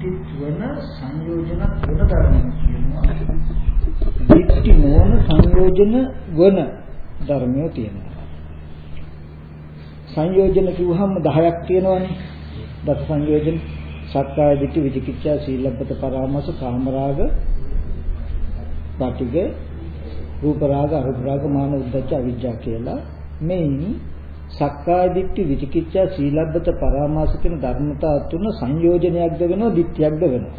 දිට්ඨිත් වන සංයෝජන වන ධර්මයක් කියනවා. දිට්ඨි නොවන සංයෝජන වන ධර්මය තියෙනවා. සංයෝජන කිව්වහම 10ක් තියෙනවනේ. දස සංයෝජන සක්කාය දිට්ඨි විචිකිච්ඡා සීලබ්බත පරාමස කාමරාග පටිග රූප රාග අරූප රාග මාන උද්දච්ච අවිජ්ජා කියලා මේන් සක්කාය දිට්ඨි විචිකිච්ඡා සීලබ්බත පරාමාස කියන ධර්මතා තුන සංයෝජනයක්ද වෙනවා දිට්ඨියක්ද වෙනවා.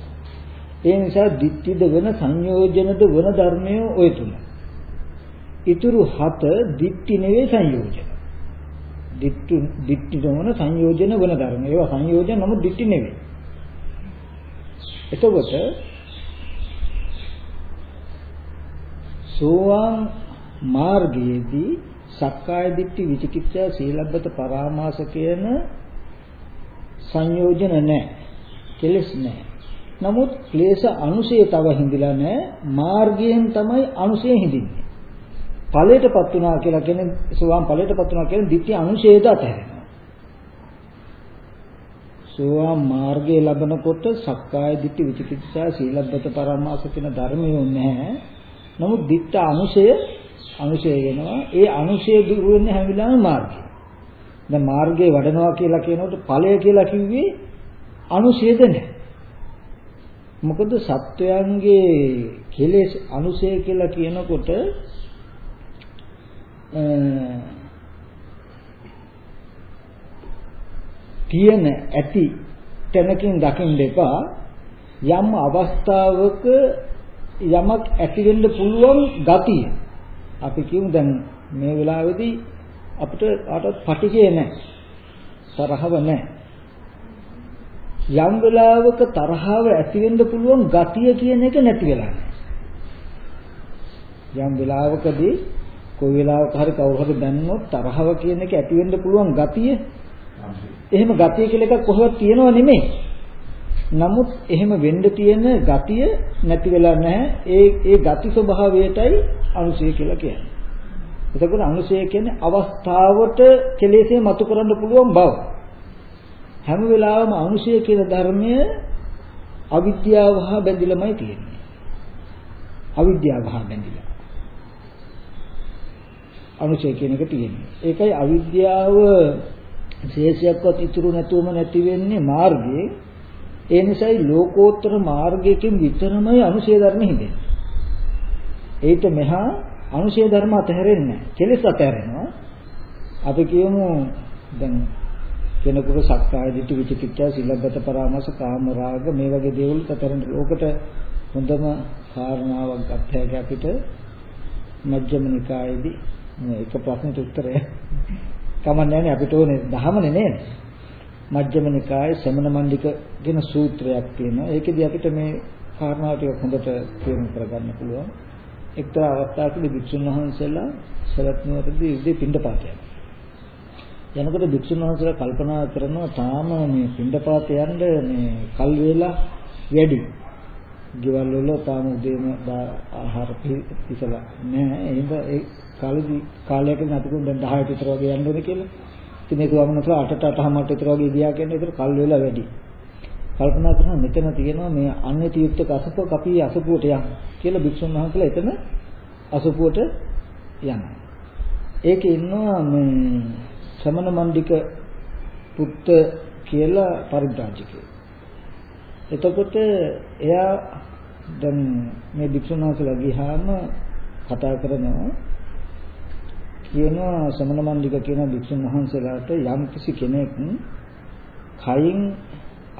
ඒ නිසා දිට්ඨිද වෙන සංයෝජනද වෙන ධර්මය ඔය තුන. ඊතුරු හත දිට්ඨි නෙවෙයි සංයෝජන. දිට්ඨි දිට්ඨි දමන සංයෝජන වෙන ධර්ම. ඒවා සංයෝජන නමුත් දිට්ඨි නෙවෙයි. එතකොට සෝවාන් මාර්ගයේදී සක්කාය දිට්ඨි විචිකිච්ඡා සීලබ්බත පරාමාස කියන සංයෝජන නැහැ. කෙලස් නැහැ. නමුත් ක්ලේශ අනුශය තව හිඳිලා නැහැ. මාර්ගයෙන් තමයි අනුශය හිඳින්නේ. ඵලයටපත් වුණා කියලා කියන්නේ සෝවාන් ඵලයටපත් වුණා කියන්නේ දිට්ඨි අනුශයද අතහැරෙනවා. සෝවාන් මාර්ගය ලබනකොට සක්කාය දිට්ඨි විචිකිච්ඡා සීලබ්බත පරාමාස කියන ධර්මයෝ නැහැ. නමුත් ditta අනුශය අනුශය වෙනවා. ඒ අනුශය දුරු වෙන්නේ හැම වෙලාවෙම මාර්ගය. දැන් මාර්ගයේ වඩනවා කියලා කියනකොට ඵලය කියලා කිව්වේ අනුශයද නැහැ. මොකද සත්වයන්ගේ කෙලෙස් අනුශය කියලා කියනකොට තියෙන ඇති තැනකින් දකින්න එපා යම් අවස්ථාවක යමක් ඇති වෙන්න පුළුවන් ගතිය. අපි කියමු දැන් මේ වෙලාවේදී අපිට කාටවත් පටිගය නැහැ. තරහව නැහැ. යම් වෙලාවක තරහව ඇති වෙන්න පුළුවන් ගතිය කියන එක නැති වෙලා නැහැ. යම් වෙලාවකදී කොයි වෙලාවක හරි කවුරු හරි දැන්නොත් තරහව කියන එක ඇති වෙන්න පුළුවන් ගතිය එහෙම ගතිය කියලා එකක් කොහොමද තියෙනව නෙමෙයි. නමුත් එහෙම වෙන්න තියෙන ගතිය නැති වෙලා නැහැ. ඒ ඒ ගති ස්වභාවයටයි අනුසය කියලා කියන්නේ. එතකොට අනුසය කියන්නේ අවස්ථාවට කෙලෙසේ මතු කරන්න පුළුවන් බව. හැම වෙලාවෙම අනුසය කියන ධර්මය අවිද්‍යාව හා බැඳිලාමයි තියෙන්නේ. අවිද්‍යාව හා බැඳිලා. අනුසය කියන එක තියෙන්නේ. ඒකයි අවිද්‍යාව ශේෂයක්වත් ඉතුරු නැතුවම නැති වෙන්නේ මාර්ගයේ ඒ නිසායි ලෝකෝත්තර මාර්ගයෙන් විතරමයි අනුශය ධර්ම හිතෙන්නේ. ඒිට මෙහා අනුශය ධර්ම අතහැරෙන්නේ නැහැ. කෙලෙස් අතහැරෙනවා. අපි කියමු දැන් කෙනෙකුට සක්කාය දිට්ඨි විචිකිච්ඡා සිලබ්බත පරාමස කාම රාග මේ වගේ දේවල් අතහැරෙන්න ඕකට හොඳම කාරණාවක් ගන්න හැකි අපිට මජ්ක්‍ධිම නිකායේදී එක ප්‍රශ්නෙට උත්තරය කමන්නේ නැහැ අපිට ඕනේ දහමනේ නේද? මජ්ක්‍ධිම නිකායේ සමන මණ්ඩික කියන සූත්‍රයක් තියෙනවා. ඒකෙදි අපිට මේ කාරණා ටික හොඳට තේරුම් කරගන්න පුළුවන්. එක්තරා අවස්ථාවකදී භික්ෂුන් වහන්සේලා සරත් නුවරදී ඉදී පිණ්ඩපාත යනවා. යනකොට භික්ෂුන් වහන්සේලා කල්පනා කරනවා තාම මේ පිණ්ඩපාත යන්න මේ කල් වේලා වැඩි. ගෙවල් වල තාම උදේම ආහාර පිසලා නැහැ. එහෙනම් ඒ කාලෙදි කාලයකින් අපි දැන් 10ට විතර වගේ යන්න ඕනේ කියලා. ඉතින් මේ ස්වාමීන් වහන්සේ 8ට 8:00ට විතර වගේ ගියා කියන්නේ ඒතර කල් වේලා වැඩි. කල්පනා කරනවා මෙතන තියෙනවා මේ අන්‍යති යුක්ත අසපුවක් අපි අසපුවට යන්න කියලා භික්ෂුන් වහන්සේලා එතන අසපුවට යනවා. ඒකේ ඉන්නවා මේ ශ්‍රමණ මණ්ඩික පුත්ත කියලා පරිබ්‍රාජකයෙක්. එතකොට එයා දැන් මේ භික්ෂුන් වහන්සේලා ගියාම කතා කරනවා කියනවා සමන මණ්ඩික කියන භික්ෂුන් වහන්සේලාට යම් කිසි කෙනෙක් කයින්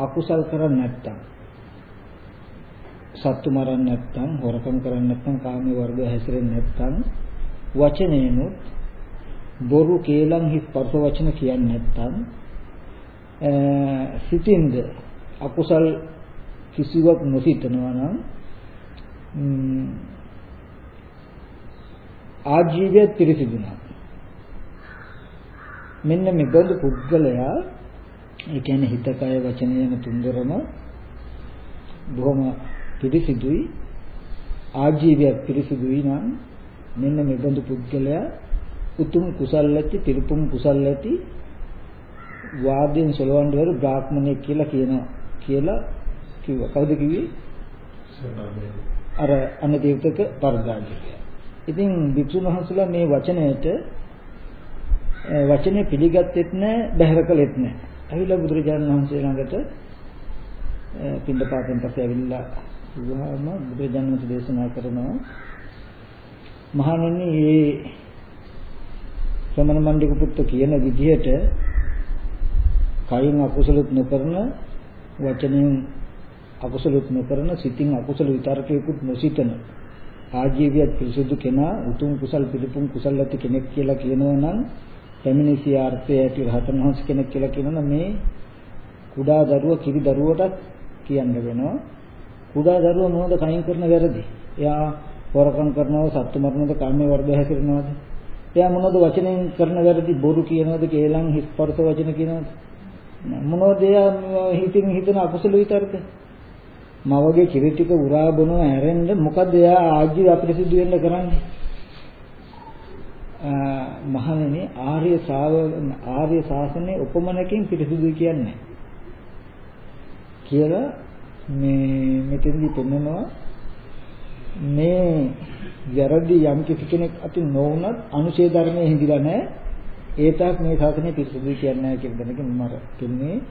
අකුසල් කරන්නේ නැත්තම් සත්තු මරන්නේ නැත්තම් හොරකම් කරන්නේ නැත්තම් කාමයේ වර්ග හැසිරෙන්නේ නැත්තම් වචනේනොත් බොරු කේලම් හිස් පරස වචන කියන්නේ නැත්තම් සිතින්ද අකුසල් කිසිවක් නොසිතනවා නම් ආජීවය පිරිසිදුනා. මෙන්න මෙබඳු පුද්ගලයා ඒ කියන්නේ හිත කය වචනය යන තුන්දරම බොහොම පිරිසිදුයි ආජීවය පිරිසිදුයි නම් මෙන්න මෙබඳු පුද්ගලයා උතුම් කුසල් ඇති තිරුපුම් කුසල් ඇති වාදයෙන් සලවන්න වල බ්‍රාහ්මණයෙක් කියලා කියනවා කියලා කිව්වා. කවුද කිව්වේ? අර අනදීවතක පරදාජිකයා. ඉතින් වික්ෂුන් වහන්සේලා මේ වචනයට වචනේ පිළිගත්තෙත් නැහැ, බැහැර කළෙත් නැහැ. ඇවිල්ලා බුදුරජාණන් වහන්සේ ළඟට පින්දපාතෙන් පස්සේ ඇවිල්ලා ඉවහම බුදුරජාණන් වහන්සේ දේශනා කරනවා මහණෙනි මේ ශ්‍රමණ මණ්ඩික පුත්ත කියන විදිහට කයින් අකුසලුත් නොකරන වචනෙන් අකුසලුත් නොකරන සිතින් අකුසල විතරකයකුත් නොසිතන ආජීවියත් පිරිසුදු කෙනා උතුම් කුසල් පිළිපුම් කුසල් ඇති කෙනෙක් කියලා කියනවා නම් පැමිණිසි ආර්ථය ඇති රහතන් වහන්සේ කෙනෙක් කියලා කියනවා මේ කුඩා දරුවා කිරි දරුවටත් කියන්න වෙනවා. කුඩා දරුවා මොනවද කයින් කරන වැරදි? එයා හොරකම් කරනවද සත්තු මරනවද කාමයේ වර්ධය හැසිරෙනවද? එයා මොනවද වචනෙන් කරන වැරදි? බොරු කියනවද? කේලම් හිස්පරස වචන කියනවද? මොනවද එයා හිතින් හිතන අකුසල විතරද? මවගේ කිරි ටික උරා බොනවා ඇරෙන්න මොකද එයා ආජීව අපිරිසිදු වෙන්න කරන්නේ? මහණෙනි ආර්ය ශාව ආර්ය ශාසනයේ උපමනකින් පිරිසිදු කියන්නේ. කියලා මේ මෙතනදී පෙන්නනවා. මේ වැරදි යම් කිසි කෙනෙක් අතින් නොවුනත් අනුශේ ධර්මයේ හිඳිලා නැහැ. ඒ තාක් මේ ශාසනය පිරිසිදුයි කියන්නේ නැහැ කියන දෙනක මම අර කියන්නේ.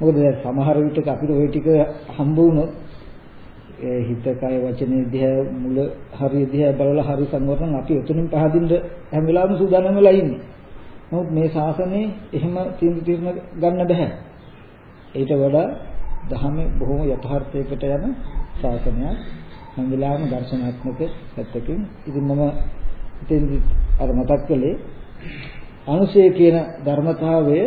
මොකද දැන් සමහර විටක අපිට ওই ටික හම්බ වුණොත් ඒ හිත කය වචනේ දිහා මුල හරිය දිහා බලලා හරි සංවරණ අපි උතුණින් පහදින්න හැම වෙලාවෙම සූදානම් වෙලා ඉන්නේ. නමුත් මේ ශාසනයේ එහෙම තීන්දුව తీරන ගන්න බෑ. ඊට වඩා දහමේ බොහොම යථාර්ථයකට යන ශාසනයක්. හැම වෙලාවෙම දර්ශනාත්මක පැත්තකින්. ඉතින් මම ඉතින් අර මතක් කළේ අනුශය කියන ධර්මතාවය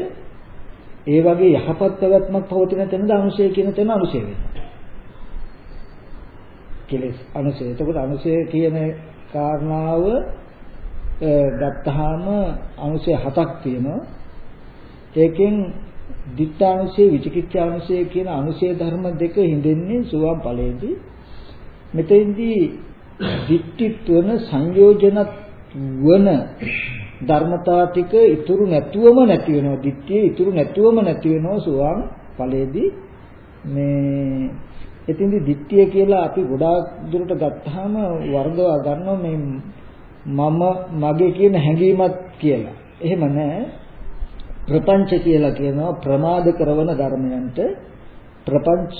ඒ වගේ යහපත් පැවැත්මක් පවතින තැනද අනුශය කියන තැන අනුශය වෙනවා. කෙලෙස් අනුසය. එතකොට අනුසය කියන කාරණාව ගත්තාම අනුසය හතක් තියෙනවා. ඒකෙන් දිත්තානුසය විචිකිච්ඡානුසය කියන අනුසය ධර්ම දෙක හිඳෙන්නේ සුවම් ඵලයේදී. මෙතෙන්දී දිට්ඨිත්වන සංයෝජන වන ධර්මතා ටික ඉතුරු නැතුවම නැති වෙනවා. දිට්ඨිය ඉතුරු නැතුවම නැති වෙනවා සුවම් ඵලයේදී. මේ එතින්දි දිට්ඨිය කියලා අපි ගොඩාක් දුරට ගත්තාම වර්ධවා ගන්නවා මේ මම මගේ කියන හැඟීමක් කියලා. එහෙම නැහැ. ප්‍රපංච කියලා කියනවා ප්‍රමාද කරන ධර්මයන්ට ප්‍රපංච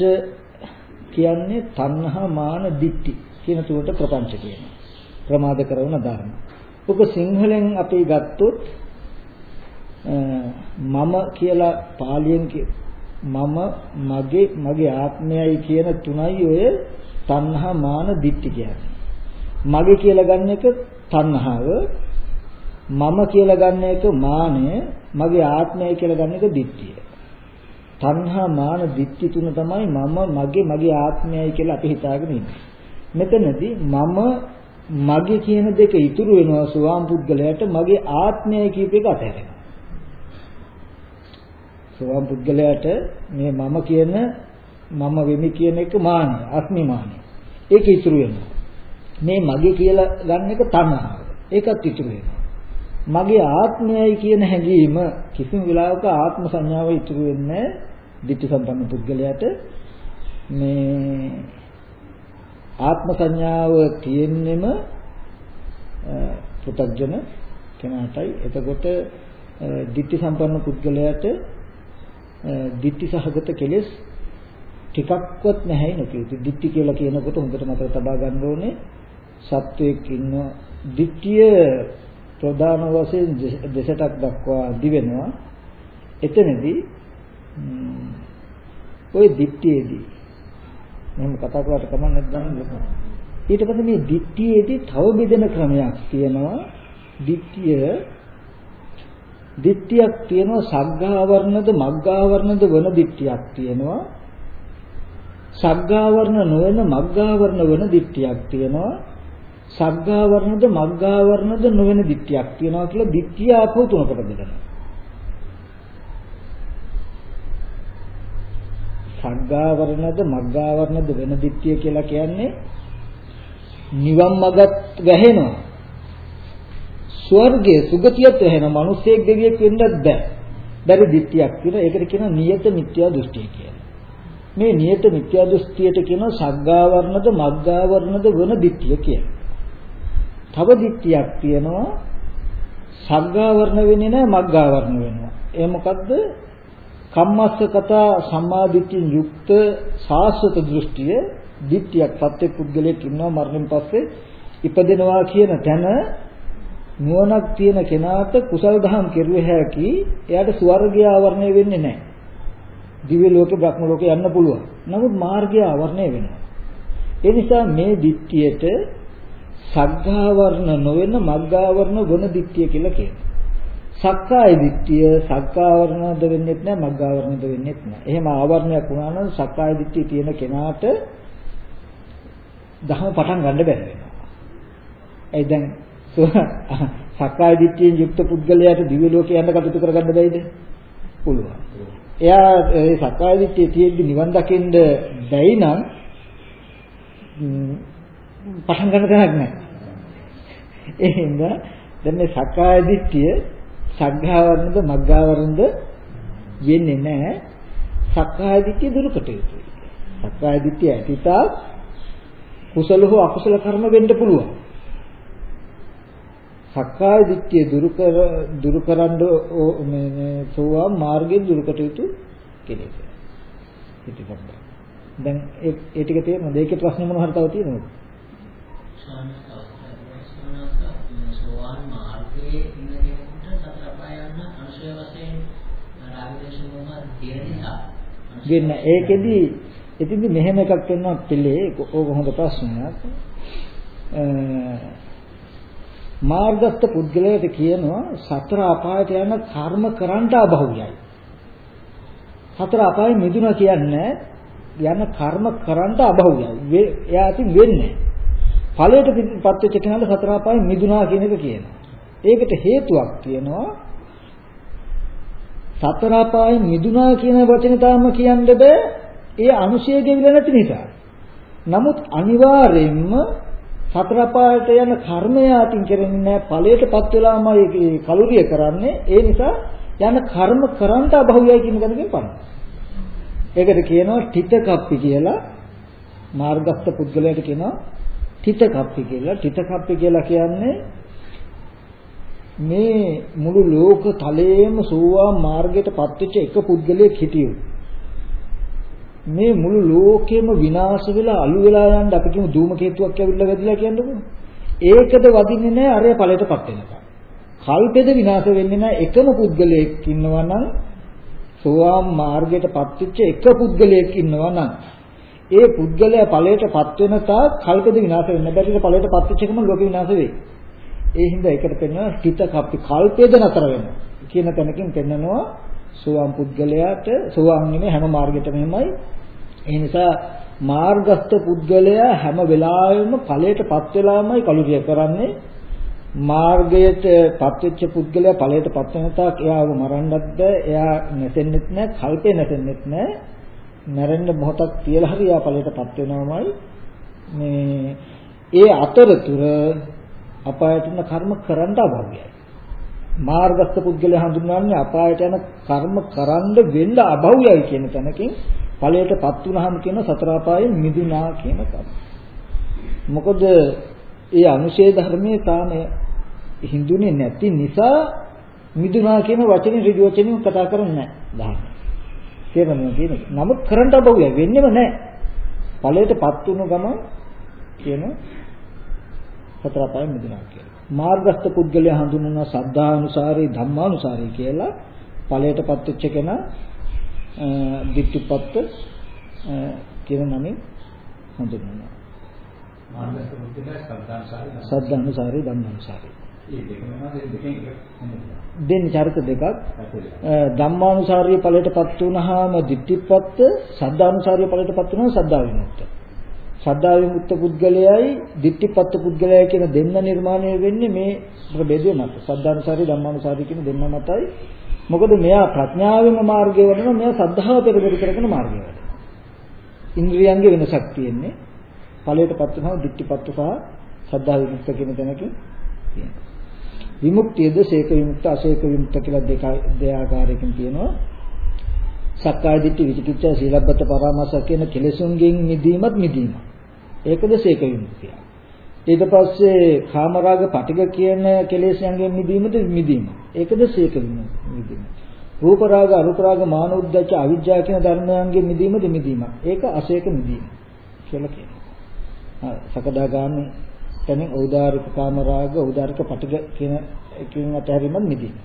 කියන්නේ තණ්හා මාන දිට්ඨි කියන තුනට ප්‍රපංච කියනවා. ප්‍රමාද කරන ධර්ම. ඔක සිංහලෙන් අපි ගත්තොත් මම කියලා පාලියෙන් මම මගේ මගේ ආත්මයයි කියන තුනයි ඔය තණ්හා මාන දිට්ඨි කියන්නේ. මගේ කියලා ගන්න එක තණ්හාව මම කියලා ගන්න එක මානය මගේ ආත්මය කියලා ගන්න එක දිට්ඨිය. තණ්හා මාන දිට්ඨි තුන තමයි මම මගේ මගේ ආත්මයයි කියලා අපි හිතාගෙන ඉන්නේ. මෙතනදී මම මගේ කියන දෙක ඉතුරු වෙනවා සුවාම් පුද්ගලයාට මගේ ආත්මයයි කියප එක අතහැරෙනවා. සෝවාන් පුද්ගලයාට මේ මම කියන මම වෙමි කියන එක මානය, අස්මිමානය. ඒක ඉතුරු වෙනවා. මේ මගේ කියලා ගන්න එක තණ්හාව. ඒකත් ඉතුරු වෙනවා. මගේ ආත්මයයි කියන හැඟීම කිසිම වෙලාවක ආත්ම සංඥාව ඉතුරු වෙන්නේ ditthi සම්පන්න පුද්ගලයාට මේ ආත්ම සංඥාව තියෙන්නෙම පුතග්ජන කෙනාටයි එතකොට ditthi සම්පන්න පුද්ගලයාට ditthi සහගත කෙලෙස් ටිකක්වත් නැහැයි නොකියුතු. ditthi කියලා කියනකොට හොඳට මතක තබා ගන්න ඕනේ සත්වයක් ඉන්න ditthිය ප්‍රධාන වශයෙන් දෙසටක් දක්වා දිවෙනවා. එතනදී ওই ditthියේදී මම කතා කරලා කමක් නැත්නම් ඊට පස්සේ මේ ditthියේදී තව බෙදෙන ක්‍රමයක් තියෙනවා. ditthිය දිට්ඨියක් තියෙනවා සග්ගාවර්ණද මග්ගාවර්ණද වන දිට්ඨියක් තියෙනවා. සග්ගාවර්ණ නොවන මග්ගාවර්ණ වන දිට්ඨියක් තියෙනවා. සග්ගාවර්ණද මග්ගාවර්ණද නොවන දිට්ඨියක් තියෙනවා කියලා දිට්ඨිය ආපහු තුනකට බෙදනවා. සග්ගාවර්ණද මග්ගාවර්ණද වෙන දිට්ඨිය කියලා කියන්නේ නිවන් මගත් වැහෙනවා ස්වර්ගයේ සුගතියත් වෙන මිනිස්සෙක් දෙවියෙක් වෙන්නත් බෑ. බැරි දිට්ඨියක් කියලා ඒකට කියනවා නියත මිත්‍යා දෘෂ්ටිය කියලා. මේ නියත මිත්‍යා දෘෂ්ටියට කියන සග්ගාවර්ණද මග්ගාවර්ණද වන දිට්ඨිය කියලා. තව දිට්ඨියක් තියෙනවා සග්ගාවර්ණ වෙන්නේ නැහැ මග්ගාවර්ණ වෙනවා. ඒ මොකද්ද? කම්මස්සකත සම්මාදිට්ඨියෙන් යුක්ත සාස්වත දෘෂ්ටිය දිට්ඨියක් පත්තේ පුද්ගලයෙක් ඉන්නවා මරණයෙන් පස්සේ ඉපදෙනවා කියන තැන නුවණක් තියෙන කෙනාට කුසල් දහම් කෙරුවේ හැකි එයාට ස්වර්ගය ආවරණය වෙන්නේ නැහැ. දිව්‍ය ලෝකේ බ්‍රහ්ම ලෝකේ යන්න පුළුවන්. නමුත් මාර්ගය ආවරණය වෙනවා. ඒ නිසා මේ දිට්ඨියට සග්ගාවර්ණ නොවන මග්ගාවර්ණ වන දිට්ඨිය කියලා කියනවා. සක්කාය දිට්ඨිය සක්කාවර්ණද වෙන්නේ නැහැ මග්ගාවර්ණද වෙන්නේ නැහැ. එහෙම ආවරණයක් වුණා නම් සක්කාය දිට්ඨිය තියෙන කෙනාට දහම පටන් ගන්න බැහැ වෙනවා. ඒ දැන් සක්කාය දිට්ඨියෙන් යුක්ත පුද්ගලයාට දිව්‍ය ලෝකේ යන්න කටයුතු කරගන්න බැයිද? පුළුවන්. එයා ඒ සක්කාය දිට්ඨිය තියෙද්දි නිවන් දකින්න බැයි නම් පටන් ගන්න තැනක් නැහැ. ඒ හින්දා දැන් මේ සක්කාය දිට්ඨිය සග්ගාවරණද මග්ගාවරණද වෙන්නේ නැහැ. සක්කාය දිට්ඨිය දුරුකට යුතුයි. සක්කාය දිට්ඨිය ඇතිතා කුසල හෝ අකුසල කර්ම වෙන්න පුළුවන්. සක්කාය දිට්ඨිය දුරු කර දුරු කරන්න මේ සෝවාන් මාර්ගයෙන් දුරුකට යුතු කෙනෙක්. පිටිපස්ස. දැන් ඒ ඒ ටික තේරෙනවද? ඒකේ ප්‍රශ්න මොනව හරි තව තියෙනවද? මාර්ගයේ වෙන්න ඒකෙදි ඉතින් මෙහෙම එකක් වෙනවා පිළේ ඕක හොඳ ප්‍රශ්නයක්. මාර්ගස්ත පුද්ගලයාට කියනවා සතර අපායට යන කර්ම කරන්ට අබහුවයි. සතර අපායේ මිදුණා කියන්නේ යන කර්ම කරන්ට අබහුවයි. එයා අතින් වෙන්නේ. ඵලයට පත් වෙච්ච කෙනාට සතර අපායේ මිදුණා කියන එක කියනවා. ඒකට හේතුවක් තියෙනවා සතර අපායේ මිදුණා කියන වචනේ තාම කියන්න බෑ. ඒ අනුශය ගෙවිලා නැති නිසා. නමුත් අනිවාර්යයෙන්ම සතර පායට යන කර්මය අතින් කෙරෙන්නේ නැහැ ඵලයටපත් වෙලාමයි කලුරිය කරන්නේ ඒ නිසා යන කර්ම කරන්ට අභව්‍යයි කියන කෙනකින් පන්න. ඒකට කියනවා තිතකප්පි කියලා මාර්ගස්ත පුද්ගලයාට කියනවා තිතකප්පි කියලා. තිතකප්පි කියලා කියන්නේ මේ මුළු ලෝක තලයේම සෝවා මාර්ගයටපත් වෙච්ච එක පුද්ගලයෙක් හිටියොත් මේ මුළු ලෝකෙම විනාශ වෙලා අළු වෙලා යන්න අපි කියමු ධූමකේතුවක් ඇවිල්ලා වැදිලා කියන්නකෝ. ඒකද වදින්නේ නැහැ අරය ඵලයටපත් වෙනකම්. කල්පෙද විනාශ වෙන්නේ නැහැ එකම පුද්ගලයෙක් ඉන්නවා නම් සෝවාන් මාර්ගයටපත් වෙච්ච එක පුද්ගලයෙක් ඉන්නවා නම් ඒ පුද්ගලයා ඵලයටපත් වෙන තාක් කල්පෙද විනාශ වෙන්නේ බැරිද ඵලයටපත් වෙච්ච එකම ලෝකෙ විනාශ වෙයි. ඒ හින්දා ඒකට පෙන්වනවා හිත කප්පි කල්පෙද නතර වෙනවා කියන තැනකින් පෙන්වනවා සෝවාන් පුද්ගලයාට සෝවාන් නෙමෙයි හැම මාර්ගෙටම එහෙමයි. ඒ නිසා මාර්ගස්ත පුද්ගලයා හැම වෙලාවෙම ඵලයටපත් වෙලාමයි කලුරිය කරන්නේ. මාර්ගයට පත්වෙච්ච පුද්ගලයා ඵලයටපත් වෙන තාක් එයාව මරන්නත් බෑ. එයා නැසෙන්නෙත් නෑ, කල්පේ නැසෙන්නෙත් නෑ. මැරෙන්න මොහොතක් තියලා හරි එයා ඵලයටපත් වෙනවමයි. මේ ඒ අතරතුර අපායට යන කර්ම කරන්න අභාව්‍යයි. මාර්ගස්ත පුද්ගලයා හඳුන්වන්නේ අපායට යන කර්ම කරන්න වෙන්න අභව්‍යයි කියන තැනකින් ඵලයටපත් වුනහම කියන සතර අපායෙන් මිදුණා කියන කම. මොකද ඒ අනුශේධ ධර්මයේ තාම හිඳුනේ නැති නිසා මිදුණා කියන වචනේ ඍජු වචනේ කතා කරන්නේ නැහැ. තේරෙනවද කියන්නේ? නමුත් කරන්න අභව්‍යයි වෙන්නේම නැහැ. ඵලයටපත් වුණු ගමන් කියන සතර අපායෙන් මිදුණා කියලා. මාර්ගස්ත පුද්ගලයා හඳුන්වන සද්ධානුසාරී ධම්මානුසාරී කියලා ඵලයටපත් වෙච්ච කෙනා ditthිපත්ත කියන නමින් හඳුන්වනවා. මාර්ගස්ත පුද්ගලයා සද්ධානුසාරී සද්ධානුසාරී ධම්මානුසාරී. මේ දෙකම දෙකෙන් එකක් දෙන්නේ චරිත දෙකක් ධම්මානුසාරී ඵලයටපත් වුනහම ditthිපත්ත සද්ධානුසාරී ඵලයටපත් වුනහම සද්ධා විමුක්ත. සද්ධා විමුක්ත පුද්ගලයයි ditthිපත්ත පුද්ගලයයි කියන දෙන්න නිර්මාණය වෙන්නේ මේ ප්‍රභේදය මත. සද්ධානුසාරී ධම්මානුසාරී කියන දෙන්න මතයි. මොකද මෙයා ප්‍රඥාවෙම මාර්ගය වඩනවා මෙයා සද්ධාව පෙරදරි කරගෙන මාර්ගය වඩනවා. ඉන්ද්‍රියන්ගේ වෙනසක් තියෙන්නේ. ඵලයටපත් වෙනවා ditthිපත්ත සහ සද්ධා විමුක්ත කියන තැනක තියෙනවා. විමුක්තියද සේක විමුක්ත අසේක විමුක්ත කියලා දෙක දෙආකාරයකින් තියෙනවා. සක්කාය දිට්ඨි විචිකිච්ඡා සීලබ්බත පරාමාස කියන කෙලෙසුන්ගෙන් මිදීමත් මිදීම. ඒකද සීක විමුක්තිය. ඊට පස්සේ කාමරාග පටික කියන කෙලෙස්යන්ගෙන් මිදීමද මිදීම. ඒකද සීක විමුක්තිය. රූප රාග අරූප රාග මාන උද්දච්ච අවිජ්ජා කියන ධර්මයන්ගෙන් මිදීමද මිදීම. ඒක අසේක මිදීම කියලා කියනවා. සකදාගාමී එතනින් ඖදාරික කාම රාග ඖදාරික පටිඝ කියන එකකින් අතහැරීමත් මිදීම.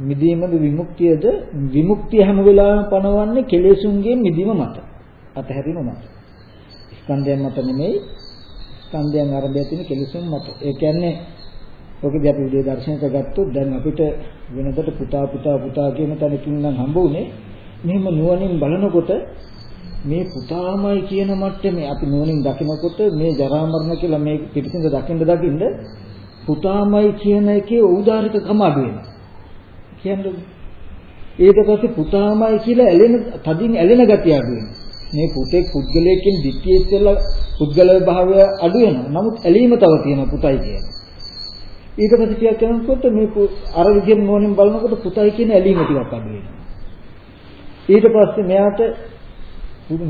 මිදීමද විමුක්තියද විමුක්තිය හැම වෙලාවෙම පනවන්නේ කෙලෙසුන්ගෙන් මිදීම මත. අතහැරීම මත. ස්කන්ධයන් මත නෙමෙයි ස්කන්ධයන් ආරම්භය තියෙන කෙලෙසුන් මත. ඒ කියන්නේ ඔකදී අපි විදිය දර්ශනයට ගත්තොත් දැන් අපිට වෙනදට පුතා පුතා පුතා කියන තැනකින් නම් හම්බ වුණේ මෙහෙම නුවණින් බලනකොට මේ පුතාමයි කියන මට්ටමේ අපි නුවණින් දකිනකොට මේ ජරා මරණ කියලා මේ පිටිසින්ද දකින්න දකින්න පුතාමයි කියන එකේ ඖදාරිකකම අඩු වෙනවා. කියන්නේ ඊට පස්සේ පුතාමයි කියලා ඇලෙන තදින් ඇලෙන ගතිය අඩු වෙනවා. මේ පුතේ පුද්ගලයෙක්ින් දික්කිය ඉස්සෙල්ලා පුද්ගල භාවය අඩු වෙනවා. නමුත් ඇලීම තව තියෙනවා පුතයි කියන. ඊට පස්සේ ටිකක් යනකොට මේ අර විදිහෙන් නෝනින් බලනකොට පුතයි කියන ඇලීම ටිකක් අඩු වෙනවා. ඊට පස්සේ මෙයාට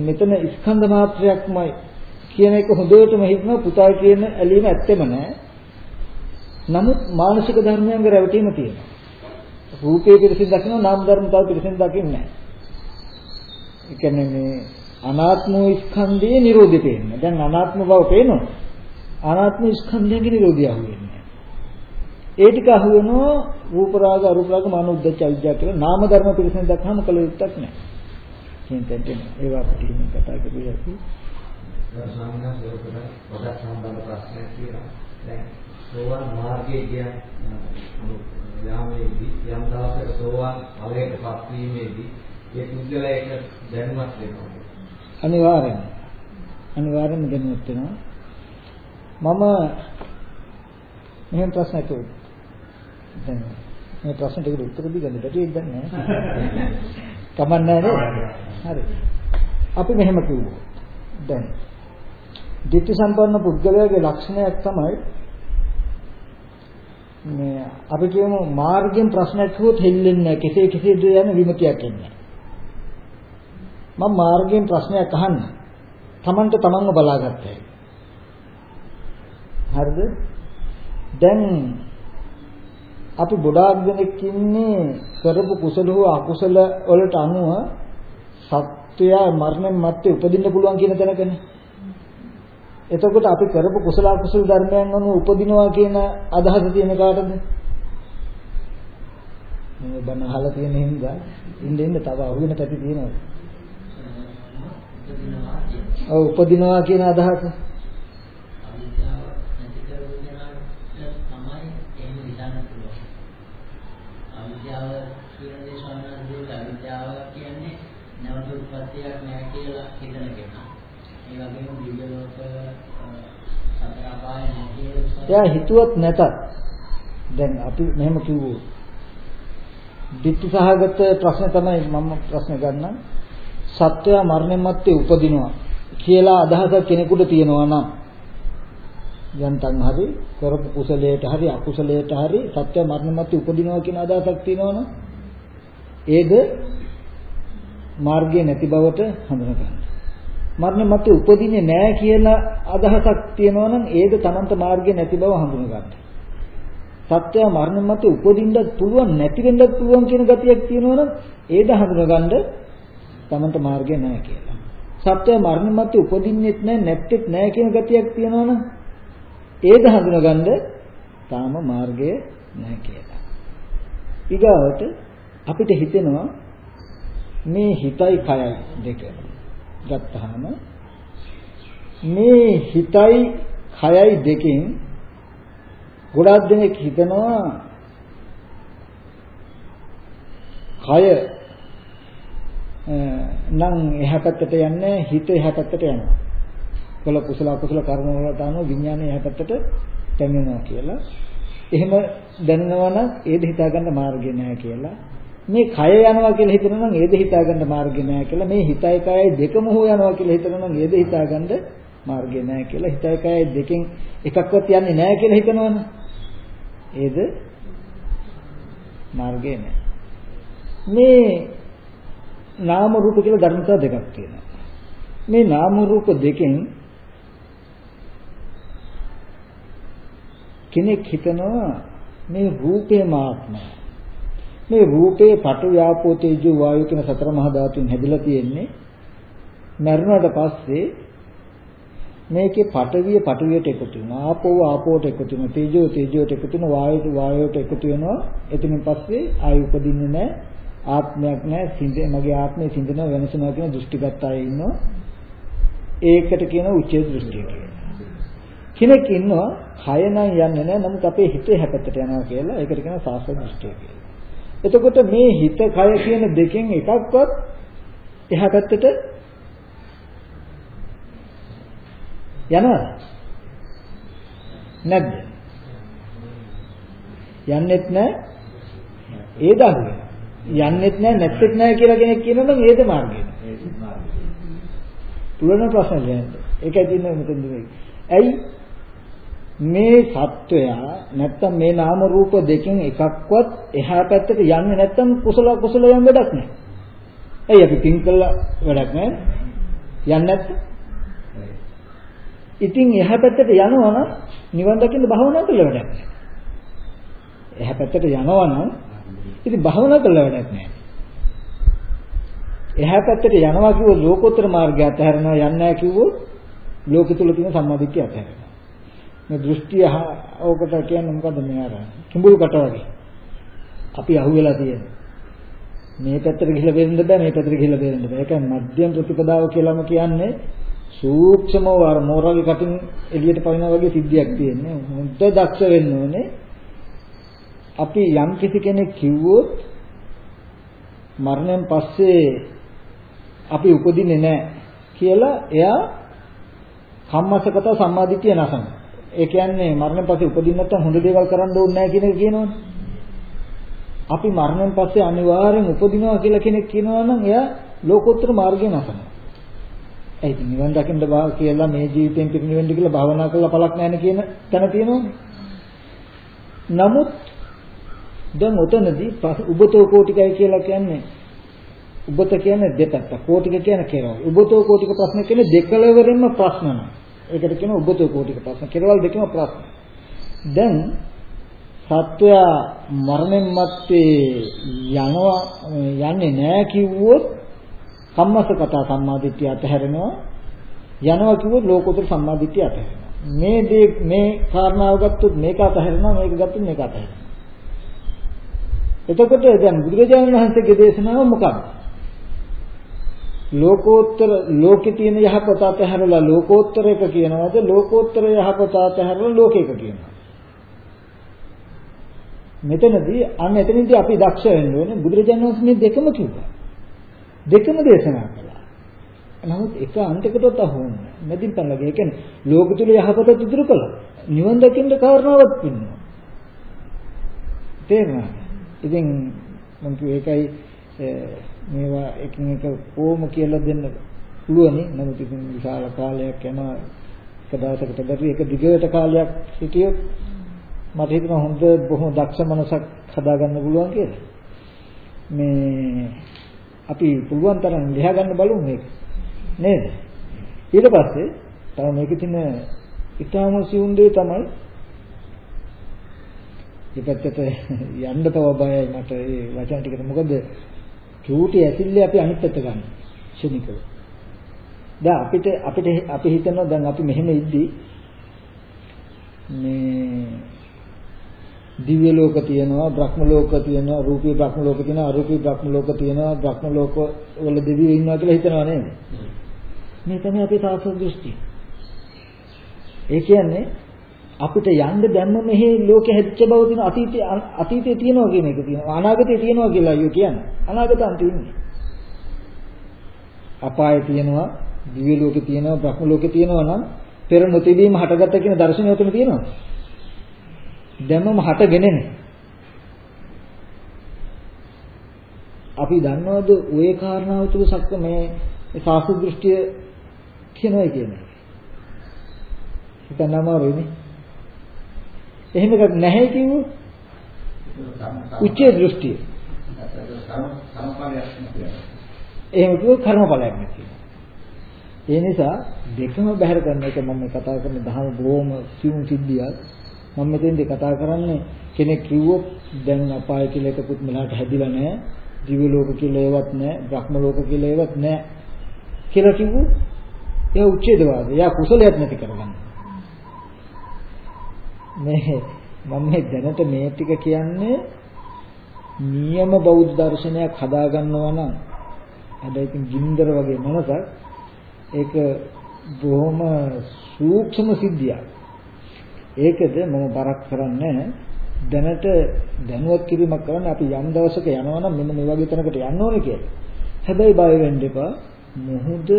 මෙතන ස්කන්ධ මාත්‍රයක්මයි කියන එක හොඳටම හිතනවා පුතා කියන ඇලීම ඇත්තෙම නෑ. නමුත් මානසික ධර්මයන්ගේ රැවටීම තියෙනවා. රූපේ පිළිසින් දකිනවා නාම ධර්ම තව පිළිසින් දකින්නේ නෑ. ඒ කියන්නේ මේ අනාත්ම ස්කන්ධයේ Nirodhe පේන්නේ. දැන් අනාත්ම බව පේනවා. අනාත්ම ස්කන්ධයේ Nirodhe අහුවෙන්නේ. ඒ ටික අහුවෙනවා රූප රාග අරූප රාග මාන උද්දච්ච අවිජ්ජා කියලා නාම ධර්ම පිළිසින් දැක්කම කල යුත්තක් නෑ. කියන තැනට ඒවා අපිට ඉන්න කතා කරලා අපි සාමාන්‍යයෙන් ඒකට පොඩක් සම්බන්ධ ප්‍රශ්නයක් තියෙනවා. දැන් සෝවාන් මාර්ගයේ කියන යාමේදී යම් දවසක සෝවාන් ඵලයටපත් වීමේදී ඒ පුද්ගලයාට දැනුමක් වෙනවා. අනිවාර්යෙන් අනිවාර්යෙන්ම දැනුමක් වෙනවා. මම මෙහෙම ප්‍රශ්නයක් දැන් මේ ප්‍රශ්න ටිකට උත්තර දී ගන්න බැරි දෙයක් නැහැ. කමන්නේ නේද? හරි. අපි මෙහෙම කිව්වොත්. දැන් ditthi සම්පන්න පුද්ගලයාගේ ලක්ෂණයක් තමයි මේ අපි කියමු මාර්ගයෙන් ප්‍රශ්නයක් හුවොත් හෙල්ලෙන්නේ නැහැ. කෙසේ කෙසේද යන විමතියක් එන්නේ. මම මාර්ගයෙන් ප්‍රශ්නයක් අහන්න. Tamanට Tamanව බලාගත්තා. හරිද? දැන් අපි ගොඩාක් දෙනෙක් ඉන්නේ කරපු කුසල හෝ අකුසල වලට අනුව සත්‍යය මරණයෙන් මත්තේ උපදින්න පුළුවන් කියන තැනකනේ. එතකොට අපි කරපු කුසල අකුසල ධර්මයන් අනුව උපදිනවා කියන අදහස තියෙන කාටද? මේ බණ අහලා තියෙන හින්දා ඉන්න ඉන්න තව අහුවෙන පැති තියෙනවා. ඔව් උපදිනවා කියන අදහස. උප්පත්තියක් නැහැ කියලා හිතන කෙනා. ඒ වගේම දිව්‍ය ලෝක සතර අපාය නැහැ කියලා. එයා හිතුවත් නැතත් දැන් අපි මෙහෙම කිව්වෝ. ditthi සහගත ප්‍රශ්න තමයි මම ප්‍රශ්න ගන්න. සත්‍යය මරණයන් මැත්තේ උපදිනවා කියලා අදහසක් කෙනෙකුට තියෙනවා නම් යන්තම් හරි කරපු කුසලයට හරි අකුසලයට හරි සත්‍ය මරණ මැත්තේ උපදිනවා කියන අදහසක් තියෙනවනම් ඒද මාර්ගය නැති බවට හඳුනා ගන්න. මරණ මත උපදින්නේ නැහැ කියන අදහසක් තියෙනවා නම් ඒද Tamanta මාර්ගය නැති බව හඳුනා ගන්න. සත්‍ය මරණ මත උපදින්නත් පුළුවන් නැති වෙන්නත් පුළුවන් කියන ගතියක් තියෙනවා නම් ඒද හඳුනා ගන්න Tamanta මාර්ගය නැහැ කියලා. සත්‍ය මරණ මත උපදින්නෙත් නැහැ නැත්තේත් නැහැ කියන ගතියක් තියෙනවා නම් ඒද හඳුනා ගන්න තාම මාර්ගය නැහැ කියලා. ඊගාවට අපිට හිතෙනවා මේ හිතයි කයයි දෙක ගත්තාම මේ හිතයි කයයි දෙකෙන් ගොඩාක් දෙනෙක් හිතනවා කය නම් එහා පැත්තට යන්නේ හිත එහා පැත්තට යනවා. කළ කුසල අකුසල කර්ම වලට අනුව විඥානය එහා පැත්තට පැමිණෙනවා කියලා. එහෙම දැනනවා නම් ඒද හිතාගන්න මාර්ගය නැහැ කියලා. මේ කය යනවා කියලා හිතනවා නම් ඒද හිතාගන්න මාර්ගය නැහැ කියලා මේ හිතයි කයයි දෙකම හෝ යනවා කියලා හිතනවා නම් ඒද හිතාගන්න මාර්ගය නැහැ කියලා හිතයි කයයි දෙකෙන් එකක්වත් යන්නේ නැහැ කියලා හිතනවනේ ඒද මාර්ගය නැහැ මේ නාම රූප කියලා ධර්මතා දෙකක් තියෙනවා. මේ නාම රූප දෙකෙන් කෙනෙක් හිතනවා මේ රූපේ මාත්මය. මේ රූපේ පඨ ව්‍යාපෝ තේජෝ වායු කියන සතර මහා ධාතුන් හැදිලා තියෙන්නේ. මරුණාට පස්සේ මේකේ පඨවිය පඨවියට එකතු වෙනවා ආපෝව ආපෝවට එකතු වෙනවා තේජෝ තේජෝට එකතු වෙනවා වායුව වායුවට එකතු වෙනවා එතනින් පස්සේ ආයි උපදින්නේ නැහැ ආත්මයක් නැහැ සිඳ මගේ ආත්මය සිඳනවා වෙනසනවා කියන දෘෂ්ටිගත අය ඉන්නවා ඒකට කියන උච්චේ දෘෂ්ටිය කියලා කෙනෙක් ඉන්නවා කය නම් යන්නේ නැහැ නමුත් අපේ හිත හැපැත්තට යනවා කියලා ඒකට කියන සාස්ත්‍ර දෘෂ්ටිය කියලා එතකොට මේ හිත කය කියන දෙකෙන් එකක්වත් එහා පැත්තට යනවද? නැද්ද? යන්නෙත් නැහැ. ඒ දහුවේ. යන්නෙත් නැහැ නැත්තෙත් නැහැ කියලා කෙනෙක් කියනවා නම් ඒද මාර්ගය. තුලන ප්‍රශ්න කියන්නේ. ඒකයි තියෙන්නේ මෙතනදි මේ. ඇයි මේ සත්වයා නැත්තම් මේ නාම රූප දෙකෙන් එකක්වත් එහා පැත්තට යන්නේ නැත්තම් කුසල කුසල යම් වැඩක් නැහැ. ඇයි අපි පින් කළා වැඩක් නැහැ. යන්නේ නැත්තම් ඉතින් එහා පැත්තට යනවා නම් නිවන් දකින්න භාවනා කළ වැඩක් නැහැ. එහා පැත්තට යනවා නම් ඉතින් භාවනා කළ වැඩක් නැහැ. එහා පැත්තට යනවා කිව්වොත් ලෝකෝත්තර මාර්ගය අතහැරනවා යන්නේ නැහැ කිව්වොත් ලෝක තුල තියෙන සම්මාදිට්ඨිය අතහැරෙනවා. මේ දෘෂ්ටිය ඕකට කියන්නේ මොකද්ද මේ අර කිඹුල් කට වගේ. අපි අහුවෙලා තියෙනවා. මේ පැත්තට ගිහිල්ලා බෙරෙන්න බෑ මේ පැත්තට ගිහිල්ලා බෙරෙන්න බෑ. ඒකයි මධ්‍යම ප්‍රතිපදාව කියලාම කියන්නේ සූක්ෂමව අර මෝරගේ කටින් එළියට පනිනා වගේ සිද්ධියක් තියෙන්නේ. හොඳ දක්ෂ වෙන්න ඕනේ. අපි යම් කිසි කෙනෙක් කිව්වොත් මරණයෙන් පස්සේ අපි උපදින්නේ නැහැ කියලා එයා කම්මසගත සම්මාදිටිය නැසන. ඒ කියන්නේ මරණයෙන් පස්සේ උපදින්න නැත්නම් හොඳ දේවල් කරන්න ඕනේ නැහැ කියන එක කියනවනේ. අපි මරණයෙන් පස්සේ අනිවාර්යෙන් උපදිනවා කියලා කෙනෙක් කියනවා නම් එයා ලෝකෝත්තර මාර්ගය නැසනවා. ඒ ඉතින් නිවන් දකින්න බා කියලා මේ ජීවිතෙන් පිරිනිවෙන්න කියලා භාවනා කරලා පළක් නැහැ කියන තැන තියෙනවනේ. නමුත් දැන් උතනදී උබතෝ කෝටිකයි කියලා කියන්නේ උබත කියන්නේ දෙපැත්ත. කෝටික කියන්නේ කෙරවල්. උබතෝ කෝටික ප්‍රශ්න කියන්නේ දෙකලවරින්ම ප්‍රශ්න නම. ඒකට කියනවා උබතෝ කෝටික ප්‍රශ්න. කෙරවල් දෙකම ප්‍රශ්න. දැන් සත්වයා මරණයන් මත්තේ යනවා යන්නේ නැහැ කිව්වොත් කම්මස කතා සම්මාදිට්ඨිය අතහැරෙනවා යනවා කිව්වොත් ලෝකෝත්තර සම්මාදිට්ඨිය අතහැරෙනවා මේ දේ මේ කාරණාව ගත්තොත් මේක අතහැරෙනවා මේක ගත්තොත් මේක අතහැරෙනවා එතකොට දැන් බුදුරජාණන් වහන්සේගේ දේශනාව මොකක්ද ලෝකෝත්තර ලෝකේ තියෙන යහපත අතහැරලා ලෝකෝත්තර එක කියනවාද ලෝකෝත්තර යහපත අතහැරලා ලෝකේක කියනවා මෙතනදී අන්න එතනදී අපි දක්ෂ වෙන්න ඕනේ බුදුරජාණන් වහන්සේ මේ දෙකම කිව්වා දෙකම දේශනා කළා. නමුත් එක අන්තයකටවත් අහුවන්නේ මැදින් පල්ලගේ. ඒ කියන්නේ ලෝක තුල යහපත ඉදිරි කළා. නිවන් දකින්න කාරණාවක් ඉන්නවා. තේරුණාද? ඉතින් මම කිව්වේ ඒකයි මේවා එකින් එක කොහොම කියලා දෙන්න පුළුවනි. නමුත් ඉතින් විශාල කාලයක් යනවා. එක දවසකට බැරි එක දිගට කාලයක් හිටියොත් මට හිතෙනවා හොඳ බොහොම දක්ෂ මනසක් හදාගන්න පුළුවන් කියලා. මේ අපි පුළුවන් තරම් ලියා ගන්න බලමු මේක. නේද? ඊට පස්සේ තව මේකේ තියෙන ඊටාම සිවුන් දේ තමයි ඉපැත්තට යන්න තව බයයි මට ඒ වචන ටිකට. මොකද චූටි ඇසිල්ලේ අපි අනිත් පැත්ත ගන්න. ශනිකව. දැන් අපිට අපිට අපි හිතනවා දැන් අපි මෙහෙම ඉද්දි මේ දිව්‍ය ලෝක තියෙනවා බ්‍රහ්ම ලෝක තියෙනවා රූපී බ්‍රහ්ම ලෝක තියෙනවා අරූපී බ්‍රහ්ම ලෝක තියෙනවා බ්‍රහ්ම ලෝක වල දෙවියෝ ඉන්නවා කියලා හිතනවා නේද? මේ තමයි අපේ සාස්ත්‍ර දෘෂ්ටිය ඒ කියන්නේ අපිට යන්න දැම්ම මෙහි ලෝකෙ හැදිච්ච බව තියෙන අතීතයේ අතීතයේ තියෙනවා කියන එක තියෙනවා. අනාගතයේ තියෙනවා කියලා අයියෝ කියන්නේ. අනාගතන් තියෙන්නේ අපායේ තියෙනවා දිව්‍ය ලෝකෙ තියෙනවා බ්‍රහ්ම ලෝකෙ තියෙනවා නම් පෙර නොතිබීම හටගත්ත කියන දර්ශනය උතන තියෙනවා. දැමම හටගෙන අපි දන්නවද ওই කාරණාව තුල සක්ක මේ සාසු දෘෂ්ටිය කියනවා කියන්නේ. හිතන්නම වෙන්නේ. එහෙම එකක් නැහැ කිව්වොත් උච්ච දෘෂ්ටිය. එහෙම කිව්වොත් කර්මඵලයක් නැති ඒ නිසා දෙකම බැහැර කරන එක මම කතා කරන දහම බොහොම සියුම් සිද්ධියක්. මම මෙතෙන්දී කතා කරන්නේ කෙනෙක් කිව්වොත් දැන් අපාය කියලා එකකුත් මෙලහට හැදිලා නැහැ. දිව්‍ය ලෝක කියලා ඒවත් නැහැ. බ්‍රහ්ම ලෝක කියලා ඒවත් නැහැ. කියලා කිව්වොත් එයා උච්ඡේදවාද. එයා කුසලයක් නැති කරගන්න. මේ මම මේ දැනට මේ ටික කියන්නේ නියම බෞද්ධ දර්ශනයක් හදා ගන්නවා නම් හැබැයි ඉතින් ගින්දර වගේ මනසක් ඒක බොහොම සූක්ෂම සිද්ධියක්. ඒකද මම බරක් කරන්නේ දැනට දැනුවත් කිරීමක් කරන්න අපි යම් දවසක යනවා නම් මෙන්න මේ වගේ තැනකට යන්න ඕනේ කියලා. හැබැයි බය වෙන්න එපා. මොහොත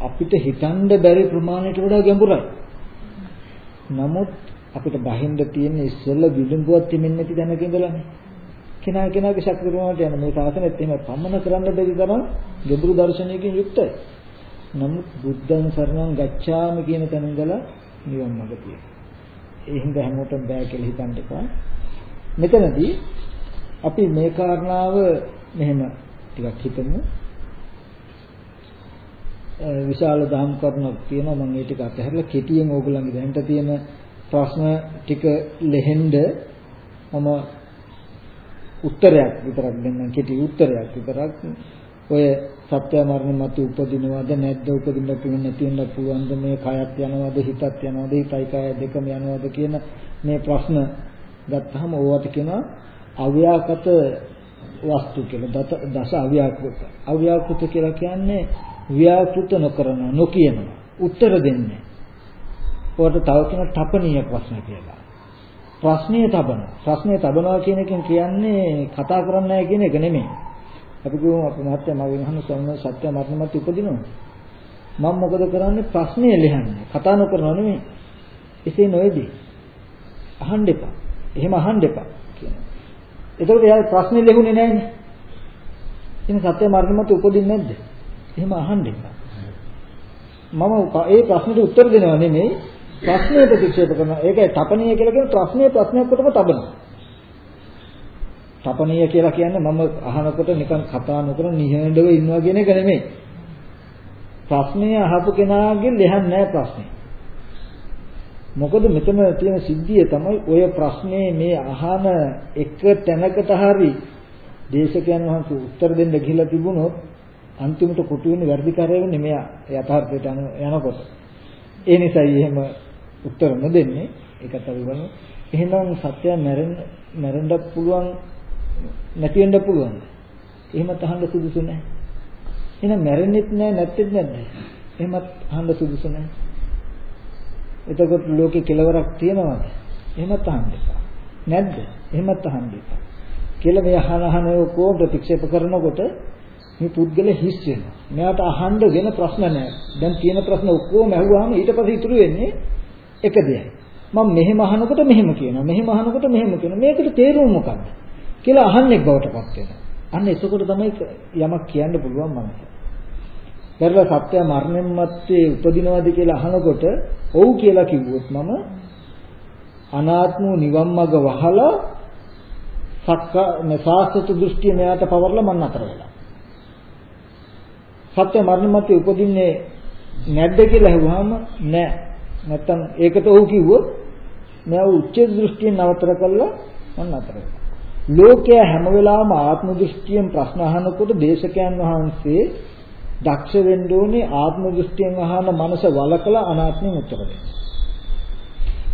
අපිට හිතන්න බැරි ප්‍රමාණයට වඩා ගැඹුරයි. නමුත් අපිට බහින්ද තියෙන ඉස්සෙල්ල විදුඹුවක් තිමින් නැති දැනක ඉඳලානේ. කෙනා කෙනාගේ ශක්ති ප්‍රමාණයට යන මේ සාසනෙත් එහෙම පමන කරන්න බැරි තරම් ගැඹුරු දර්ශනයකින් යුක්තයි. නමුත් බුද්ධං සරණං ගච්ඡාමි කියන තැන ඉඳලා නිවන් මඟ තියෙනවා. ඒ හින්දා හැමෝටම බෑ කියලා හිතන්න එපා. මෙතනදී අපි මේ කාරණාව මෙහෙම ටිකක් හිතමු. විශාල දහම් කරුණක් තියෙනවා. මම ඒ ටික අතහැරලා කෙටියෙන් ඕගොල්ලන්ගේ දැනට තියෙන ප්‍රශ්න ටික ලෙහෙන්න මම උත්තරයක් විතරක් දෙන්නම් කෙටි උත්තරයක් විතරක්. ඔය සත්‍ය මරණ මත උපදිනවද නැද්ද උපදින්න පුළුවන් නැති වෙන්න පුළුවන්ද මේ කයත් යනවද හිතත් යනවද හිතයි කය දෙකම යනවද කියන මේ ප්‍රශ්න ගත්තාම ඕවට කියනවා අව්‍යාකත වස්තු කියලා. දස අව්‍යාකෘත. අව්‍යාකෘත කියලා කියන්නේ ව්‍යාකෘත නොකරන නොකියන උත්තර දෙන්නේ ඕකට තව කියන තපනීය ප්‍රශ්න කියලා ප්‍රශ්නය තබන ප්‍රශ්නය තබනවා කියන එකෙන් කියන්නේ කතා කරන්නේ නැහැ කියන එක නෙමෙයි අපි කියමු අපි මහත්ය මගෙන් අහන සම්ම සත්‍ය මරණමත් උපදිනවා. මම මොකද කරන්නේ ප්‍රශ්නේ ලියන්නේ. කතා නොකරනවා නෙමෙයි. එසේ නොවේදී. අහන්න එපා. එහෙම අහන්න එපා කියනවා. එතකොට එයා ප්‍රශ්නේ ලියුනේ නැහැනේ. එහෙනම් සත්‍ය මරණමත් උපදින්නේ නැද්ද? එහෙම අහන්න එපා. මම ඒ ප්‍රශ්නෙට උත්තර දෙනවා නෙමෙයි ප්‍රශ්නයට ප්‍රතික්ෂේප කරනවා. ඒකයි තපනීය කියලා කියන ප්‍රශ්නේ ප්‍රශ්නයක් කොටම තබනවා. තපනීය කියලා කියන්නේ මම අහනකොට නිකන් කතා නොකර නිහඬව ඉන්නවා කියන එක නෙමෙයි. ප්‍රශ්නේ අහපු කෙනාගේ ලෙහන් නැහැ ප්‍රශ්නේ. මොකද මෙතන තියෙන සිද්ධිය තමයි ඔය ප්‍රශ්නේ මේ අහන එක තැනකට හරි දේශකයන් වහන්සේ උත්තර දෙන්න ගිහිලා තිබුණොත් අන්තිමට කොටු වෙන්නේ වැඩිකාරය වෙන්නේ මෙයා යථාර්ථයට යනකොට. ඒ නිසායි එහෙම උත්තර නොදෙන්නේ. ඒකත් අපි බලමු. එහෙනම් සත්‍යය මැරෙන්න මැරෙන්නත් පුළුවන් නැති වෙන්න පුළුවන්. එහෙමත් අහන්න සුදුසු නැහැ. එහෙනම් මැරෙන්නෙත් නැහැ නැත්තේත් නැද්ද? එහෙමත් අහන්න සුදුසු නැහැ. එතකොට ලෝකේ කෙලවරක් තියනවද? එහෙමත් අහන්න එපා. නැද්ද? එහෙමත් අහන්න එපා. කියලා මේ අහන අහන කෝ ප්‍රතික්ෂේප කරනකොට මේ පුද්ගල හිස් වෙනවා. මෙයාට අහන්න වෙන ප්‍රශ්න නැහැ. දැන් තියෙන ප්‍රශ්න ඔක්කොම ඇහුවාම ඊට පස්සේ ඉතුරු වෙන්නේ එක දෙයයි. මම මෙහෙම අහනකොට මෙහෙම කියනවා. මෙහෙම අහනකොට මෙහෙම කියනවා. මේකට තේරුම මොකක්ද? කියලා අහන්නේ බවට පත් වෙනවා. අන්න එතකොට තමයි යමක් කියන්න පුළුවන් මනස. පෙරලා සත්‍ය මරණයන් මැත්තේ උපදිනවද කියලා අහනකොට ඔව් කියලා කිව්වොත් මම අනාත්ම නිවන් මඟ වහලා සක්ක නසාසත දෘෂ්ටිය මෙයාට පවර්ලා මන් අතර වෙලා. සත්‍ය මරණ මැත්තේ උපදින්නේ නැද්ද කියලා අහුවාම නෑ. නැත්තම් ඒකට ඔව් කිව්වොත් මෙයා උච්ච දෘෂ්ටියෙන් නවතර කළා මන් අතර වෙලා. ලෝකයා හැම වෙලාවම ආත්ම දෘෂ්ටියෙන් ප්‍රශ්න අහනකොට දේශකයන් වහන්සේ දක්ෂ වෙන්න ඕනේ ආත්ම දෘෂ්ටියෙන් අහන මනස වලකලා අනාත්මයෙන් උත්තර දෙන්න.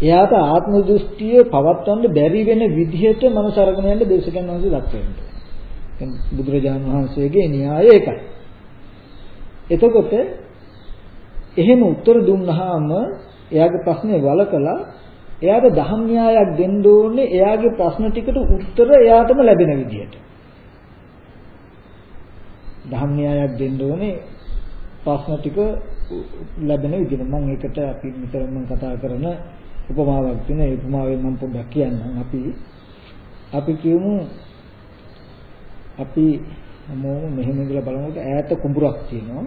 එයාට ආත්ම දෘෂ්ටිය පවත්වන්න බැරි වෙන විදිහට මනස අරගෙන යන්න දේශකයන් වහන්සේ දක්ෂ වෙන්න ඕනේ. බුදුරජාණන් වහන්සේගේ න්‍යාය ඒකයි. එතකොට එහෙම උත්තර දුන්නාම එයාගේ ප්‍රශ්නේ වලකලා එයාට දහම් න්‍යායක් දෙන්න ඕනේ එයාගේ ප්‍රශ්න ටිකට උත්තර එයාටම ලැබෙන විදිහට. දහම් න්‍යායක් දෙන්න ඕනේ ප්‍රශ්න ටික ලැබෙන විදිහට. මම ඒකට අපි නිතරම කතා කරන උපමාවක් තියෙන ඒ උපමාවෙන් මම පොඩ්ඩක් කියන්නම්. අපි අපි කියමු අපි හැමෝම මෙහෙම ඉඳලා බලනකොට ඈත කුඹුරක් තියෙනවා.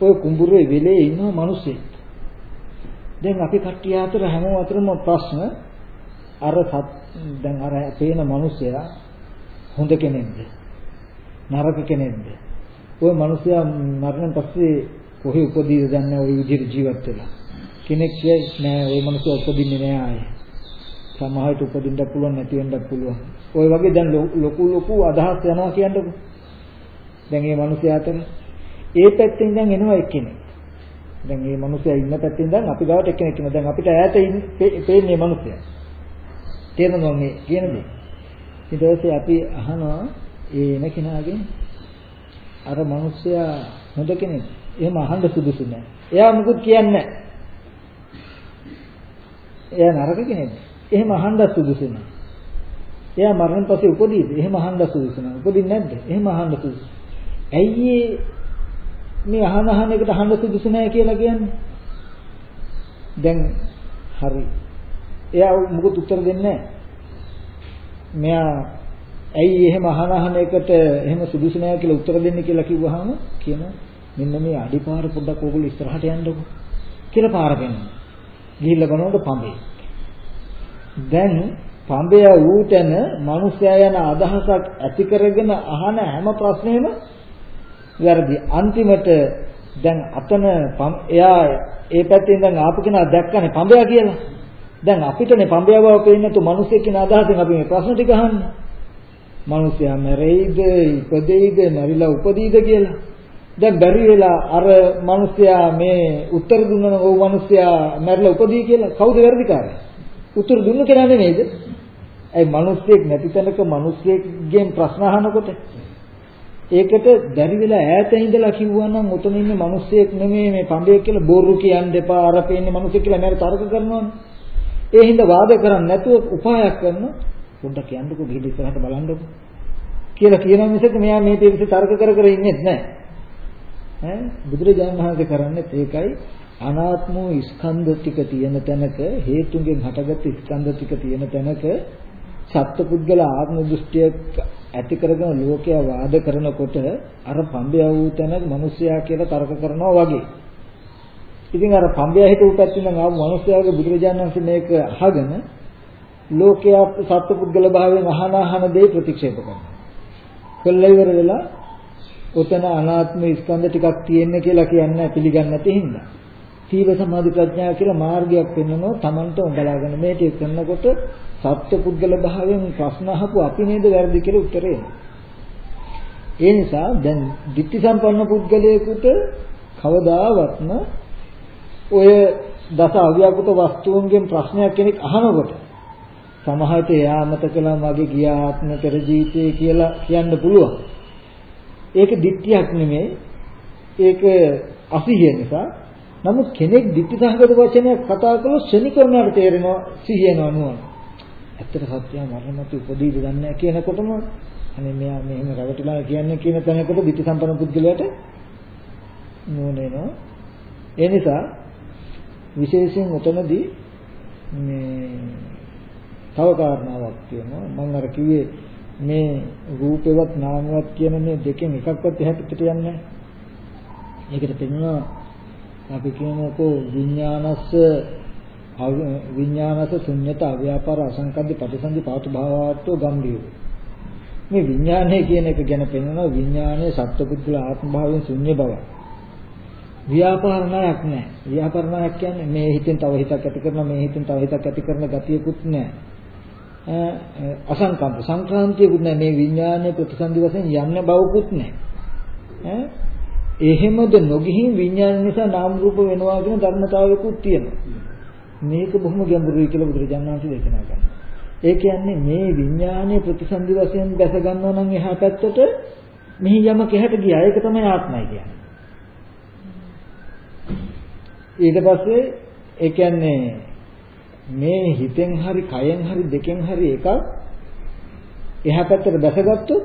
ওই කුඹුරේ වෙලේ ඉන්න මිනිස්සෙක්. දැන් අපි කට්ටිය අතර හැමෝම අතරම ප්‍රශ්න අර දැන් අර පේන මිනිසයා හොඳ කෙනෙක්ද නරක කෙනෙක්ද? ওই මිනිසයා මරණයෙන් පස්සේ කොහේ උපදීද දන්නේ ওই විදිහට ජීවත් වෙලා. කෙනෙක් කියයි නෑ ওই මිනිස්සු උපදින්නේ නෑ ආයේ. සමහරට උපදින්නත් පුළුවන් නැති වෙන්නත් පුළුවන්. ওই වගේ දැන් ලොකු ලොකු අදහස් යනවා කියන්නකො. දැන් මේ මිනිස්යාට ඒ පැත්තෙන් ඉඳන් එනවා එක්කෙනෙක්. දැන් මේ මිනිස්සයා ඉන්න පැත්තෙන් ඉඳන් අපි ගාවට එක්කෙනෙක් ඉන්නවා. දැන් අපිට ඈත පේන්නේ මිනිස්සයා. තේරෙනවද මේ කියන දේ? ඊට පස්සේ අපි අහනවා ඒ එන කෙනාගෙන් අර මිනිස්සයා හොඳ කෙනෙක්. එහෙම අහන්න සුදුසු නෑ. එයා මොකුත් කියන්නේ නෑ. එයා නරක කෙනෙක්. එහෙම අහන්න සුදුසු නෑ. එයා මරණ පස්සේ උපදීද? එහෙම අහන්න සුදුසු නෑ. උපදින්නේ නැද්ද? එහෙම අහන්න සුදුසු. ඇයි මේ අහන අහන එකට අහන්න සුදුසු නෑ කියලා කියන්නේ? දැන් හරි. එයා මොකුත් උත්තර දෙන්නේ නෑ. මෙයා ඇයි එහෙම අහන අහන එකට එහෙම සුදුසු නෑ කියලා උත්තර දෙන්නේ කියලා කිව්වහම කියනවා මෙන්න මේ අඩිපාර පොඩ්ඩක් ඕගොල්ලෝ ඉස්සරහට යන්නකො කියලා පාර පෙන්නනවා. ගිහිල්ලා බලනකොට පඹේ. දැන් පඹය ඌතන මිනිස්යා යන අදහසක් ඇති කරගෙන අහන හැම ප්‍රශ්නෙම වැරදි. අන්තිමට දැන් අතන එයා ඒ පැත්තෙන් දැන් ආපු කෙනා දැක්කනේ පඹය කියලා. දැන් අපිටනේ පඹය බව පේන්නේ නැතු මිනිස්සෙක් කියන අදහසෙන් අපි මේ ප්‍රශ්න ටික අහන්නේ. මිනිසයා මැරෙයිද, ඉපදෙයිද, මැරිලා උපදීද කියලා. දැන් බැරි වෙලා අර මිනිසයා මේ උත්තර දුන්නම ඔව් මිනිසයා මැරිලා උපදී කියලා කවුද වැරදිකාරයා? උත්තර දුන්න කෙනා නෙමෙයිද? ඒ මිනිස්සෙක් නැති තැනක මිනිස්සෙක්ගෙන් ප්‍රශ්න අහනකොට ඒකට බැරි වෙලා ඈත ඉඳලා කිව්වනම් උතන ඉන්නේ මිනිස්සෙක් නෙමෙයි මේ පඹයක් කියලා බොරු කියන්න එපා අර පේන්නේ මිනිස්සෙක් කියලා මම තර්ක කරනවානේ. ඒ හින්දා වාද කරන්නේ නැතුව උපායක් කරන පොඩ්ඩක් කියන්නකෝ ගිහින් ඉස්සරහට බලන්නකෝ කියලා කියනවා මිසක මෙයා මේ පිළිස තර්ක කර කර ඉන්නේ නැහැ. ඈ බුදුරජාණන් වහන්සේ කරන්නේ ඒකයි අනාත්ම වූ ස්කන්ධ ටික තියෙන තැනක හේතුන්ගෙන් හටගත් ස්කන්ධ ටික තියෙන තැනක සත්පුද්ගල ආත්ම දෘෂ්ටියක් ඇති කරගෙන ලෝකයා වාද කරනකොට අර පඹය වූ තැන මිනිසයා කියලා තර්ක කරනවා වගේ. ඉතින් අර පඹය හිටු පැත්තෙන් ආව මිනිසයාගේ බුදුරජාණන් වහන්සේ මේක අහගෙන ලෝකයා සත්පුද්ගල භාවයෙන් අහන අහන දේ ප්‍රතික්ෂේප කරනවා. කළා ඉවර වෙලා ඔතන අනාත්ම ස්කන්ධ ටිකක් තියෙන්නේ කියලා කියන්නේ පිළිගන්නේ නැති හින්දා. සීල සමාධි ප්‍රඥා කියලා මාර්ගයක් පෙන්වනවා Tamanට උඹලාගෙන මේ ටික කරනකොට සත්පුද්ගල භාවයෙන් ප්‍රශ්න අහපු අපි නේද වැරදි කියලා උත්තරේ එනවා. ඒ නිසා දැන් ditthi සම්පන්න පුද්ගලයෙකුට කවදාවත්ම ඔය දස අව්‍යාකෘත වස්තුන්ගෙන් ප්‍රශ්නයක් කෙනෙක් අහනකොට සමහරට එයා අමතකලා මගේ ගිය ආත්ම පෙර ජීවිතේ කියලා කියන්න පුළුවන්. ඒක ditthියක් නෙමෙයි. ඒක අසිහිය නිසා. නමුත් කෙනෙක් ditthි සහගත වචනයක් කතා කළොත් ශනිකවම තේරෙනවා සිහියනවා නුවණ. ඇත්තට සත්‍යය මරණමත් උපදීද දන්නේ කියනකොටම අනේ මෙයා මෙහෙම රැවටිලා කියන්නේ කියන තැනකට ditthi සම්පන්න පුද්ගලයාට නුවණ එනවා. ඒ නිසා විශේෂයෙන් උතනදී මේ තව කාරණාවක් තියෙනවා මම අර කිව්වේ මේ රූපේවත් නාමවත් කියන මේ දෙකෙන් එකක්වත් එහා පිටට යන්නේ නැහැ. ඒකට පෙන්වනවා අපි කියනකෝ විඥානස්ස විඥානස ශුන්්‍යත අව්‍යාපාර අසංකද්ද පටිසන්ධි පාතු භාවාර්ථෝ ගම්බීර මේ විඥානය කියන එක ගැන පෙන්වනවා විඥානයේ සත්පුද්ගල ආත්ම භාවයෙන් ශුන්‍ය බව. ව්‍යාපාරණයක් නැහැ ව්‍යාපාරණයක් කියන්නේ මේ හිතෙන් තව හිතක් ඇති කරන මේ හිතෙන් තව හිතක් ඇති කරන ගතියකුත් නැහැ අසංකම්ප සංක්‍රාන්තියකුත් නැහැ මේ විඥානයේ ප්‍රතිසන්දි වශයෙන් යන්න බවකුත් නැහැ එහෙමද නොගිහින් විඥාන නිසා නාම රූප වෙනවා කියන ධර්මතාවයකුත් තියෙනවා මේක බොහොම ගැඹුරුයි කියලා බුදුරජාණන් වහන්සේ දේශනා කරනවා. ඒ කියන්නේ මේ විඥානයේ ප්‍රතිසන්දි වශයෙන් දැස ගන්නවා නම් එහා පැත්තට මෙහි යමක එහාට ගියා. ඒක තමයි ආත්මය කියන්නේ. ඊට පස්සේ ඒ කියන්නේ මේ හිතෙන් හරි කයෙන් හරි දෙකෙන් හරි එකක් එහා පැත්තට දැසගත්තොත්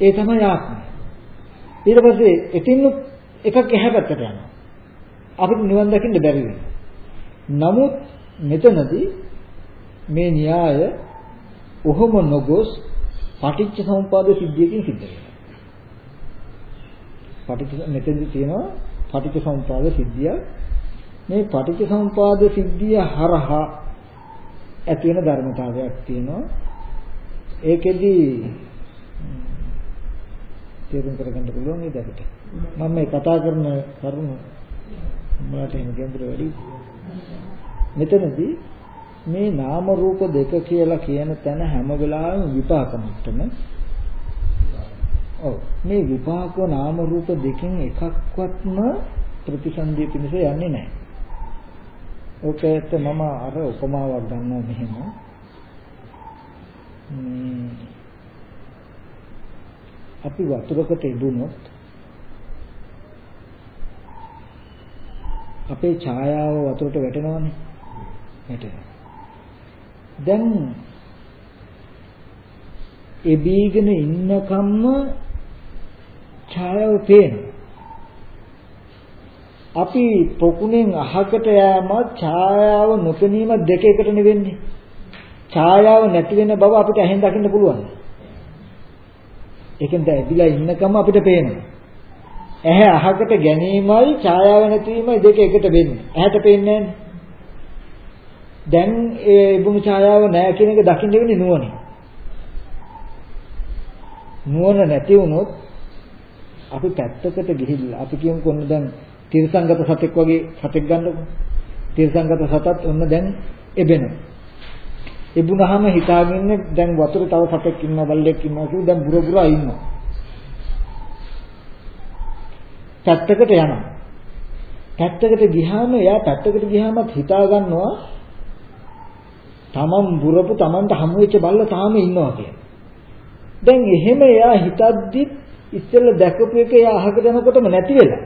ඒ තමයි ආත්මය. ඊට පස්සේ එතින් එකක් එහා පැත්තට යනවා. අපිට නිවන් දකින්න බැරි නමුත් මෙතනදී මේ න්‍යාය ඔහොම නොගොස් පටිච්ච සමුපාද සිද්ධියකින් සිද්ධ වෙනවා. පටිච්ච මෙතනදී තියෙනවා පටිච්ච සමුපාද සිද්ධිය. මේ පටිච්ච සමුපාද සිද්ධිය හරහා ඇති වෙන ධර්මතාවයක් තියෙනවා. ඒකෙදි තේරුම් කරගන්න පුළුවන් ඒ දැකට. මම මේ කතා කරන කරුණ මට එන ගැඹුර වැඩි. මෙතනදී මේ නාම රූප දෙක කියලා කියන තැන හැම වෙලාවෙම විපාක මට්ටම ඔව් මේ විපාක නාම රූප දෙකෙන් එකක්වත්ම ප්‍රතිසන්දිය පිණිස යන්නේ නැහැ. ඕකේත් මම අර උපමාවක් ගන්නවා මෙහෙම. අපි වතුරකට ඉදුණොත් අපේ ඡායාව වතුරට වැටෙනවනේ. වැටෙනවා. දැන් එබීගෙන ඉන්නකම්ම ඡායාව පේනවා. අපි පොකුණෙන් අහකට යෑමත් ඡායාව නොපෙනීම දෙක එකට නෙවෙන්නේ. ඡායාව නැති වෙන බව අපිට ඇහෙන් දකින්න පුළුවන්. ඒකෙන් දැන් ඇදිලා ඉන්නකම අපිට පේනවා. ඇහැ අහකට ගැනීමයි ඡායාව නැතිවීමයි දෙක එකට වෙන්නේ. ඇහැට පේන්නේ දැන් ඒ ඉබුණු ඡායාව නැහැ කියන එක දකින්න වෙන්නේ නුවණින්. නුවණ නැති වුණොත් අපි පැත්තකට ගිහිල්ලා අපි කියමු කොන්න දැන් තිරසංගත සතෙක් වගේ සතෙක් ගන්නකො. තිරසංගත සතත් ඔන්න දැන් එබෙනවා. එබුණාම හිතාගෙන දැන් වතුරේ තව සතෙක් ඉන්නවා බල්ලෙක් ඉන්නවා කියලා දැන් බුර බුරා ඉන්නවා. පැත්තකට යනවා. පැත්තකට ගියාම එයා පැත්තකට ගියාමත් හිතා ගන්නවා තමන් බුරපු තමන්ට හමු වෙච්ච බල්ල තාම ඉන්නවා කියලා. දැන් එහෙම එයා හිතද්දි ඉස්සෙල්ලා දැකපු එක එයා අහකට යනකොටම නැති වෙලා.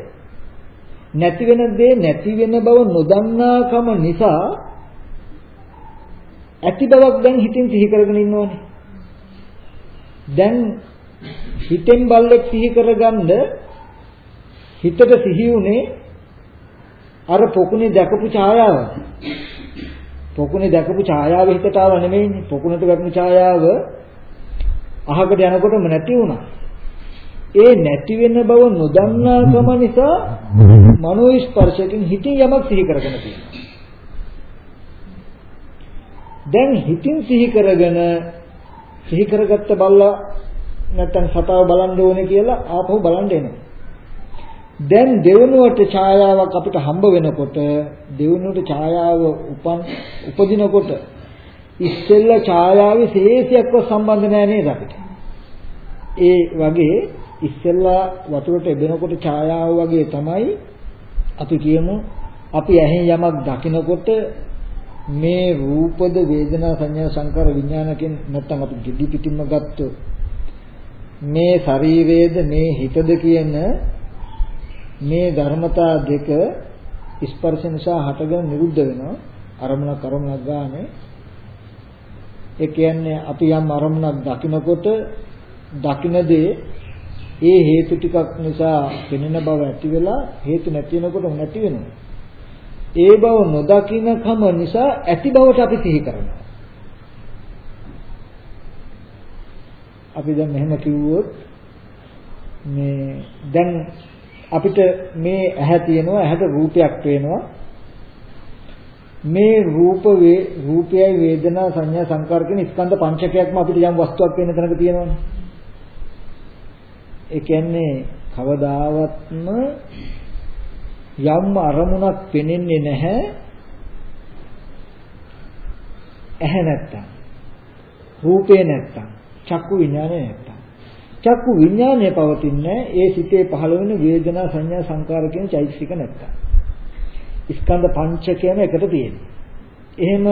නැති වෙන දේ නැති වෙන බව නොදන්නාකම නිසා ඇති බවක් දැන් හිතින් සිහි කරගෙන ඉන්නවනේ. දැන් හිතෙන් බල්ලෙක් සිහි කරගන්න හිතට සිහි උනේ අර පොකුණේ දැකපු ඡායාව. පොකුණේ දැකපු ඡායාව හිතට ආව නෙමෙයිනේ. පොකුණට වැටුණු ඡායාව අහකට යනකොටම නැති වුණා. ඒ නැති වෙන බව නොදන්නාකම නිසා මනෝ ස්පර්ශයෙන් හිතින් යමක් සිහි කරගෙන තියෙනවා. දැන් හිතින් සිහි කරගෙන සිහි කරගත්ත බල්ලා නැත්තම් සතාව බලන්න ඕනේ කියලා ආපහු බලන්න එනවා. දැන් දෙවනුවට ඡායාවක් අපිට හම්බ වෙනකොට දෙවනුවට ඡායාව උපන් උපදිනකොට ඉස්සෙල්ලා ඡායාවේ ශේෂයක්ව සම්බන්ධ නැහැ නේද අපිට? ඒ වගේ ඉස්සෙල්ලා වතුරට එබෙනකොට ඡායාව වගේ තමයි අපි කියමු අපි ඇහෙන් යමක් දකිනකොට මේ රූපද වේදනා සංඥා සංකාර විඥානකින් නැත්තම් අපි gedi පිටින්ම ගත්තොත් මේ ශරීරයේද මේ හිතද කියන මේ ධර්මතා දෙක ස්පර්ශ නිසා හටගෙන නිරුද්ධ වෙනවා අරමුණක් අරමුණක් ගානේ ඒ කියන්නේ අපි යම් අරමුණක් දකිනකොට දකිනදී ඒ හේතු ටිකක් නිසා පෙනෙන බව ඇති වෙලා හේතු නැති වෙනකොට නැති වෙනවා. ඒ බව නොදකින්නකම නිසා ඇති බවට අපි සිහි කරනවා. අපි දැන් මෙහෙම කිව්වොත් මේ දැන් අපිට මේ ඇහැ තියෙනවා ඇහැට රූපයක් පේනවා මේ රූප වේ රූපයයි වේදනා සංඥා සංකාර කියන ස්කන්ධ පංචකයක්ම අපිට යම් වස්තුවක් වෙන තැනක තියෙනවනේ ඒ කියන්නේ කවදාවත්ම යම් අරමුණක් පෙනෙන්නේ නැහැ. ඇහැ නැත්තම් රූපේ නැත්තම් චක්කු විඥානය නැත්තම්. චක්කු විඥානය පවතින්නේ ඒ සිතේ පහළ වෙන වේදනා සංඥා සංකාර කියන චෛතසික නැත්තම්. ස්කන්ධ පංචකයම එකට තියෙනවා. එහෙම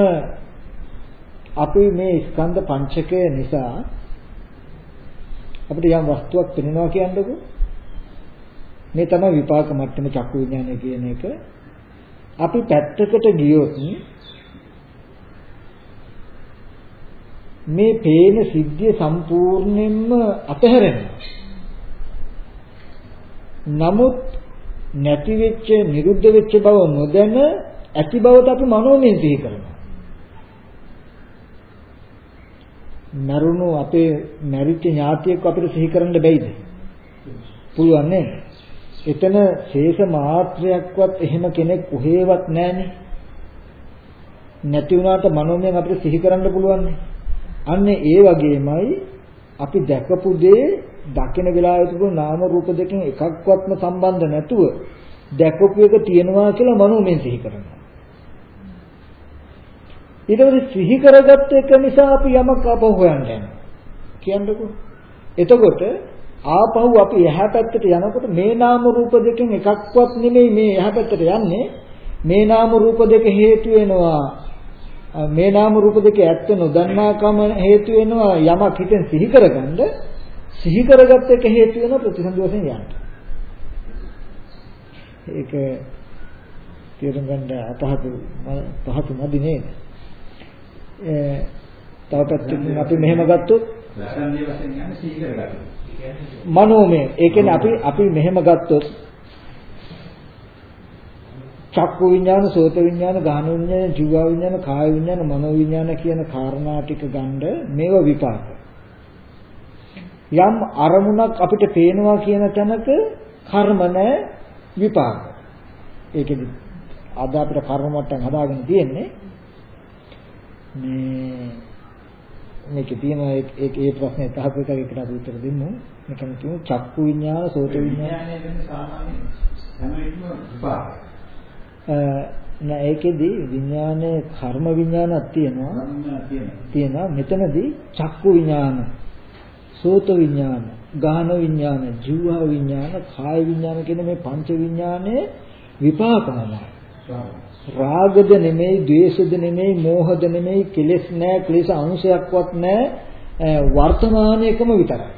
අපි මේ ස්කන්ධ පංචකය නිසා අපිට යම් වස්තුවක් පෙනෙනවා කියන්නකො. මේ තමයි විපාක මට්ටම චක්කු විඥානය කියන එක අපි පැත්තකට ගියොත් මේ පේන සිද්ධිය සම්පූර්ණයෙන්ම අතහැරෙනවා නමුත් නැති වෙච්ච නිරුද්ධ වෙච්ච බව නොදැන ඇති බවට අපි මනෝමයෙන් සිහි කරනවා මරුණු අපේ මැරිච්ච ඥාතියෙක් අපිට සිහි කරන්න බැයිද? පුළුවන් නේද? එතන ශේෂ මාත්‍රයක්වත් එහෙම කෙනෙක් කොහෙවත් නැහනේ. නැති වුණාට මනෝමයෙන් අපිට සිහි කරන්න පුළුවන් අන්න ඒ වගේමයි අපි දැකපු දේ දකින වෙලාවේ තිබුණු නාම රූප දෙකෙන් එකක්වත්ම සම්බන්ධ නැතුව දැකපු එක තියෙනවා කියලා මනෝමයෙන් සිහි කරනවා. ඊට පස්සේ සිහි කරගත්ත එක නිසා අපි යමක් ආපහු හොයන්න යනවා. කියන්නකෝ. එතකොට ආපහු අපි එහා පැත්තට යනකොට මේ නාම රූප දෙකෙන් එකක්වත් නෙමෙයි මේ එහා පැත්තට යන්නේ. මේ නාම රූප දෙක හේතු වෙනවා මේ නාම රූප දෙක ඇත්ත නොදන්නාකම හේතු වෙනවා යමක් හිතෙන් සිහි කරගන්න සිහි කරගත්ත එක හේතු වෙන ප්‍රතිසන්දි වශයෙන් යන්න. ඒක තේරුම් ගන්න අපහසු පහසු නැදි නේද? ඒ තව පැත්තකින් අපි මෙහෙම ගත්තොත් ලක්ෂණීය වශයෙන් යන්නේ සිහි කරගන්න. මනෝමය ඒ කියන්නේ අපි අපි මෙහෙම ගත්තොත් චක්කු විඥාන, සෝත විඥාන, ගාහන විඥාන, ජීව විඥාන, කාය විඥාන, මනෝ විඥාන කියන කාරණා ටික ගන්න මේව විපාක. යම් අරමුණක් අපිට පේනවා කියන තැනක කර්ම නැහැ විපාක. ඒකෙදි අද අපිට කර්ම මට්ටම් හදාගෙන තියෙන්නේ මේ මේකේ තියෙන ඒ ඒ ප්‍රශ්නේ තහපු එකක් එකට අපි උත්තර දෙමු. මෙතන කියමු චක්කු විඥාන, සෝත විපාක. නෑ ඒකෙදි විඥානයේ කර්ම විඥානක් තියෙනවා. තියෙනවා. මෙතනදී චක්කු විඥාන, සෝත විඥාන, ගාහන විඥාන, ජීව විඥාන, කාය විඥාන කියන මේ පංච විඥානයේ විපාකමයි. රාගද නෙමෙයි, ద్వේෂද නෙමෙයි, මෝහද නෙමෙයි, කෙලෙස් නෑ, ක්ලේශ අංශයක්වත් නෑ, වර්තමානයේකම විතරයි.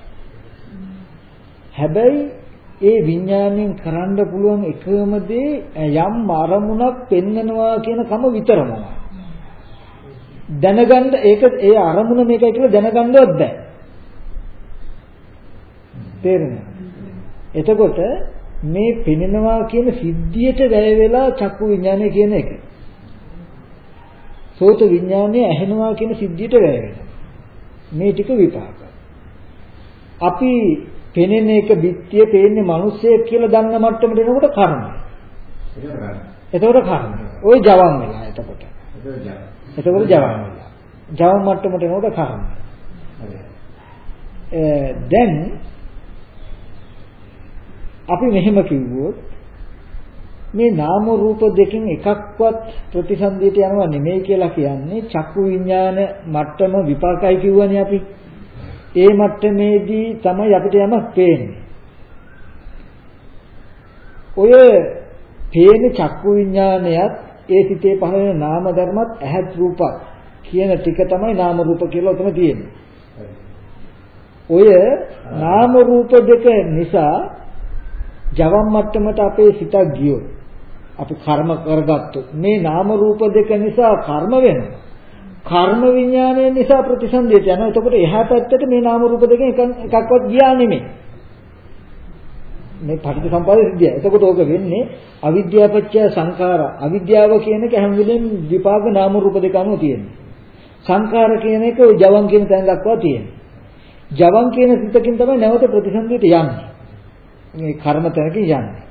හැබැයි ඒ විඥාණයෙන් කරන්න පුළුවන් එකම දේ යම් අරමුණක් පෙන්නනවා කියන කම විතරමයි. දැනගන්න ඒක ඒ අරමුණ මේකයි කියලා දැනගන්නවත් බෑ. තේරෙනවද? එතකොට මේ පෙනෙනවා කියන සිද්ධියට වැය වෙලා චක්කු විඥානය කියන එක. සෝත විඥානය ඇහෙනවා කියන සිද්ධියට වැය වෙනවා. මේ ටික විපාක. අපි පෙනෙන එක බිත්තිය පේන්නේ මිනිස්සෙක් කියලා දන්න මට්ටමට එනකොට කරන්නේ. එතකොට කර්මය. ওই ජවන් වෙලා එතකොට. එතකොට ජවන් වෙලා. ජවන් මට්ටමට එනකොට කර්මය. දැන් අපි මෙහෙම කිව්වොත් මේ නාම රූප දෙකෙන් එකක්වත් ප්‍රතිසන්දියට යනවා නෙමෙයි කියලා කියන්නේ චක්කු විඥාන මට්ටම විපාකයි කිව්වනේ අපි. ඒ මට්ටමේදී තමයි අපිට යමක් පේන්නේ. ඔය පේන චක්කු විඥානයත් ඒ සිතේ පහළ වෙන නාම ධර්මත් ඇහත් රූපත් කියන ටික තමයි නාම රූප කියලා උතන තියෙන්නේ. ඔය නාම රූප දෙක නිසා ජවන් මට්ටමට අපේ සිතක් ගියොත් අපි කර්ම කරගත්තොත් මේ නාම රූප දෙක නිසා කර්ම වෙනවා. කර්ම විඥානය නිසා ප්‍රතිසන්දියට යනවා. එතකොට එහා පැත්තට මේ නාම රූප දෙකෙන් එකක්වත් ගියා නෙමෙයි. මේ පටිච්චසමුප්පාද සිද්ධිය. එතකොට ඕක වෙන්නේ අවිද්‍යාපච්චය සංඛාර. අවිද්‍යාව කියන එක හැම වෙලෙම විපාක නාම රූප දෙක අනුව තියෙනවා. සංඛාර කියන එක ওই ජවන් කියන තැන දක්වා තියෙනවා. ජවන් කියන සිතකින් තමයි නැවත ප්‍රතිසන්දියට යන්නේ. මේ කර්ම තැනකින් යන්නේ.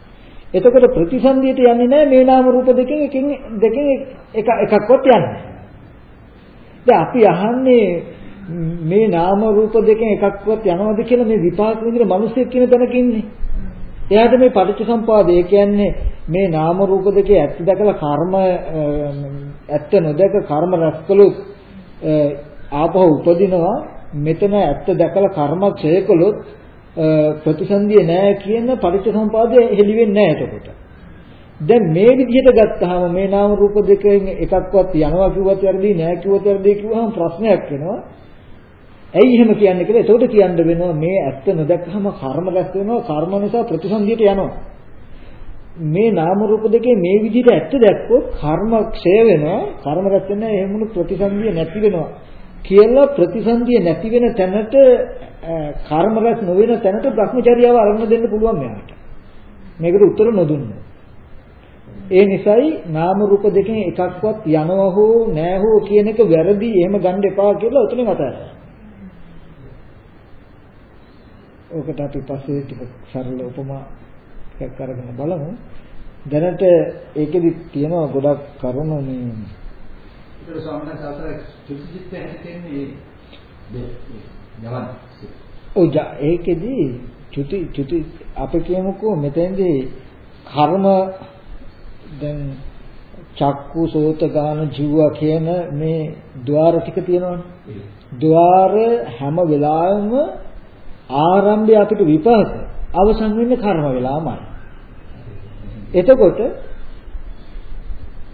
එතකොට ප්‍රතිසන්දියට යන්නේ නැහැ මේ නාම රූප දෙකෙන් එකකින් දෙකෙන් එක එකක්වත් යන්නේ. දැන් අපි අහන්නේ මේ නාම රූප දෙකෙන් එකක්වත් යනවද කියලා මේ විපාක විඳින මිනිස්සෙක් කියන තැනක ඉන්නේ. එයාට මේ පටිච්චසම්පාදය කියන්නේ මේ නාම රූප දෙකේ ඇත්ත දැකලා කර්ම ඇත්ත නොදක කර්ම රැස් කළොත් ආපහු උපදිනවා මෙතන ඇත්ත දැකලා කර්ම ක්ෂය කළොත් ප්‍රතිසන්දිය නැහැ කියන පටිච්චසම්පාදය හෙලි වෙන්නේ නැහැ එතකොට. දැන් මේ විදිහට ගත්තාම මේ නාම රූප දෙකෙන් එකක්වත් යනවා කිව්වත් වැරදි නෑ කිව්වත් වැරදි කිව්වහම ප්‍රශ්නයක් වෙනවා. ඇයි එහෙම කියන්නේ කියලා එතකොට කියන්න වෙනවා මේ ඇත්ත නොදැක්කම කර්ම රැස් වෙනවා කර්ම නිසා ප්‍රතිසන්දියට යනවා. මේ නාම රූප දෙකේ මේ විදිහට ඇත්ත දැක්කොත් කර්ම ක්ෂය වෙනවා කර්ම රැස් වෙනවා එහෙම වුණු ප්‍රතිසන්දිය නැති වෙනවා කියලා ප්‍රතිසන්දිය නැති වෙන තැනට කර්ම රැස් නොවන තැනට භ්‍රමචර්යාව අරගෙන දෙන්න පුළුවන් මෙයාට. මේකට උත්තර නොදුන්නොත්. ඒ නිසායි නාම රූප දෙකෙන් එකක්වත් යනවා හෝ නෑ හෝ කියන එක වැරදි එහෙම ගන්න එපා කියලා උතනින් අතහැරලා. ඔකට අපි පස්සේ ටික සරල උපමා ටිකක් අරගෙන බලමු. දැනට ඒකෙදි තියෙනවා ගොඩක් කරුණු මේ ඒක ස්වාමීන් වහන්සේ අතර චුතිචිත්ත හැදෙන්නේ යවන්න. ඔය ඒකෙදී චුති චුති අපි කියමුකෝ මෙතෙන්දී කර්ම දැන් චක්කු සෝත ගාන ජීව කියන මේ ద్వාර ටික තියෙනවනේ. ద్వාර හැම වෙලාවෙම ආරම්භය අපිට විපාක අවසන් වෙන්නේ කර්ම වෙලාවමයි. එතකොට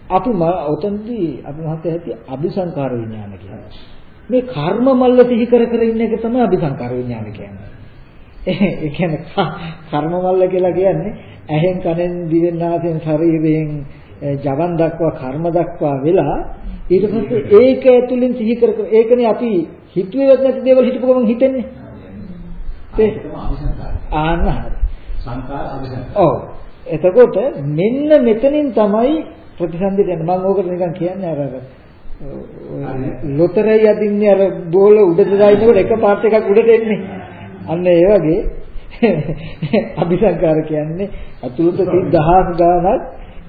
අපි ඔතනදී අපි මහත් ඇති අபிසංකාර විඥාන කියන්නේ. මේ කර්ම මල්ල සිහි කර කර ඉන්න එක තමයි අபிසංකාර විඥාන කියන්නේ. ඒ කියන්නේ කර්ම මල්ල කියලා කියන්නේ ඇහෙන් කනෙන් දිවෙන් නාසයෙන් ශරීරයෙන් ජවන් දක්වා කර්ම දක්වා වෙලා ඊට පස්සේ ඒක ඇතුලෙන් සිහි කර කර ඒකනේ අපි හිතුවේවත් නැති දේවල් හිතපු ගමන් හිතෙන්නේ. ඒකම අபிසංකාර. ආන්න හරි. සංකාර අபிසංකාර. ඔව්. එතකොට මෙන්න මෙතනින් තමයි ප්‍රතිසන්දියට යන මම ඕකට නිකන් කියන්නේ අර ලොතරැයි අදින්නේ අර බෝල උඩට දානකොට එක පාට් එකක් උඩට එන්නේ. අන්න ඒ වගේ අபிසංකාර කියන්නේ අතුලත 10000 ගානක්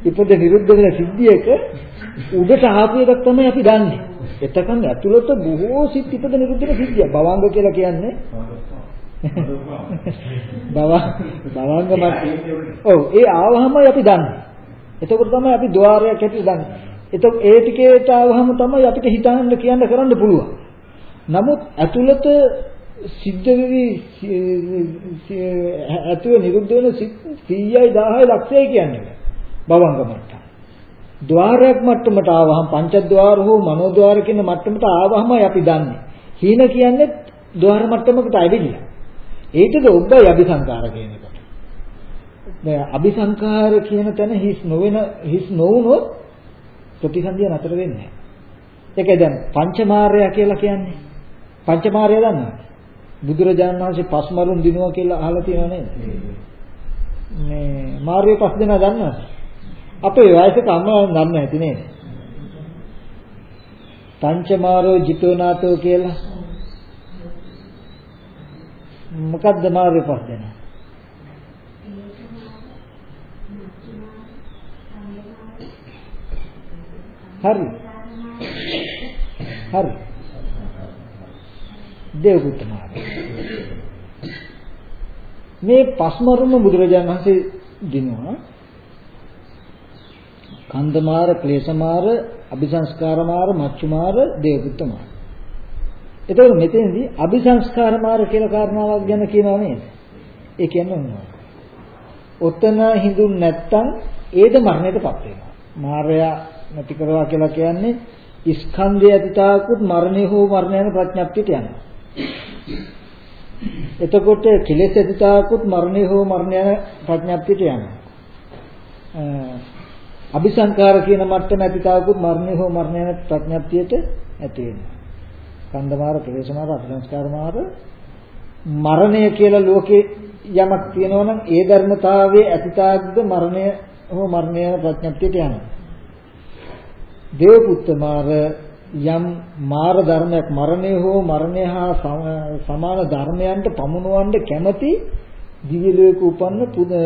ඉපද නිරුද්ධ වෙන සිද්ධියක උඩට ආපු එකක් තමයි අපි දන්නේ. එතකන් අතුලත බොහෝ සිත් ඉපද නිරුද්ධ වෙන සිද්ධිය. භවංග කියලා කියන්නේ භව භවංග මත ඔව් ඒ ආවහමයි අපි දන්නේ. එතකොට තමයි අපි ద్వාරයක් හැටියට දන්නේ. එතකොට ඒ ටිකේට ආවහම තමයි අපිට හිතන්න කියන්න කරන්න පුළුවන්. නමුත් ඇතුළත සිද්ධ වෙවි ඇතුළ නිරුද්ධ වෙන 100යි 10යි ලක්ෂය කියන්නේ. භවංග මට්ටම. ద్వාරයක් මට්ටමට ආවහම පංචද්වාර හෝ මනෝද්වාර කියන මට්ටමට ආවහමයි අපි දන්නේ. හීන කියන්නේ ద్వාර මට්ටමකට ඇවිල්ලා. ඒකද ඔබයි අபிසංකාර කියන එකට. දැන් අபிසංකාර කියන තැන හිස් නොවන හිස් නොවුනොත් ප්‍රතිසන්දිය නතර වෙන්නේ නැහැ. ඒකයි දැන් පංචමාර්ය කියලා කියන්නේ. පංචමාර්ය දන්නවද? බුදුරජාණන් වහන්සේ පස්මරුන් දිනුවා කියලා අහලා තියෙනව නේද? මේ මාර්ය පස් දෙනා දන්නවද? අපේ වයසක අම්මා දන්නේ නැති නේද? පංචමාරෝ ජිතෝනාතෝ කියලා මොකද්ද මාර්ය පස් දෙනා? හරි. හරි. දේවගුත්ත මේ පස්මරුම බුදුරජාණන් වහන්සේ දිනුවා කන්දමාර, ක්ලේශමාර, අபிසංස්කාරමාර, මච්චුමාර, දේවගුත්තමාර. එතකොට මෙතෙන්දී අபிසංස්කාරමාර කියලා කාරණාවක් ගැන කියනවා නේද? ඒ කියන්නේ මොනවද? ඔතන හිඳුන් නැත්තම් ඒද මරණයටපත් වෙනවා. මාර්යා නැති කරවා කියලා කියන්නේ ස්කන්ධය ඇතිතාවකුත් මරණය හෝ මරණ යන ප්‍රඥප්තියට යනවා. එතකොට කෙලෙස් ඇතිතාවකුත් මරණය හෝ මරණ යන ප්‍රඥප්තියට යනවා. අபிසංකාර කියන මට්ටම ඇතිතාවකුත් මරණය හෝ මරණ යන ප්‍රඥප්තියට ඇති වෙනවා. කන්දමාර කෙලෙසමාර අபிසංස්කාරමාර මරණය කියලා ලෝකේ යමක් තියෙනවා නම් ඒ ධර්මතාවයේ ඇතිතාවක්ද මරණය හෝ මරණය යන ප්‍රඥප්තියට යනවා. දේවපුත්තමාර යම් මාර ධර්මයක් මරණය හෝ මරණය හා සමාන ධර්මයන්ට පමුණවන්න කැමති දිව්‍ය ලෝක උපන්න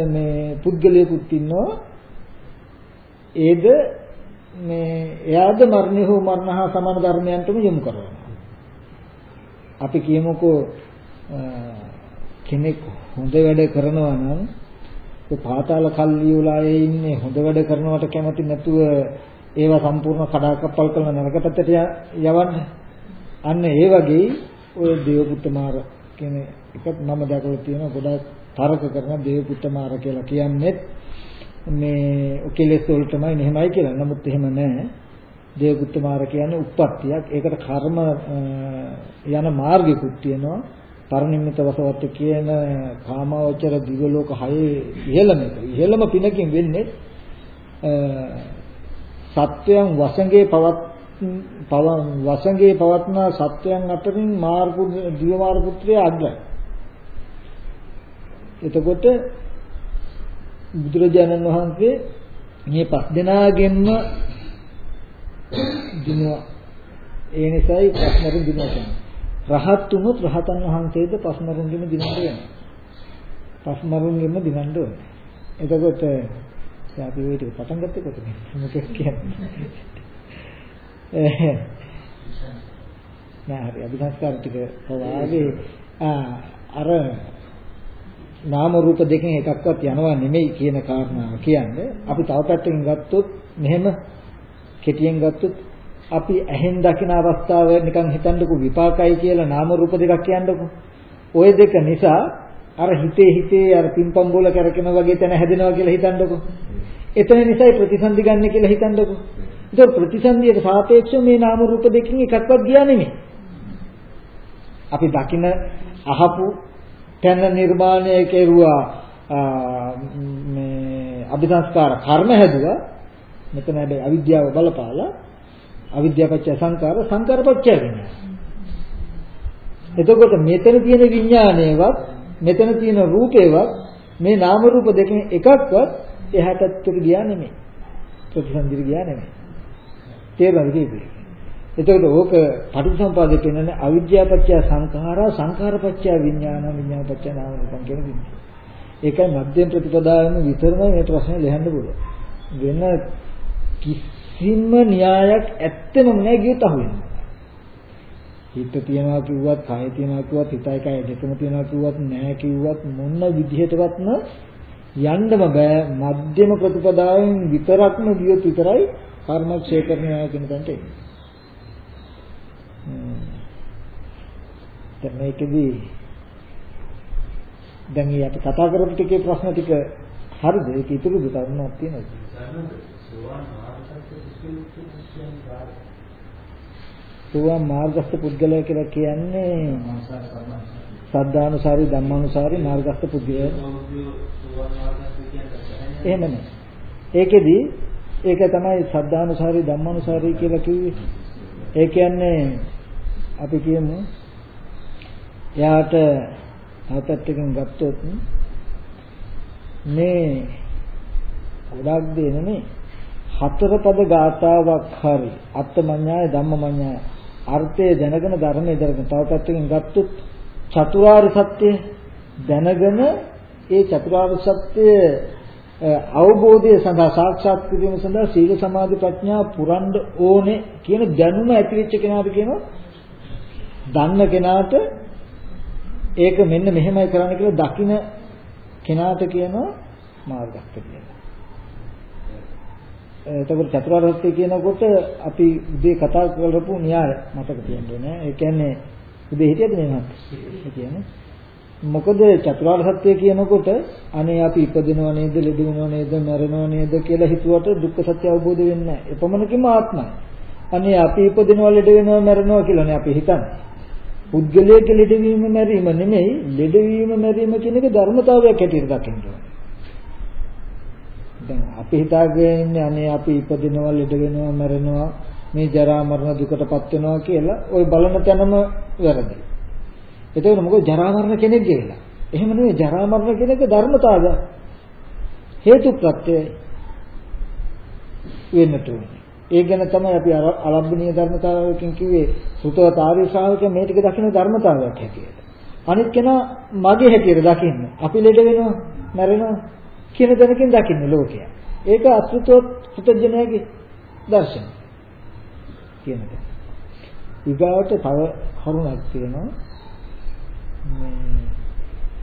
මේ පුද්ගලයෙකුත් ඉන්නවා. ඒද මේ එයාද මරණය හෝ මරණ හා සමාන ධර්මයන්ටම යොමු කරනවා. අපි කියමුකෝ කෙනෙක් හොඳ වැඩ කරනවා නම් ඒ පාතාල කල්ලි වල අය ඉන්නේ හොඳ වැඩ කරනවට කැමති නැතුව ඒවා සම්පූර්ණ කඩාකප්පල් කරන නරක පැත්තට යවන්න. අන්න ඒ වගේ ඔය දේවපුත්තමාර කියන එකත් මම දැකලා තියෙනවා ගොඩාක් තරක කරන දේවපුත්තමාර කියලා කියන්නේ මේ කෙලෙස් වලටමයි මෙහෙමයි කියලා. නමුත් එහෙම නැහැ. දේවපුත්තමාර කියන්නේ උප්පත්තියක්. ඒකට කර්ම යන මාර්ගිකුත් තියෙනවා. පරිනිම්මිත වසවත්තු කියන කාමාවචර දිව්‍ය ලෝක හයේ ඉහළම එක. ඉහළම පිනකින් වෙන්නේ සත්වයන් වසඟේ පවත් පවන් වසඟේ පවත්නා සත්වයන් අතරින් මාර්ගු දිව මාර්ගුත්‍රය අග්‍රයි. එතකොට බුදුරජාණන් වහන්සේ මේ පස් දෙනාගෙන්ම දිනුවා. ඒ නිසායි පස්මරුන් දිනුවා කියන්නේ. රහත් වුණොත් රහතන් වහන්සේද පස්මරුන්ගෙම දිනන්න වෙනවා. පස්මරුන්ගෙම දිනන්න ඕනේ. එතකොට දැන් අපි ওই ටික පටන් ගත්තේ කොතනද? මොකක්ද කියන්නේ? නෑ හරි අභිසංස්කාර ටික ඔයාගේ අර නාම රූප දෙකෙන් එකක්වත් යනවා නෙමෙයි කියන කාරණාව කියන්නේ අපි තව පැත්තකින් ගත්තොත් මෙහෙම කෙටියෙන් ගත්තොත් අපි ඇහෙන් දකින අවස්ථාව නිකන් හිතන්නකෝ විපාකයි කියලා නාම රූප දෙකක් කියන්නකෝ. ওই දෙක නිසා අර හිතේ හිතේ අර පිම්පම් බෝල කරකින වගේ තැන හැදෙනවා කියලා හිතන්නකෝ. එතන නිසායි ප්‍රතිසන්දි ගන්න කියලා හිතන්නකෝ. ඒක ප්‍රතිසන්දියට සාපේක්ෂව මේ නාම රූප දෙකකින් එකක්වත් ගියා නෙමෙයි. අපි දකින අහපු තැන නිර්මාණය කෙරුවා මේ අභිසංස්කාර කර්ම හැදුවා මෙතන හැබැයි අවිද්‍යාව බලපාලා අවිද්‍යාපච්ච සංකාර සංකාරපච්ච විඥාන. එතකොට මෙතන තියෙන විඥානයවත් මෙතන තියෙන රූපේවත් මේ නාම රූප දෙකෙන් එකක්වත් එහාටත් ගියා නෙමෙයි. ප්‍රතිසන්දිර ගියා නෙමෙයි. තේරුණාද කියන්නේ? එතකොට ඕක පටිච්චසමුපාදේ කියන්නේ අවිද්‍යාපච්චය සංඛාරා සංඛාරපච්චය විඥාන විඥානපච්චය නාම රූපම් කියන විදිහ. ඒකයි මධ්‍යම ප්‍රතිපදාවෙම විතරමයි මේ ප්‍රශ්නේ ලියන්න පුළුවන්. වෙන කිසිම න්‍යායක් ඇත්තම නෑ ගියොත් අහුවෙනවා. හිත තියනවා කිව්වත්, කය තියනවා කිව්වත්, හිතයි කය දෙකම තියනවා කිව්වත් නෑ කිව්වත් මොන විදිහටවත්ම යන්නම බෑ. මධ්‍යම ප්‍රතිපදාවෙන් විතරක්ම ගියොත් විතරයි කර්මක්ෂය කරනවා කියන තැනට එන්නේ. මේකෙදි දැන් මේ අපි කතා කරපු ටිකේ ප්‍රශ්න ටික හරිද? ඒක ඉතුරුද තවමත් තියෙනවද? සෝවාන් මාර්ගස්ත පුද්ගලයා කියලා කියන්නේ සද්ධානුසාරී ධම්මානුසාරී මාර්ගස්ත පුද්ගලයා. එහෙමනේ. ඒකෙදි ඒක තමයි සද්ධානුසාරී ධම්මානුසාරී කියලා කිව්වේ. ඒ කියන්නේ අපි කියමු එයාට තාත්තටකින් ගත්තොත් මේ ගොඩක් දේ නෙමෙයි හතර පද ගාතාවක් හරි අත්මඤ්ඤාය ධම්මමඤ්ඤාය අර්ථය දැනගෙන ධර්මයේ දැනගෙන තව පැත්තකින් ගත්තොත් චතුරාර්ය සත්‍ය දැනගෙන ඒ චතුරාර්ය සත්‍ය අවබෝධය සඳහා සාක්ෂාත් කිරීම සඳහා සීල සමාධි ප්‍රඥා පුරන්න ඕනේ කියන දැනුම ඇති වෙච්ච කෙනාට කියනවා දන්න කෙනාට ඒක මෙන්න මෙහෙමයි කරන්න කියලා දකින කෙනාට කියනවා මාර්ගස්ත කියලා. එතකොට චතුරාර්ය සත්‍ය කියනකොට අපි උදේ කතා කරපු න්‍යාය මතක තියෙන්න ඕනේ. ඒ කියන්නේ උදේ හිටියද මේ මහත්? කියන්නේ මොකද චතුරාර්ය සත්‍ය කියනකොට අනේ අපි ඉපදිනව නේද, ලෙඩ වෙනව නේද, මැරෙනව නේද කියලා හිතුවට දුක්ඛ සත්‍ය අවබෝධ වෙන්නේ නැහැ. එපමණකින්ම ආත්මයි. අනේ අපි ඉපදිනව ලෙඩ වෙනව මැරෙනව කියලානේ අපි හිතන්නේ. පුද්ගලයෙක් ලෙඩවීම මැරීම නෙමෙයි ලෙඩවීම මැරීම කියන එක ධර්මතාවයක් හැටියට දකින්න ඕනේ. දැන් අපි හිතාගෙන ඉන්නේ අනේ අපි ඉපදිනවා ලෙඩ වෙනවා මැරෙනවා මේ ජරා මරණ දුකටපත් වෙනවා කියලා ওই බලන තැනම වැරදි. එතකොට මොකද ජරා මරණ කෙනෙක් කියලා. එහෙම නෙවෙයි ජරා මරණ කියන එක ධර්මතාවය. හේතු ප්‍රත්‍යය වෙන්නට ඕනේ. ඒ ගැන තමයි අපි අලබ්බනීය ධර්මතාවයකින් කිව්වේ සුතවත ආර්ය ශ්‍රාවකයා මේ ටික දකින්න ධර්මතාවයක් හැටියට. අනිත් කෙනා මගේ හැටියට දකින්න. අපි ලෙඩ වෙනවා, මැරෙනවා කියන දැනකින් දකින්න ලෝකයා. ඒක අසුතවත් පුතඥයාගේ දර්ශනය. කියන එක. ඊගාවට තව කරුණක් තියෙනවා. මේ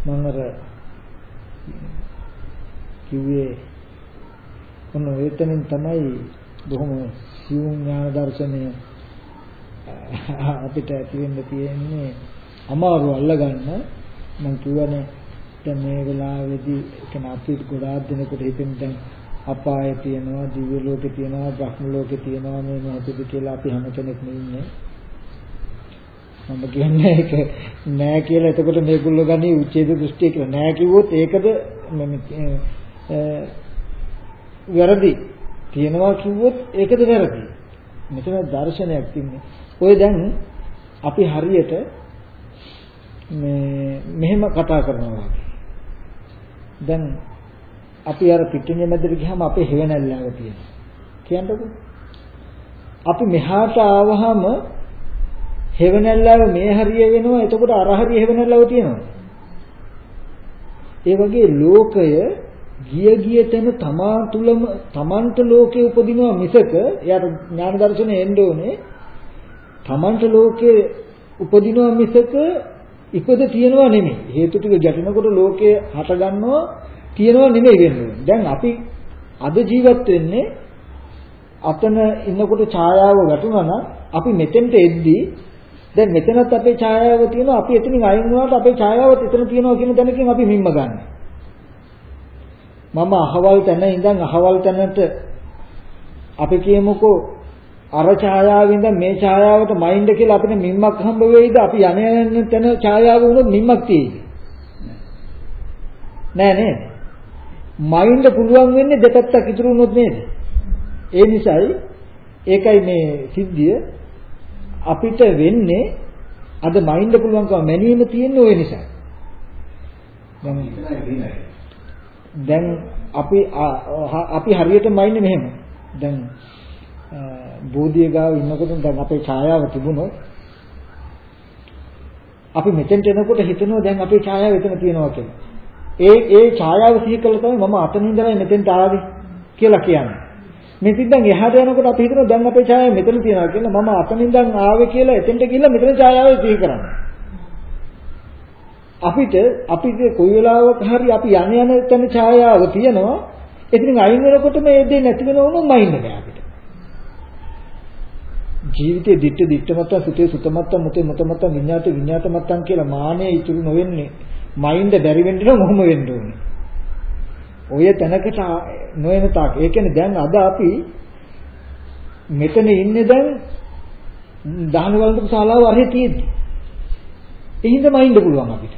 මම අර කිව්වේ මොන වේතනින් තමයි බොහොම සියුම් ඥාන දර්ශනය අපිට ඇති වෙන්න තියෙන්නේ අමාරු අල්ලගන්න. මම කියවනේ දැන් මේ වෙලාවේදී කියන අපිට ගොඩාක් දෙනෙකුට හිතෙන දැන් අපාය තියෙනවා දිව්‍ය ලෝකේ තියෙනවා බ්‍රහ්ම ලෝකේ තියෙනවා මේ මොහොතේදී කියලා අපි හැම කෙනෙක්ම ඉන්නේ. මම කියන්නේ ඒක නෑ කියලා එතකොට මේගොල්ලෝ ගන්නේ උච්ඡේද දෘෂ්ටිය කියලා නෑ කිව්වොත් ඒකද වැරදි තියනවා කිව්වොත් ඒකද වැරදි. මෙතන දර්ශනයක් තින්නේ. ඔය දැන් අපි හරියට මේ මෙහෙම කතා කරනවා දැන් අපි අර පිටිනේ මැදට ගියාම අපේ හේවණල්ලාව තියෙනවා. කියන්නකෝ. අපි මෙහාට ආවහම හේවණල්ලාව මේ හරිය වෙනවා. එතකොට අර හරිය හේවණල්ලාව තියෙනවා. ඒ වගේ ලෝකය ගිය ගිය තැන තමා තුලම තමන්ට ලෝකේ උපදිනවා මිසක එයාට ඥාන දර්ශනය එන්න ඕනේ තමන්ට ලෝකේ උපදිනවා මිසක ඉපද තියනවා නෙමෙයි. හේතු ටික ගැටෙනකොට ලෝකය හට ගන්නවා තියනවා නෙමෙයි වෙන්නේ. දැන් අපි අද ජීවත් වෙන්නේ අතන ඉන්නකොට ඡායාව වැටුණා නම් අපි මෙතෙන්ට එද්දී දැන් මෙතනත් අපේ ඡායාව තියෙනවා අපි එතනින් අයින් වුණාට අපේ ඡායාවත් එතන තියෙනවා කියන දැනකින් අපි මිම්ම ගන්න. මම අහවල් තැන ඉඳන් අහවල් තැනට අපි කියමුකෝ අර ඡායාවෙන් ඉඳන් මේ ඡායාවට මයින්ඩ් කියලා අපිට මිම්මක් හම්බ වෙයිද අපි යන යන තැන ඡායාව වුණොත් මිම්මක් තියෙයිද? නෑ නේද? මයින්ඩ් පුළුවන් වෙන්නේ දෙපැත්තක් ඉතුරු වුණොත් නේද? ඒ නිසායි ඒකයි මේ සිද්ධිය අපිට වෙන්නේ අද මයින්ඩ් පුළුවන්කම මැනීම තියෙන්නේ ওই නිසා. දැන් අපි අපි හරියට මයින්නේ මෙහෙම. දැන් බෝධිය ගාව ඉන්නකොට දැන් අපේ ඡායාව තිබුණොත් අපි මෙතෙන්ට එනකොට හිතනවා දැන් අපේ ඡායාව එතන තියෙනවා කියලා. ඒ ඒ ඡායාව සිහි කළා තමයි මම අතන ඉඳලා මෙතෙන්ට ආවේ කියලා කියන්නේ. මෙතින් දැන් එහාට යනකොට අපි හිතනවා දැන් අපේ ඡායාව මෙතන තියෙනවා කියලා මම අතනින් දැන් ආවේ කියලා එතෙන්ට ගිහිල්ලා මෙතන ඡායාව සිහි කරන්නේ. අපිට අපිට කොයි වෙලාවක හරි අපි යන යන තැන ඡායාව තියෙනවා එතනින් අයින් වෙනකොට මේ දේ නැති වෙන වුණොත් මයින්ඩ් නෑ අපිට. ජීවිතේ දිට්ඨ දිට්ඨ මත සුතේ සුත මත මුතේ මුත මත විඤ්ඤාත විඤ්ඤාත මතන් කියලා මානෙ ඉතුරු නොවෙන්නේ මයින්ඩ් බැරි වෙන්න නම් මොහොම වෙන්න ඕනේ. ඔය තැනකට නොයන තාක්. ඒ කියන්නේ දැන් අද අපි මෙතන ඉන්නේ දැන් දහන වලට ශාලාව අරහෙ තියෙද්දි. එහිඳම ඉන්න පුළුවන් අපිට.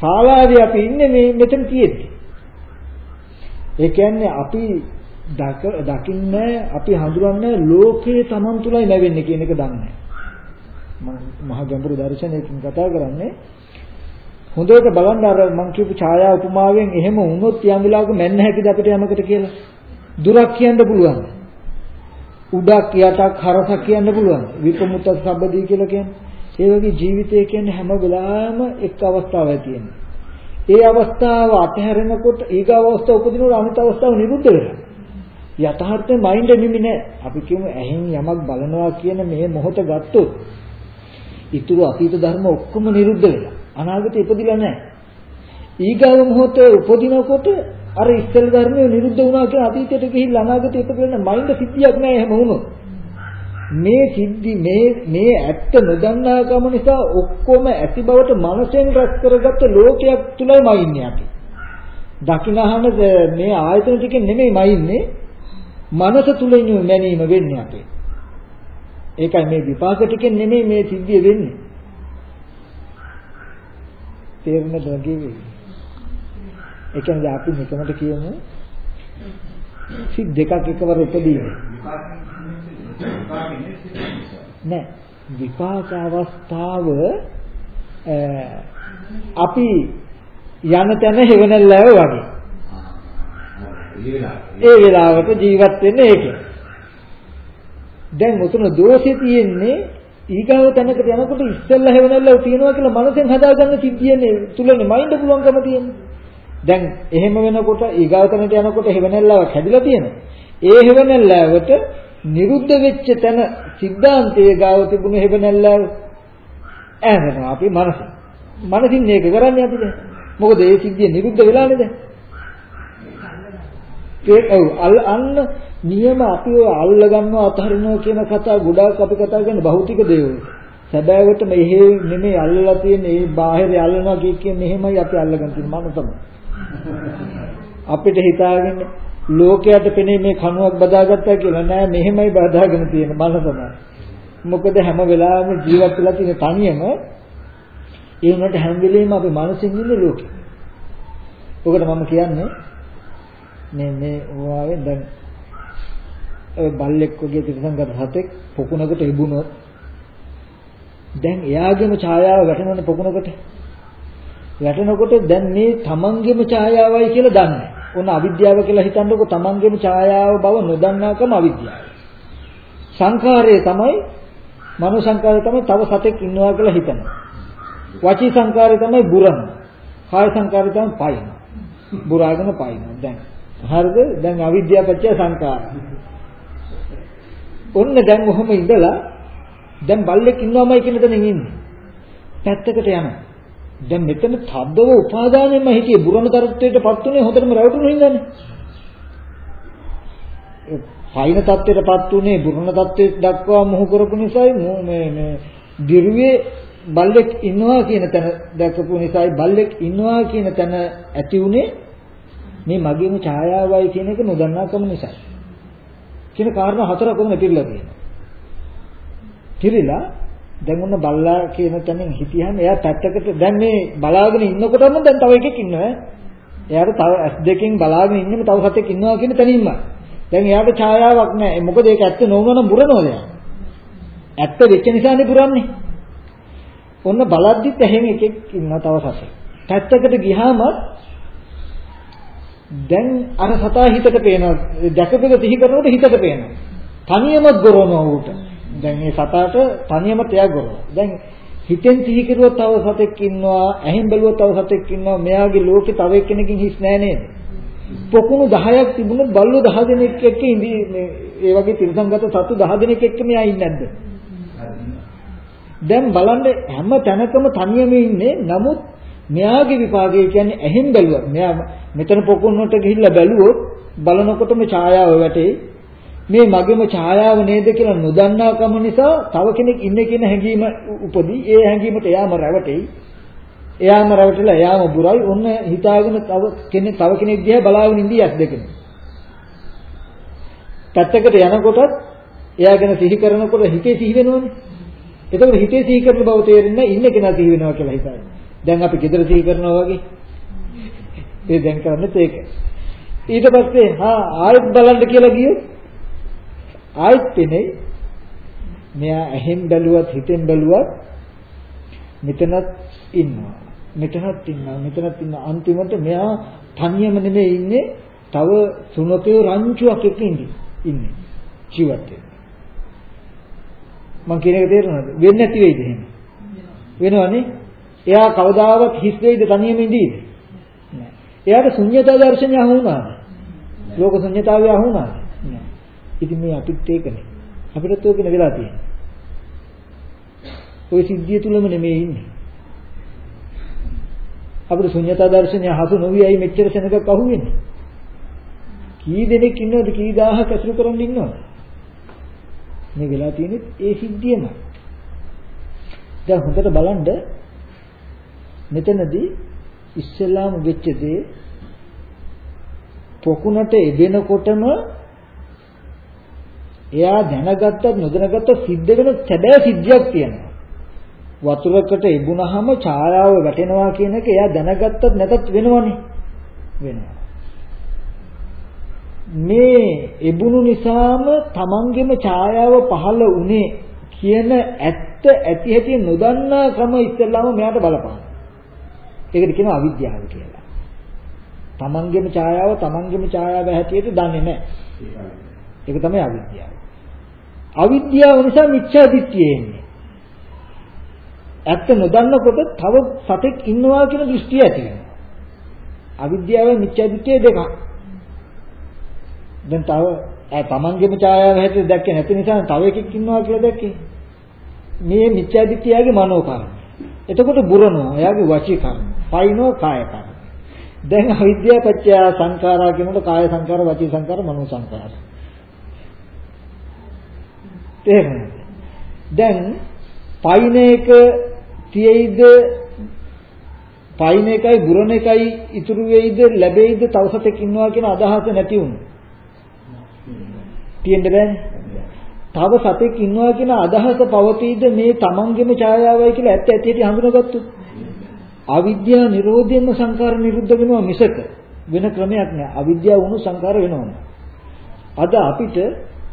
ශාලාවේ අපි ඉන්නේ මේ මෙතන තියෙද්දි. ඒ කියන්නේ අපි දකින්නේ අපි හඳුරන්නේ ලෝකයේ Taman තුලයි නැවෙන්නේ කියන එක දන්නේ නැහැ. මහ ගැඹුරු දර්ශනයකින් කතා කරන්නේ හොඳට බලන්න අර මං කියපු ඡායා උපමාවෙන් එහෙම වුණොත් යම් වෙලාවක මෙන්න හැකිද අපිට යමකට කියලා. දුරක් කියන්න පුළුවන්. උඩක් යටක් හරසක් කියන්න පුළුවන්. විපමුත සබ්බදී කියලා කියන්නේ. ඒ වගේ ජීවිතය කියන්නේ හැම වෙලාවෙම එක් අවස්ථාවක් තියෙනවා. ඒ අවස්ථාව අතහැරෙනකොට ඊගාව අවස්ථාව උපදිනකොට අනිත් අවස්ථාව නිරුද්ධ වෙනවා. යථාර්ථයේ මයින්ඩ් නිමි නෑ. අපි කියමු ඇහෙන් යමක් බලනවා කියන මේ මොහොත ගත්තොත් ඊතුරු අතීත ධර්ම ඔක්කොම නිරුද්ධ වෙලා. අනාගතේ ඉපදිලා නැහැ. ඊගාව මොහොතේ උපදිනකොට අර ඉස්සෙල් ධර්මයේ නිරුද්ධ වුණා කියන අතීතයට ගිහිල්ලා අනාගතේ ඉපදෙන්න මයින්ඩ් සිද්ධියක් නැහැ එහෙම වුණොත්. මේ සිද්ධි මේ මේ ඇත්ත නොදන්නා කම නිසා ඔක්කොම ඇති බවට මනසෙන් රැස් කරගත්ත ලෝකයක් තුලයි මයින්නේ අපි. දකින්නහන මේ ආයතන ටිකෙන් නෙමෙයි මයින්නේ මනස තුලින් මැනීම වෙන්නේ අපේ. ඒකයි මේ විපාක ටිකෙන් නෙමෙයි මේ සිද්ධිය වෙන්නේ. තේරෙන්න වගේ වෙයි. ඒ කියන්නේ අපි මෙතනට කියමු සිත් දෙකක් එකවර උපදීන. නෑ විපාක අවස්ථාව අපි යන තැන හේවණල්ලාව වගේ. ඒ වෙලාවට ජීවත් වෙන්නේ ඒකේ. දැන් උතුන දෝෂේ තියෙන්නේ ඊගාව තැනකට යනකොට ඉස්සෙල්ලා හැවණල්ලව තියනවා කියලා මනසෙන් හදාගන්න සිද්ධියනේ තුලනේ මයින්ඩ් පුළුවන්කම තියෙන්නේ. දැන් එහෙම වෙනකොට ඊගාව තැනට යනකොට හැවණල්ලවක් හැදිලා තියෙනවා. ඒ හැවණල්ලවට නිරුද්ධ වෙච්ච තැන සිද්ධාන්තයේ ගාව තිබුණු හැවණල්ලව ඈනවා අපි මනස. මනසින් මේක කරන්නේ අපි දැන්. මොකද ඒ සිද්ධිය නිරුද්ධ වෙලානේ දැන්. ඒක ඔව් අන්න නියම අපි ඔය අල්ල ගන්නවා අතහරිනවා කියන කතා ගොඩාක් අපි කතා කරන්නේ භෞතික දේවල්. සැබෑවට මෙහෙ නෙමෙයි අල්ලලා තියෙන්නේ මේ බාහිර අල්ලනවා කිය කියන්නේ එහෙමයි අපි අල්ලගෙන තියෙන මනසම. අපිට හිතාගෙන ලෝකයට පෙනේ මේ කණුවක් බදාගත්තා කියලා නෑ මෙහෙමයි බදාගෙන තියෙන මනසම. මොකද හැම වෙලාවෙම ජීවත් වෙලා තියෙන තනියම ඒ වුණාට හැම වෙලෙම අපි මනසින් ඉන්නේ ලෝකෙ. ඔකට මම කියන්නේ මේ මේ ඕවාවේ දැන් ඔය බල්ලෙක් වගේ තිරසංගත හතෙක් පොකුණකට ඉබුණොත් දැන් එයාගේම ඡායාව වැටෙනවනේ පොකුණකට වැටෙනකොට දැන් මේ තමන්ගේම ඡායාවයි කියලා දන්නේ. ඕන අවිද්‍යාව කියලා හිතන්නකො තමන්ගේම ඡායාව බව නොදන්නාකම අවිද්‍යාව. සංඛාරය තමයි මනෝ සංඛාරය තමයි තව සතෙක් ඉන්නවා කියලා හිතනවා. වචී සංඛාරය තමයි බුරන. කාය සංඛාරය තමයි පයින්. බුරාගෙන පයින්. දැන් හරිද? දැන් අවිද්‍යාව පත්‍ය සංඛාර. ඔන්න දැන් ඔහොම ඉඳලා දැන් බල්ලෙක් ඉන්නවමයි කියන තැනින් ඉන්නේ. පැත්තකට යනවා. දැන් මෙතන තද්දව උපාදානයෙන්ම හිටියේ බුරණ තත්ත්වයටපත් උනේ හොඳටම රැවටුණු හින්දානේ. පයින් තත්ත්වයටපත් උනේ බුරණ තත්ත්වයට දක්වා මොහු කරපු නිසායි මේ මේ දිරුවේ බල්ලෙක් ඉන්නවා කියන තැන දැකපු නිසායි බල්ලෙක් ඉන්නවා කියන තැන ඇති උනේ මේ මගේම ඡායාවයි කියන එක නොදන්නාකම නිසායි. කියන කාරණා හතරක් කොහොමද පිළිලා තියෙනවා. පිළිලා දැන් ඔන්න බල්ලා කියන තැනින් හිටියහම එයා පැත්තකට දැන් මේ බලාගෙන ඉන්නකොටම දැන් තව එකෙක් ඉන්නවා. එයාට තව ඇස් දෙකෙන් බලාගෙන ඉන්නෙම තව සතෙක් ඉන්නවා කියන තැනින්ම. දැන් එයාට ඡායාවක් නැහැ. මොකද ඒක ඇත්ත නොවුනනම් බුරනවද එයා? ඇත්ත වෙච්ච නිසානේ පුරන්නේ. ඔන්න බලද්දිත් එහෙම එකෙක් ඉන්නවා තව සතෙක්. පැත්තකට ගියාම දැන් අර සතා හිතට පේනවා. දැකපෙක සිහි කරනකොට හිතට පේනවා. තනියමත් ගොරවනවා ඌට. දැන් මේ සතාට තනියමත් එයා ගොරවනවා. දැන් හිතෙන් සිහි කරුවොත් තව සතෙක් ඉන්නවා, ඇහෙන් බැලුවොත් තව සතෙක් ඉන්නවා. මෙයාගේ ලෝකේ තව එක්කෙනකින් හිස් නෑ නේද? පොකුණු 10ක් තිබුණොත් බල්ලෝ 10 දෙනෙක් එක්ක ඉඳි මේ ඒ වගේ තිරසංගත සතු 10 දෙනෙක් එක්ක මෙයා ඉන්නේ නැද්ද? දැන් බලන්න හැම තැනකම තනියම ඉන්නේ. නමුත් මෙයාගේ විපාකය කියන්නේ ඇහෙන් බැලුවා. මෙයා මෙතන පොකුණට ගිහිල්ලා බැලුවොත් බලනකොටම ඡායාව වැටේ. මේ මගේම ඡායාව නේද කියලා නොදන්නාකම නිසා තව කෙනෙක් ඉන්නේ කියන හැඟීම උපදී. ඒ හැඟීමට එයාම රැවටෙයි. එයාම රැවටිලා එයාම බුරයි. ඔන්න හිතාගෙන තව කෙනෙක් තව කෙනෙක් දිහා බලාගෙන ඉඳී ඇස් දෙකෙන්. පැත්තකට යනකොටත් එයා ගැන සිහි කරනකොට හිතේ සිහි වෙනවනේ. එතකොට හිතේ සිහි කරන බව තේරෙන්නේ ඉන්න කෙනා සිහි වෙනවා කියලා හිතයි. දැන් අපි ගෙදර සිහි කරනවා වගේ. ඒ දැන් කරන්නේත් ඒක. ඊට පස්සේ හා ආයෙත් බලන්න කියලා ගියොත් ආයෙත් පෙනේ මෙයා ඇහෙන් බැලුවත් හිතෙන් බැලුවත් මෙතනත් ඉන්නවා. මෙතනත් ඉන්නවා. මෙතනත් ඉන්නවා. අන්තිමට මෙයා තනියම නෙමෙයි ඉන්නේ. තව සුනකේ රංචුවක් එක්ක ඉන්නේ. ජීවත් වෙන්නේ. මං කියන එක තේරෙනවද? වෙන්නේ නැති වෙයිද එහෙම? වෙනවනේ. එයා කවදාවත් හිස් වෙයිද තනියම ඉඳීද? නෑ. එයාට ශුන්‍යතා දර්ශනය අහු වුණාද? ලෝක ශුන්‍යතාවය අහු වුණාද? නෑ. ඉතින් මේ අපිත් ඒකනේ. අපිටත් ඕකනේ වෙලා තියෙන්නේ. ওই සිද්ධිය තුලම නෙමෙයි ඉන්නේ. අපිට ශුන්‍යතා දර්ශනය හසු නොවියයි මෙච්චර සෙනගක් අහුවෙන්නේ. කී දෙනෙක් ඉන්නවද කී දහහක් අසුරු කරන් ඉන්නවද? මේ වෙලා තියෙන්නේ ඒ සිද්ධියමයි. දැන් හොඳට බලන්න මෙතනදී ඉස්සෙල්ලාම වෙච්ච දේ පොකුණට එදෙනකොටම එයා දැනගත්තත් නොදැනගත්තත් සිද්ධ වෙන සැබෑ සිද්ධියක් තියෙනවා. වතුරකට එබුණාම ඡායාව වැටෙනවා කියන එක එයා දැනගත්තත් නැතත් වෙනවනේ. වෙනවා. මේ එබුණු නිසාම තමන්ගේම ඡායාව පහළ වුණේ කියන ඇත්ත ඇති ඇති නොදන්නා ක්‍රම ඉස්සෙල්ලාම මෙයාට බලපාන. ඒකට කියනවා අවිද්‍යාව කියලා. තමන්ගේම ඡායාව තමන්ගේම ඡායාව හැටියට දන්නේ නැහැ. ඒක තමයි අවිද්‍යාව. අවිද්‍යාව නිසා මිච්ඡා දිට්ඨිය එන්නේ. ඇත්ත නොදන්නකොට තව සතෙක් ඉන්නවා කියන දෘෂ්ටිය ඇති වෙනවා. අවිද්‍යාව මිච්ඡා දිට්ඨිය දෙකක්. දැන් තව ඒ තමන්ගේම ඡායාව හැටියට දැක්කේ නැති නිසා තව එකෙක් ඉන්නවා කියලා දැක්කේ. මේ මිත්‍යා දිට්ඨියගේ මනෝ කර්ම. එතකොට බුරනවා එයාගේ වචී කර්ම. පයින්ෝ කාය කර්ම. දැන් අවිද්‍යාව පත්‍ය සංඛාරා කියනකොට කාය සංඛාර වචී සංඛාර මනෝ සංඛාර. තේරෙනවද? දැන් පයින් එක තියෙයිද පයින් එකයි බුරණ එකයි ඉතුරු වෙයිද ලැබෙයිද තව සතෙක් ඉන්නවා කියන අදහස නැති වුණා. තියෙන්න බෑනේ. තව සතෙක් ඉන්නවා කියන අදහස පවතීද මේ තමන්ගේම ඡායාවයි කියලා ඇත්ත ඇති ඇති හඳුනාගත්තොත්. අවිද්‍යාව නිරෝධයෙන්ම සංකාර නිරුද්ධ වෙනවා මිසක වෙන ක්‍රමයක් නෑ. අවිද්‍යාව වුණු සංකාර වෙනවම. අද අපිට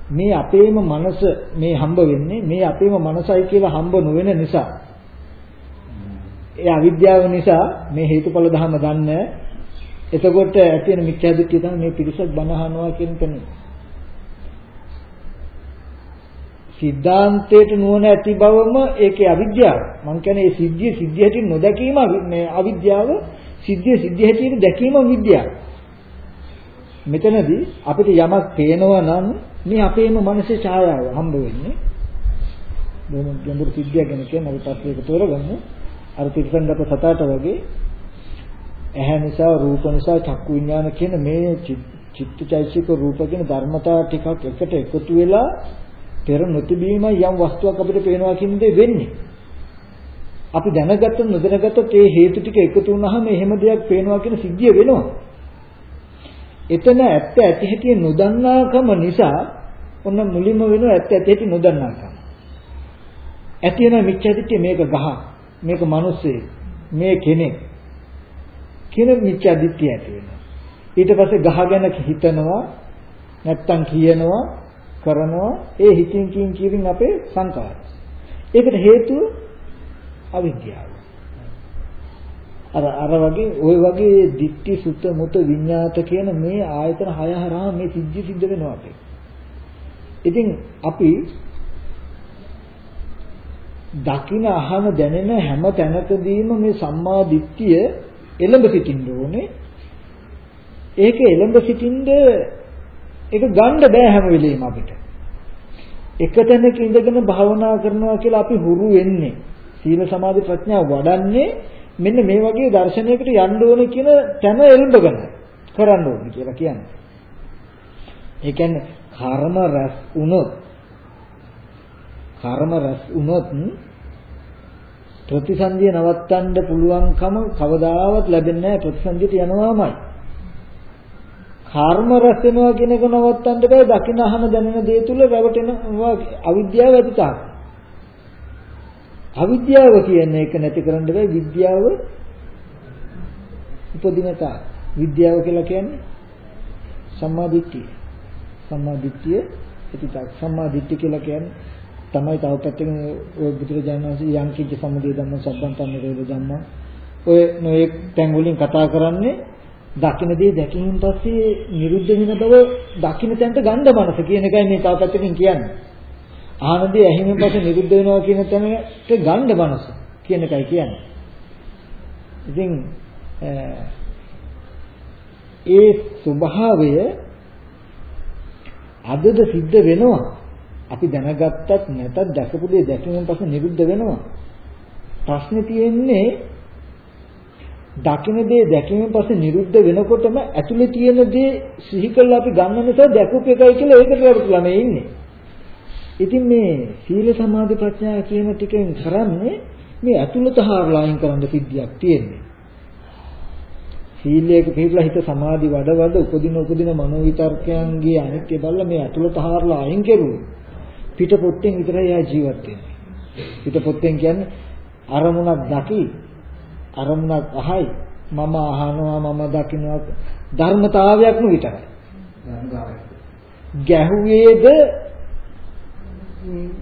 මේ අපේම මනස මේ හම්බ වෙන්නේ මේ අපේම මනසයි කියලා හම්බ නොවන නිසා ඒ අවිද්‍යාව නිසා මේ හේතුඵල ධර්ම දන්න එතකොට ඇති වෙන මිත්‍යා දෘෂ්ටිය තමයි මේ පිරිසක් බණ අහනවා කියන තැන. සිද්ධාන්තයට නුවණ ඇති බවම ඒකේ අවිද්‍යාව. මං කියන්නේ මේ සිද්ධිය සිද්ධිය හැටියට නොදැකීම මේ අවිද්‍යාව සිද්ධිය සිද්ධිය හැටියට දැකීම විද්‍යාව. මෙතනදී අපිට යමක් පේනවා නම් මේ අපේම මනසේ ඡායාව හම්බ වෙන්නේ. බොහොම ගැඹුරු සිද්ධියක් ගැන කියන අපි පස්සේ ඒක තෝරගමු. අර තිරසංගත සතාට වගේ ඇහැ නිසා රූප නිසා චක්කු විඥාන කියන මේ චිත්තචෛසික රූප කියන ධර්මතා ටිකක් එකට එකතු වෙලා පෙර නොතිබීම යම් වස්තුවක් අපිට පේනවා කියන දේ වෙන්නේ. අපි දැනගත්ත නොදැනගත්ත ඒ හේතු ටික එකතු වුණාම එහෙම දෙයක් පේනවා කියන සිද්ධිය වෙනවා. එතන ඇත්ත ඇති හැටි නොදන්නාකම නිසා ඔන්න මුලින්ම වෙනවා ඇත්ත ඇති හැටි නොදන්නාකම. ඇති වෙන මිච්ඡාදිත්‍ය මේක ගහ මේක මිනිස්සේ මේ කෙනෙක් කියන මිච්ඡාදිත්‍ය ඇති වෙනවා. ඊට පස්සේ ගහ ගැන හිතනවා නැත්තම් කියනවා කරනවා ඒ හිතින් කින් කියමින් අපේ සංකාර. ඒකට හේතුව අවිද්‍යාව. අර අර වගේ ওই වගේ ditthi sutta muta විඤ්ඤාත කියන මේ ආයතන හය හරහා මේ සිද්ධි සිද්ධ වෙනවා අපේ. ඉතින් අපි දකින අහන දැනෙන හැම තැනකදීම මේ සම්මා දිට්ඨිය එළඹ සිටින්න ඕනේ. ඒක එළඹ සිටින්න ඒක ගන්න බෑ හැම වෙලෙම අපිට. එක තැනක ඉඳගෙන භාවනා කරනවා කියලා අපි හුරු වෙන්නේ. සීල සමාධි ප්‍රඥා වඩන්නේ මෙන්න මේ වගේ දර්ශනයකට යන්න ඕනේ කියන තැන එළඹගෙන කරන්න ඕනේ කියලා කියන්නේ. ඒ කියන්නේ කර්ම රැස් වුණොත් කර්ම රැස් වුණොත් ප්‍රතිසන්දිය නවත්තන්න පුළුවන්කම කවදාවත් ලැබෙන්නේ නැහැ ප්‍රතිසන්දියට යනවාමයි. කර්ම රැස් වෙනවා කියන එක නවත්තන්න බෑ දකින අහන දැනෙන දේ තුල රැවටෙනවා අවිද්‍යාව ඇති තාක්. අවිද්‍යාව කියන්නේ ඒක නැති කරන්න බෑ විද්‍යාව උපදිනතා. විද්‍යාව කියලා කියන්නේ සම්මාදිට්ඨිය. සම්මාදිට්ඨිය ඇති තාක්. සම්මාදිට්ඨිය කියලා කියන්නේ තමයි තව පැත්තකින් ඔය බුදුරජාණන් වහන්සේ යම් කිච්ච සමුදය ධම්ම සම්බන්තන් නිරෝධ ධම්ම ඔය නොඑක් තැන් වලින් කතා කරන්නේ දකින්න දේ දැකීමෙන් පස්සේ නිරුද්ධ වෙන බව දකින්න තැනට ගන්න මනස කියන එකයි මේ තව පැත්තකින් කියන්නේ. ආහන දේ ඇහිමෙන් පස්සේ නිරුද්ධ වෙනවා කියන තැනට ගන්න මනස කියන එකයි කියන්නේ. ඉතින් ඒ ස්වභාවය අදද සිද්ධ වෙනවා. අපි දැනගත්තත් නැතත් දැකපු දේ දැකීමෙන් පස්සේ නිරුද්ධ වෙනවා. ප්‍රශ්නේ තියෙන්නේ දකින දේ දැකීමෙන් පස්සේ නිරුද්ධ වෙනකොටම ඇතුලේ තියෙන දේ සිහි කරලා අපි ගන්න නිසා දැකපු එකයි කියලා ඒකට රැවටලා මේ ඉන්නේ. ඉතින් මේ සීල සමාධි ප්‍රඥා කියන ටිකෙන් කරන්නේ මේ ඇතුළත හරලා අයින් කරන්න සිද්ධියක් තියෙන්නේ. සීලයක පිළිපලා හිත සමාධි වඩ වඩ උපදින උපදින මනෝ විතර්කයන්ගේ අනිත්‍ය බලලා මේ ඇතුළත හරලා අයින් කෙරුවොත් පිට පොත්තෙන් විතරයි එයා ජීවත් වෙන්නේ. පිට පොත්තෙන් කියන්නේ අරමුණක් දකි අරමුණක් අහයි මම අහනවා මම දකින්නවා ධර්මතාවයක්ම විතරයි. ගැහුවේද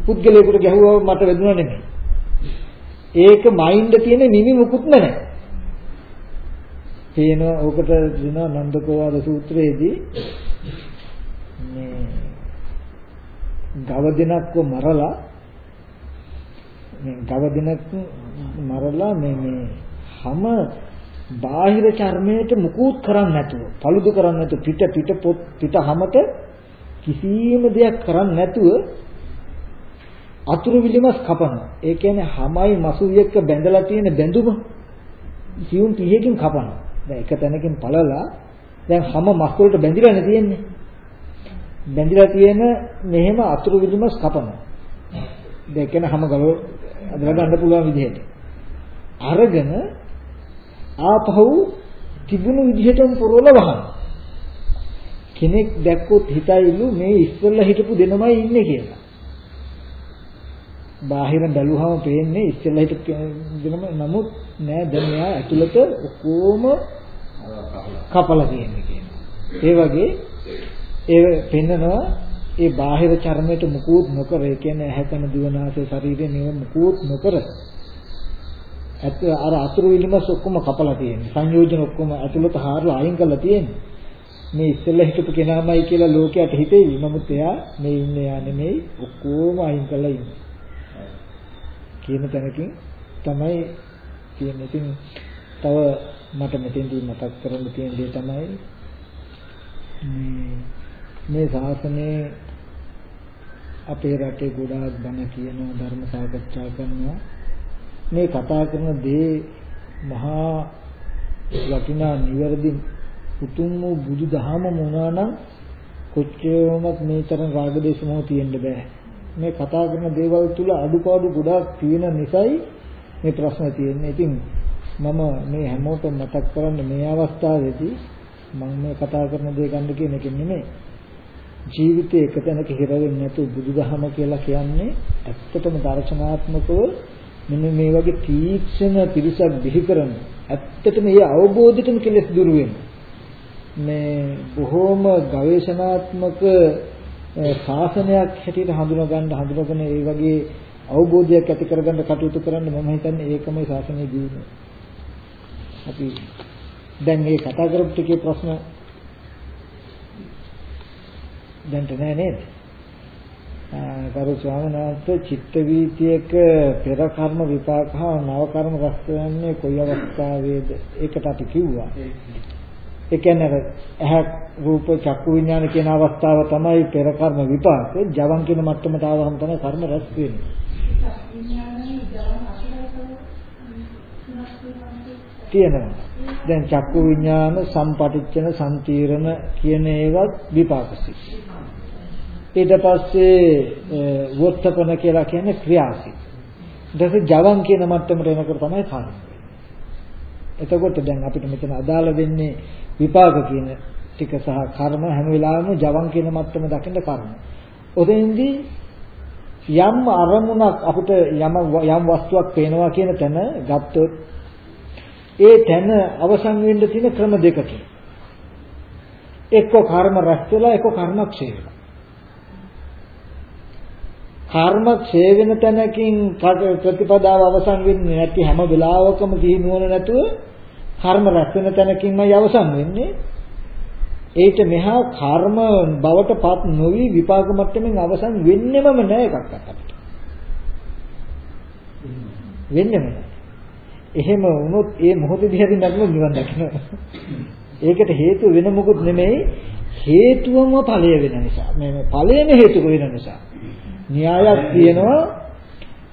පුද්ගලයෙකුට ගැහුවා මට වැදුනා නෙමෙයි. ඒක මයින්ඩ් තියෙන නිවි මුකුත් නැහැ. තේනවා ඔකට දෙනවා නන්දකෝවාද සූත්‍රයේදී මේ ගව දෙනක්ව මරලා මේ ගව දෙනක් මරලා මේ මේ හැම බාහිර චර්මයට මුකුත් කරන්නේ නැතුව paludu කරන්නේ නැතුව පිට පිට පොත් පිට හැමත කිසිම දෙයක් කරන්නේ නැතුව අතුරු විලිමස් කපනවා. ඒ කියන්නේ හැමයි මසුයි එක්ක බැඳලා තියෙන බැඳුම සියුම් පිහකින් කපනවා. දැන් එක තැනකින් පළලා දැන් හැම මස් වලට බැඳිලානේ තියෙන්නේ. බැඳිලා තියෙන මෙහෙම අතුරු විලිමස් කපනවා. දැන් කියන හැම ගල අදලා ගන්න පුළුවන් විදිහට. අරගෙන ආපහු තිබුණු විදිහටම පුරවල වහනවා. කෙනෙක් දැක්කොත් හිතයිලු මේ ඉස්සෙල්ලා හිටපු දෙනමයි ඉන්නේ කියලා. බාහිර බැලුවම පේන්නේ ඉස්සෙල්ලා හිටපු දෙනම නමුත් නෑ දැන් මෙයා ඇතුළත ඔක්කොම කපලා තියෙන්නේ කියනවා. ඒ වගේ ඒ පෙන්නනවා ඒ බාහිර චර්මයට මුකුත් නොකර ඒ කියන්නේ ඇහැකන දිවනාසය ශරීරය මේව මුකුත් නොකර ඇත්ත අර අතුරු විලිමස් ඔක්කොම කපලා තියෙන්නේ. සංයෝජන ඔක්කොම ඇතුළත හාරලා අයින් කරලා තියෙන්නේ. මේ ඉස්සෙල්ලා හිටපු කෙනාමයි කියලා ලෝකයට හිතෙවි නමුත් එයා මේ ඉන්නේ යා නෙමෙයි ඔක්කොම අයින් කරලා ඉන්නේ. කියන තැනකින් තමයි කියන්නේ. ඉතින් තව මට මෙතෙන්දී මතක් කරන්න තියෙන දේ තමයි මේ ශාසනයේ අපේ රටේ ගොඩාක් බණ කියනවා ධර්ම සාකච්ඡා කරනවා. මේ කතා කරන දේ මහා වටිනා නිවැරදි උතුම් වූ බුදු දහම මොනවා නම් කොච්චරවත් මේ තරම් රාග දේශ මොහ තියෙන්න බෑ. මේ කතා කරන දේවල් තුල අඩුපාඩු ගොඩාක් තියෙන නිසායි මේ ප්‍රශ්න තියෙන්නේ. ඉතින් මම මේ හැමෝටම මතක් කරන්න මේ අවස්ථාවේදී මම මේ කතා කරන දේ ගන්න කියන එක නෙමෙයි. ජීවිතේ එක තැනක හිර වෙන්නේ නැතුව බුදුදහම කියලා කියන්නේ ඇත්තටම දර්ශනාත්මකව මෙන්න මේ වගේ තීක්ෂණ පිරිසක් බිහි කරන ඇත්තටම මේ අවබෝධයටම කෙලස් දුරු වෙනවා. මේ බොහෝම ගවේෂණාත්මක ශාසනයක් හැටියට හඳුනා ගන්න හඳුනාගෙන ඒ වගේ අවබෝධයක් ඇති කරගන්න කටයුතු කරන්න මම හිතන්නේ ඒකමයි ශාසනයේ දියුණුව. අපි දැන් මේ කතා කරපු ටිකේ ප්‍රශ්න දැන්ට නෑ නේද? කරු ස්වාමීන් වහන්සේ චිත්ත වීතියක පෙර කර්ම විපාක හා නව කර්ම රැස් වෙන්නේ කොයි අවස්ථාවේද? ඒකට අපි කිව්වා. ඒ කියන්නේ ඇහ රූප චක්කු විඥාන කියන අවස්ථාව තමයි පෙර කර්ම විපාක. ජවන් කියන මට්ටමට ආවම තමයි කර්ම රැස් වෙන්නේ. තියෙනවා. දැන් චක්කු විඥාන සම්පටිච්ඡන සම්තීරණ කියන ඒවත් විපාකසි. ඊට පස්සේ වොත්තපන කියලා කියන්නේ ක්‍රියාසි. ඊට පස්සේ ජවන් කියන මට්ටමට එනකොට තමයි කර්ම. එතකොට දැන් අපිට මෙතන අදාළ වෙන්නේ විපාක කියන ටික සහ කර්ම හැම වෙලාවෙම ජවන් කියන මට්ටම දකින්න කර්ම. ඔතෙන්දී යම් අරමුණක් අපිට යම් යම් වස්තුවක් පේනවා කියන තැන ගත්තොත් ඒ තැන අවසන් වෙන්න තියෙන ක්‍රම දෙකකින් එක්ක කර්ම රැස් වෙලා එක්ක කර්මක්ෂය වෙලා කර්මක්ෂය වෙන තැනකින් ප්‍රතිපදාව අවසන් වෙන්නේ නැති හැම වෙලාවකම දිනුවන නැතුව කර්ම රැස් වෙන තැනකින්මයි අවසන් වෙන්නේ. ඒට මෙහා කර්ම බවට පත් නොවි විපාක මට්ටමින් අවසන් වෙන්නෙමම නෑ එකක් අපිට. වෙන්නෙම නෑ. එහෙම වුණොත් ඒ මොහොතේදී හරි නරම නිවන් දකින්න. ඒකට හේතු වෙන මොකුත් නෙමෙයි හේතුවම ඵලය වෙන නිසා. මේ ඵලයම හේතු වෙන නිසා. න්‍යායක් තියෙනවා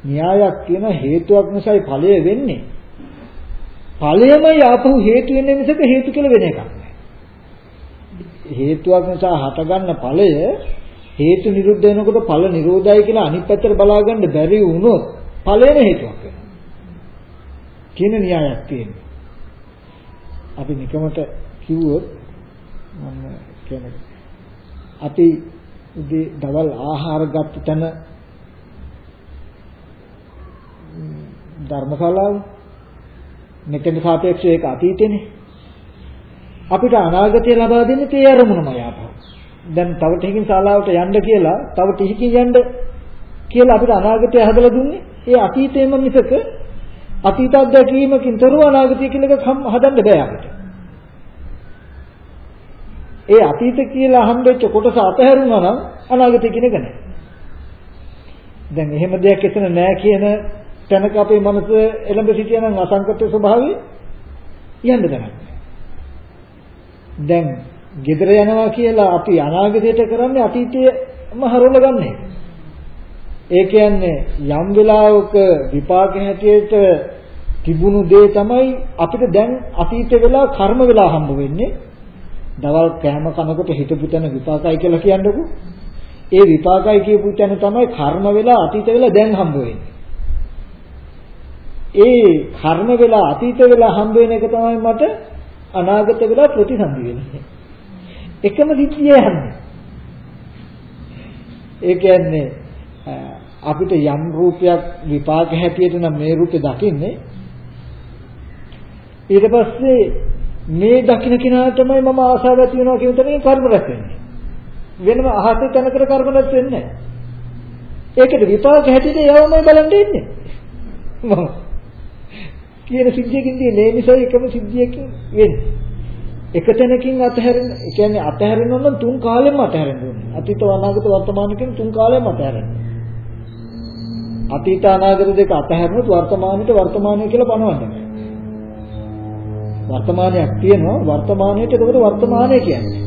න්‍යායක් කියන හේතුවක් නිසායි ඵලය වෙන්නේ. ඵලයමයි ආපහු හේතු වෙන්නේ මිසක හේතු කියලා වෙන එකක් නෑ. හේතුවක් නිසා හටගන්න ඵලය හේතු නිරුද්ධ වෙනකොට ඵල නිරෝධයි කියලා අනිත් පැත්තට බලාගන්න බැරි වුණොත් ඵලයම හේතුවක් වෙනවා. කියන න්‍යායක් තියෙනවා. අපි නිකමට කිව්වොත් මම කියන්නේ අපි උදේ දවල් ආහාර ගත්ත තැන ධර්මශාලාව මෙතන සාපේක්ෂව ඒක අතීතේනේ. අපිට අනාගතය ලබා දෙන්නේ තේ අරමුණමයි ආපහු. දැන් තව ටිකකින් ශාලාවට යන්න කියලා තව ටිකකින් යන්න කියලා අපිට අනාගතය හදලා දුන්නේ ඒ අතීතේම මිසක අතීත අත්දැකීමකින් තොරව අනාගතය කියලා එකක් හදන්න බෑ අපිට. ඒ අතීත කියලා හම්බෙච්ච කොටස අතහැරුණා නම් අනාගතය කියන එක නෑ. දැන් එහෙම දෙයක් එතන නෑ කියන තැනක අපේ මනස එළඹ සිටියනම් අසංකත ස්වභාවය යන්න දැනගන්න. දැන් gedara යනවා කියලා අපි අනාගතයට කරන්නේ අතීතයම හරවල ගන්න එක. ඒ කියන්නේ යම් වෙලාවක විපාක හැටියට තිබුණු දේ තමයි අපිට දැන් අතීත වෙලා කර්ම වෙලා හම්බ වෙන්නේ. දවල් කෑම කනකොට හිතපු තැන විපාකයි කියලා කියන්නකෝ. ඒ විපාකයි කියපු තැන තමයි කර්ම වෙලා අතීත වෙලා දැන් හම්බ වෙන්නේ. ඒ කර්ම වෙලා අතීත වෙලා හම්බ වෙන එක තමයි මට අනාගත වෙලා ප්‍රතිසන්දි වෙන්නේ. එකම සිද්ධිය යන්නේ. ඒ කියන්නේ අපිට යම් රූපයක් විපාක හැටියට නම් මේ රූපේ දකින්නේ ඊට පස්සේ මේ දකින්න කෙනා තමයි මම ආසාව ඇති වෙනවා කියන තැනින් කර්ම රැස් වෙන්නේ. වෙනම අහසේ තැනකට කර්ම රැස් වෙන්නේ නැහැ. ඒකට විපාක හැටියට යවමයි බලන් ඉන්නේ. කියන සිද්ධියකින් තියෙන ඒ නිසා එකම සිද්ධියකින් වෙන්නේ. එක තැනකින් අතහැරෙන, ඒ කියන්නේ අතහැරෙනවා නම් තුන් කාලෙම අතහැරෙන්න ඕනේ. අතීත අනාගත වර්තමාන කියන තුන් කාලෙම අතහැරෙන්න. අතීත අනාගත දෙක අතහැරුණොත් වර්තමානෙට වර්තමානය කියලා පනවන්න බෑ. වර්තමානයක් තියෙනවා වර්තමානයේට ඒකට වර්තමානය කියන්නේ.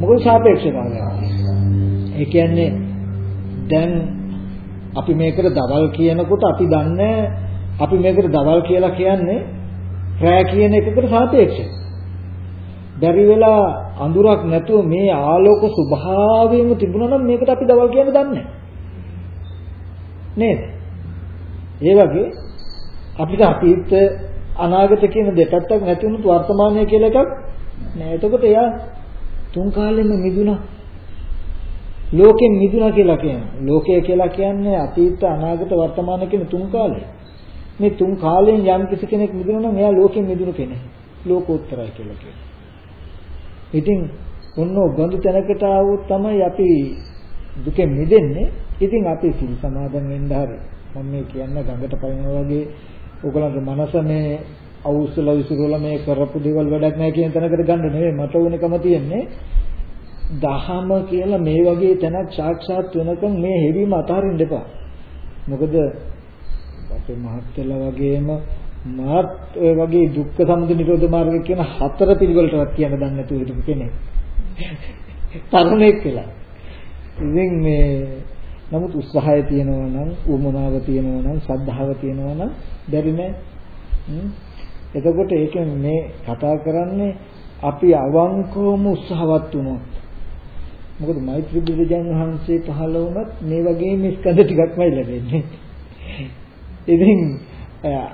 මොකද සාපේක්ෂතාවය. ඒ කියන්නේ දැන් අපි මේකට දවල් කියනකොට අපි දන්නේ අපි මේකට දවල් කියලා කියන්නේ රෑ කියන එකකට සාපේක්ෂව. බැරි වෙලා අඳුරක් නැතුව මේ ආලෝක ස්වභාවයෙන්ම තිබුණා නම් මේකට අපි දවල් කියන්න දන්නේ නේද? ඒ වගේ අපිට අතීත අනාගත කියන දෙපැත්තක් නැති වුණොත් වර්තමානය කියලා එකක් නෑ. එතකොට එයා තුන් කාලෙම මිදුණා. ලෝකෙන් මිදුණා කියලා කියනවා. ලෝකය කියලා කියන්නේ අතීත අනාගත වර්තමාන කියන තුන් කාලය. මේ තුන් කාලයෙන් යම් කිසි කෙනෙක් මිදුණා නම් එයා ලෝකෙන් මිදුණු කෙනෙක්. ලෝකෝත්තරයි කියලා කියනවා. ඉතින් ඔන්න බඳු තැනකට ආවොත් තමයි අපි දුකෙන් මිදෙන්නේ. ඉතින් අපි සිල් සමාදන් වෙන්න හරි. මම මේ කියන්න ගඟට පනිනවා වගේ ඔයගලගේ මනස මේ අවුස්සල විසිරවල මේ කරපු දේවල් වැඩක් නැහැ කියන තැනකට ගන්න නෙවෙයි මට ඕනකම තියෙන්නේ දහම කියලා මේ වගේ තැනක් සාක්ෂාත් වෙනකන් මේ හැවීම අතහරින්න එපා. මොකද අපේ මහත්කලා වගේම මාත් ඔය වගේ දුක්ඛ සමුදය නිරෝධ මාර්ගය කියන හතර පිළිවෙලටවත් කියන්න දන්නේ නැතුව හිටපු කෙනෙක්. තරුණෙක් කියලා. ඉතින් මේ නමුත් උත්සාහය තියෙනවා නම් උමනාව තියෙනවා නම් සද්ධාව තියෙනවා නම් බැරි නෑ. එතකොට ඒකෙන් මේ කතා කරන්නේ අපි අවංකවම උත්සාහවත් වුණොත් මොකද මෛත්‍රී බුදුජානක වහන්සේ පහළ වුණත් මේ වගේ මිස්කඳ ටිකක්මයි ලැබෙන්නේ. ඉතින්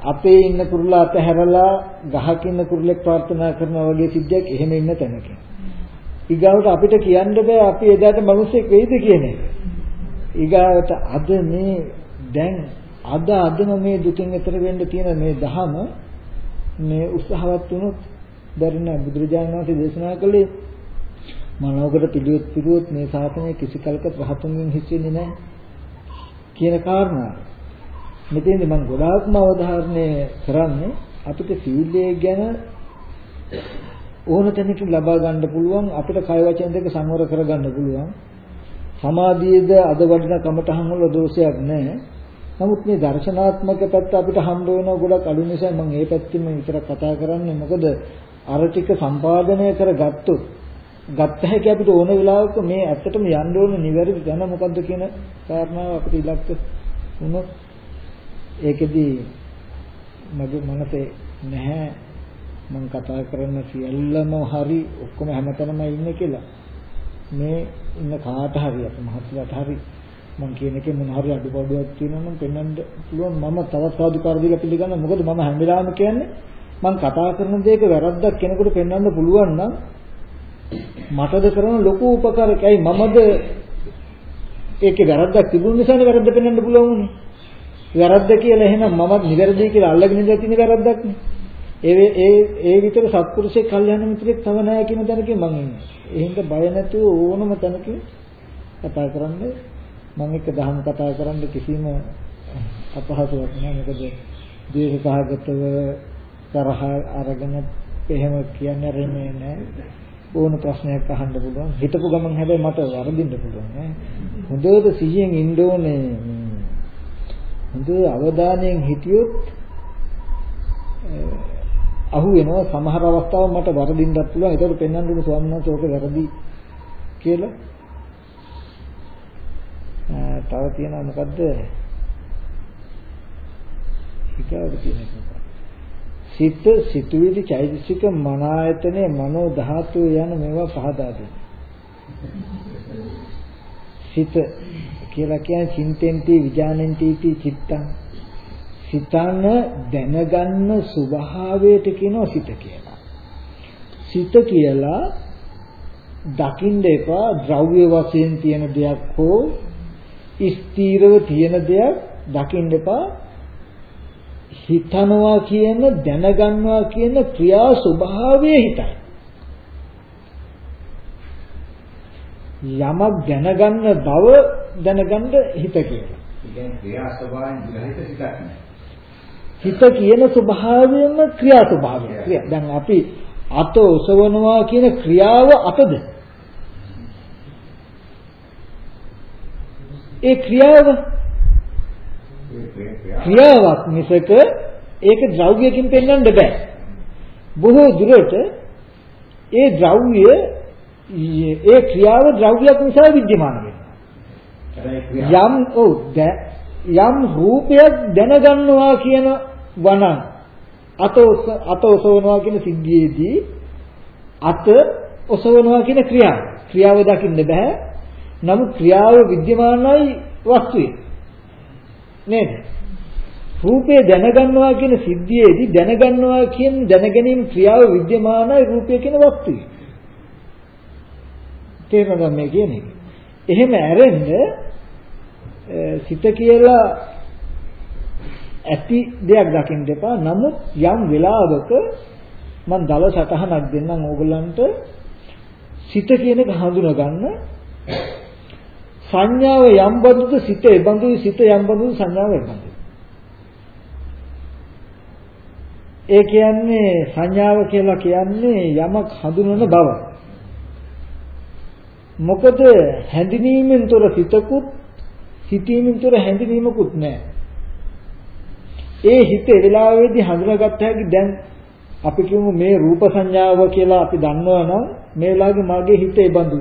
අපේ ඉන්න කුරුල්ලා අතහැරලා ගහක ඉන්න කුරුල්ලෙක් ප්‍රාර්ථනා කරනවා වගේ සිද්ධියක් එහෙම ඉන්න තැනක. ඊගාවට අපිට කියන්න බෑ අපි එදාට මිනිස්සෙක් වෙයිද කියන එක. ඊගාවට අද මේ දැන් අද අදම මේ දුකින් එතර වෙන්න තියෙන මේ දහම මේ උත්සාහවත් වුණොත් බැරි නෑ. බුදුරජාණන් වහන්සේ දේශනා කළේ මනෝකට පිළිවෙත් පිළිවෙත් මේ සාසනය කිසි කලක රහතුන්ගෙන් හිස් වෙන්නේ නැහැ කියන කාරණාව. මෙතෙන්දි මම ගොඩාක්ම අවධාරණය කරන්නේ අපිට සීලය ගැන ඕන තැනකින් ලබා ගන්න පුළුවන් අපිට කය වචන දෙක සංවර කරගන්න පුළුවන්. සමාධියේද අද වඩන කමටහන් වල දෝෂයක් නැහැ නමුත් මේ දර්ශනාත්මක පැත්ත අපිට හම්බ වෙන ගොඩක් අඩු නිසා මම මේ පැත්තෙන් විතරක් කතා කරන්නේ. මොකද අර ටික සම්පාදනය කරගත්තොත් ගත්ත හැකි අපිට ඕන වෙලාවක මේ ඇත්තටම යන්න ඕන නිවැරදි දැන මොකද්ද කියන කාරණාව අපිට ඉලක්ක වුණොත් ඒකෙදි මගේ මනසේ නැහැ. මම කතා කරන සියල්ලම හරි ඔක්කොම හැමතැනම ඉන්නේ කියලා. මේ ඉන්න කාට හරි අපේ මහත්ලාට හරි මම කියන එකේ මොන හරි අඩුපාඩුවක් තියෙනවා නම් පෙන්වන්න පුළුවන් මම තවත් සාදුකාර දීලා පිළිගන්න මොකද මම හැම වෙලාවෙම කියන්නේ මම කතා කරන දේක වැරද්දක් කෙනෙකුට පෙන්වන්න පුළුවන් නම් මටද කරන ලොකු උපකාරයක්. ඇයි මමද ඒකේ වැරද්දක් තිබුණ නිසානේ වැරද්ද පෙන්වන්න පුළුවන් උනේ. වැරද්ද කියලා එහෙනම් මමත් නිවැරදි කියලා අල්ලගෙන ඉඳලා තියෙන වැරද්දක් නේ. ඒ ඒ ඒ විතර සත්පුරුෂයෙක් කල්යනා මිත්‍රෙක් තව නැහැ කියන තැනකින් මම ඉන්නේ. එහෙනම් බය නැතුව ඕනම තැනකින් කතා කරන්නේ මම එක දහම් කතා කරන්න කිසිම අපහසුයක් නෑ මොකද දේශ සහගතව තරහ අරගෙන එහෙම කියන්නේ රෙන්නේ නෑ ඕන ප්‍රශ්නයක් අහන්න පුළුවන්. හිතපු ගමන් හැබැයි මට වරදින්න පුළුවන් ඈ. හොඳට සිහියෙන් ඉන්න ඕනේ. හොඳ අවධානයෙන් හිටියොත් අහු වෙනවා. සමහර අවස්ථාවල මට වරදින්නත් පුළුවන්. ඒකට පෙන්වන්න ඕනේ ස්වාමීන් වහන්සේ ඕක වැරදි කියලා. තව තියෙනවා මොකද්ද? ඊගාවට තියෙන එක. සිත සිතුවිලි චෛතසික මන ආයතනේ මනෝ ධාතු යන මේවා පහදා දෙන්න. සිත කියලා කියන්නේ චින්තෙන්ති විඥානෙන්ති චිත්තං. සිතන දැනගන්න ස්වභාවයට කියනවා සිත කියලා. සිත කියලා දකින්න එපා ද්‍රව්‍ය වශයෙන් තියෙන දෙයක් හෝ ස්ථීරව තියෙන දෙයක් දකින්න එපා හිතනවා කියන දැනගන්නවා කියන ක්‍රියා ස්වභාවය හිතයි යමක් දැනගන්න බව දැනගන්න හිත කියලා. ක්‍රියා ස්වභාවයෙන් විරහිත සිතක් නෑ. හිත කියන ස්වභාවයෙන්ම ක්‍රියා ස්වභාවය. දැන් අපි අත ඔසවනවා කියන ක්‍රියාව අතද? ඒ ක්‍රියාව ක්‍රියාවක් මිසක ඒක ද්‍රව්‍යකින් පෙන්වන්න බෑ. බොහෝ දුරට ඒ ද්‍රව්‍ය ඒ ක්‍රියාව ද්‍රව්‍යයක් නිසා विद्यमान වෙනවා. යම් ඔව් යම් රූපයක් දැනගන්නවා කියන වනං අත අත ඔසවනවා කියන සිද්ධියේදී අත ඔසවනවා කියන ක්‍රියාව. ක්‍රියාව දකින්න බෑ. නමුත් ක්‍රියාව විද්‍යමානයි වස්තුවේ. නේද? රූපේ දැනගන්නවා කියන සිද්ධියේදී දැනගන්නවා කියන දැනගැනීම ක්‍රියාව විද්‍යමානයි රූපය කියන වස්තුවේ. තේරෙනවද මේ කියන්නේ? එහෙම ඇරෙන්න සිත කියලා ඇති දෙයක් දකින්න එපා. නමුත් යම් වෙලාවක මම දල සටහනක් දෙන්නම් ඕගොල්ලන්ට සිත කියන එක හඳුනා ගන්න. සංඥාව යම් බඳුද සිත ඒ බඳුයි සිත යම් බඳුද සංඥාව ඒ බඳුයි. ඒ කියන්නේ සංඥාව කියලා කියන්නේ යමක් හඳුනන බව. මොකද හැඳිනීමෙන් තොර සිතකුත් සිතීමෙන් තොර හැඳිනීමකුත් නැහැ. ඒ හිත ඒ වෙලාවේදී හඳුනාගත්ත හැකි දැන් අපි කියමු මේ රූප සංඥාව කියලා අපි දන්නවනම් මේ වෙලාවේ මගේ හිත ඒ බඳු.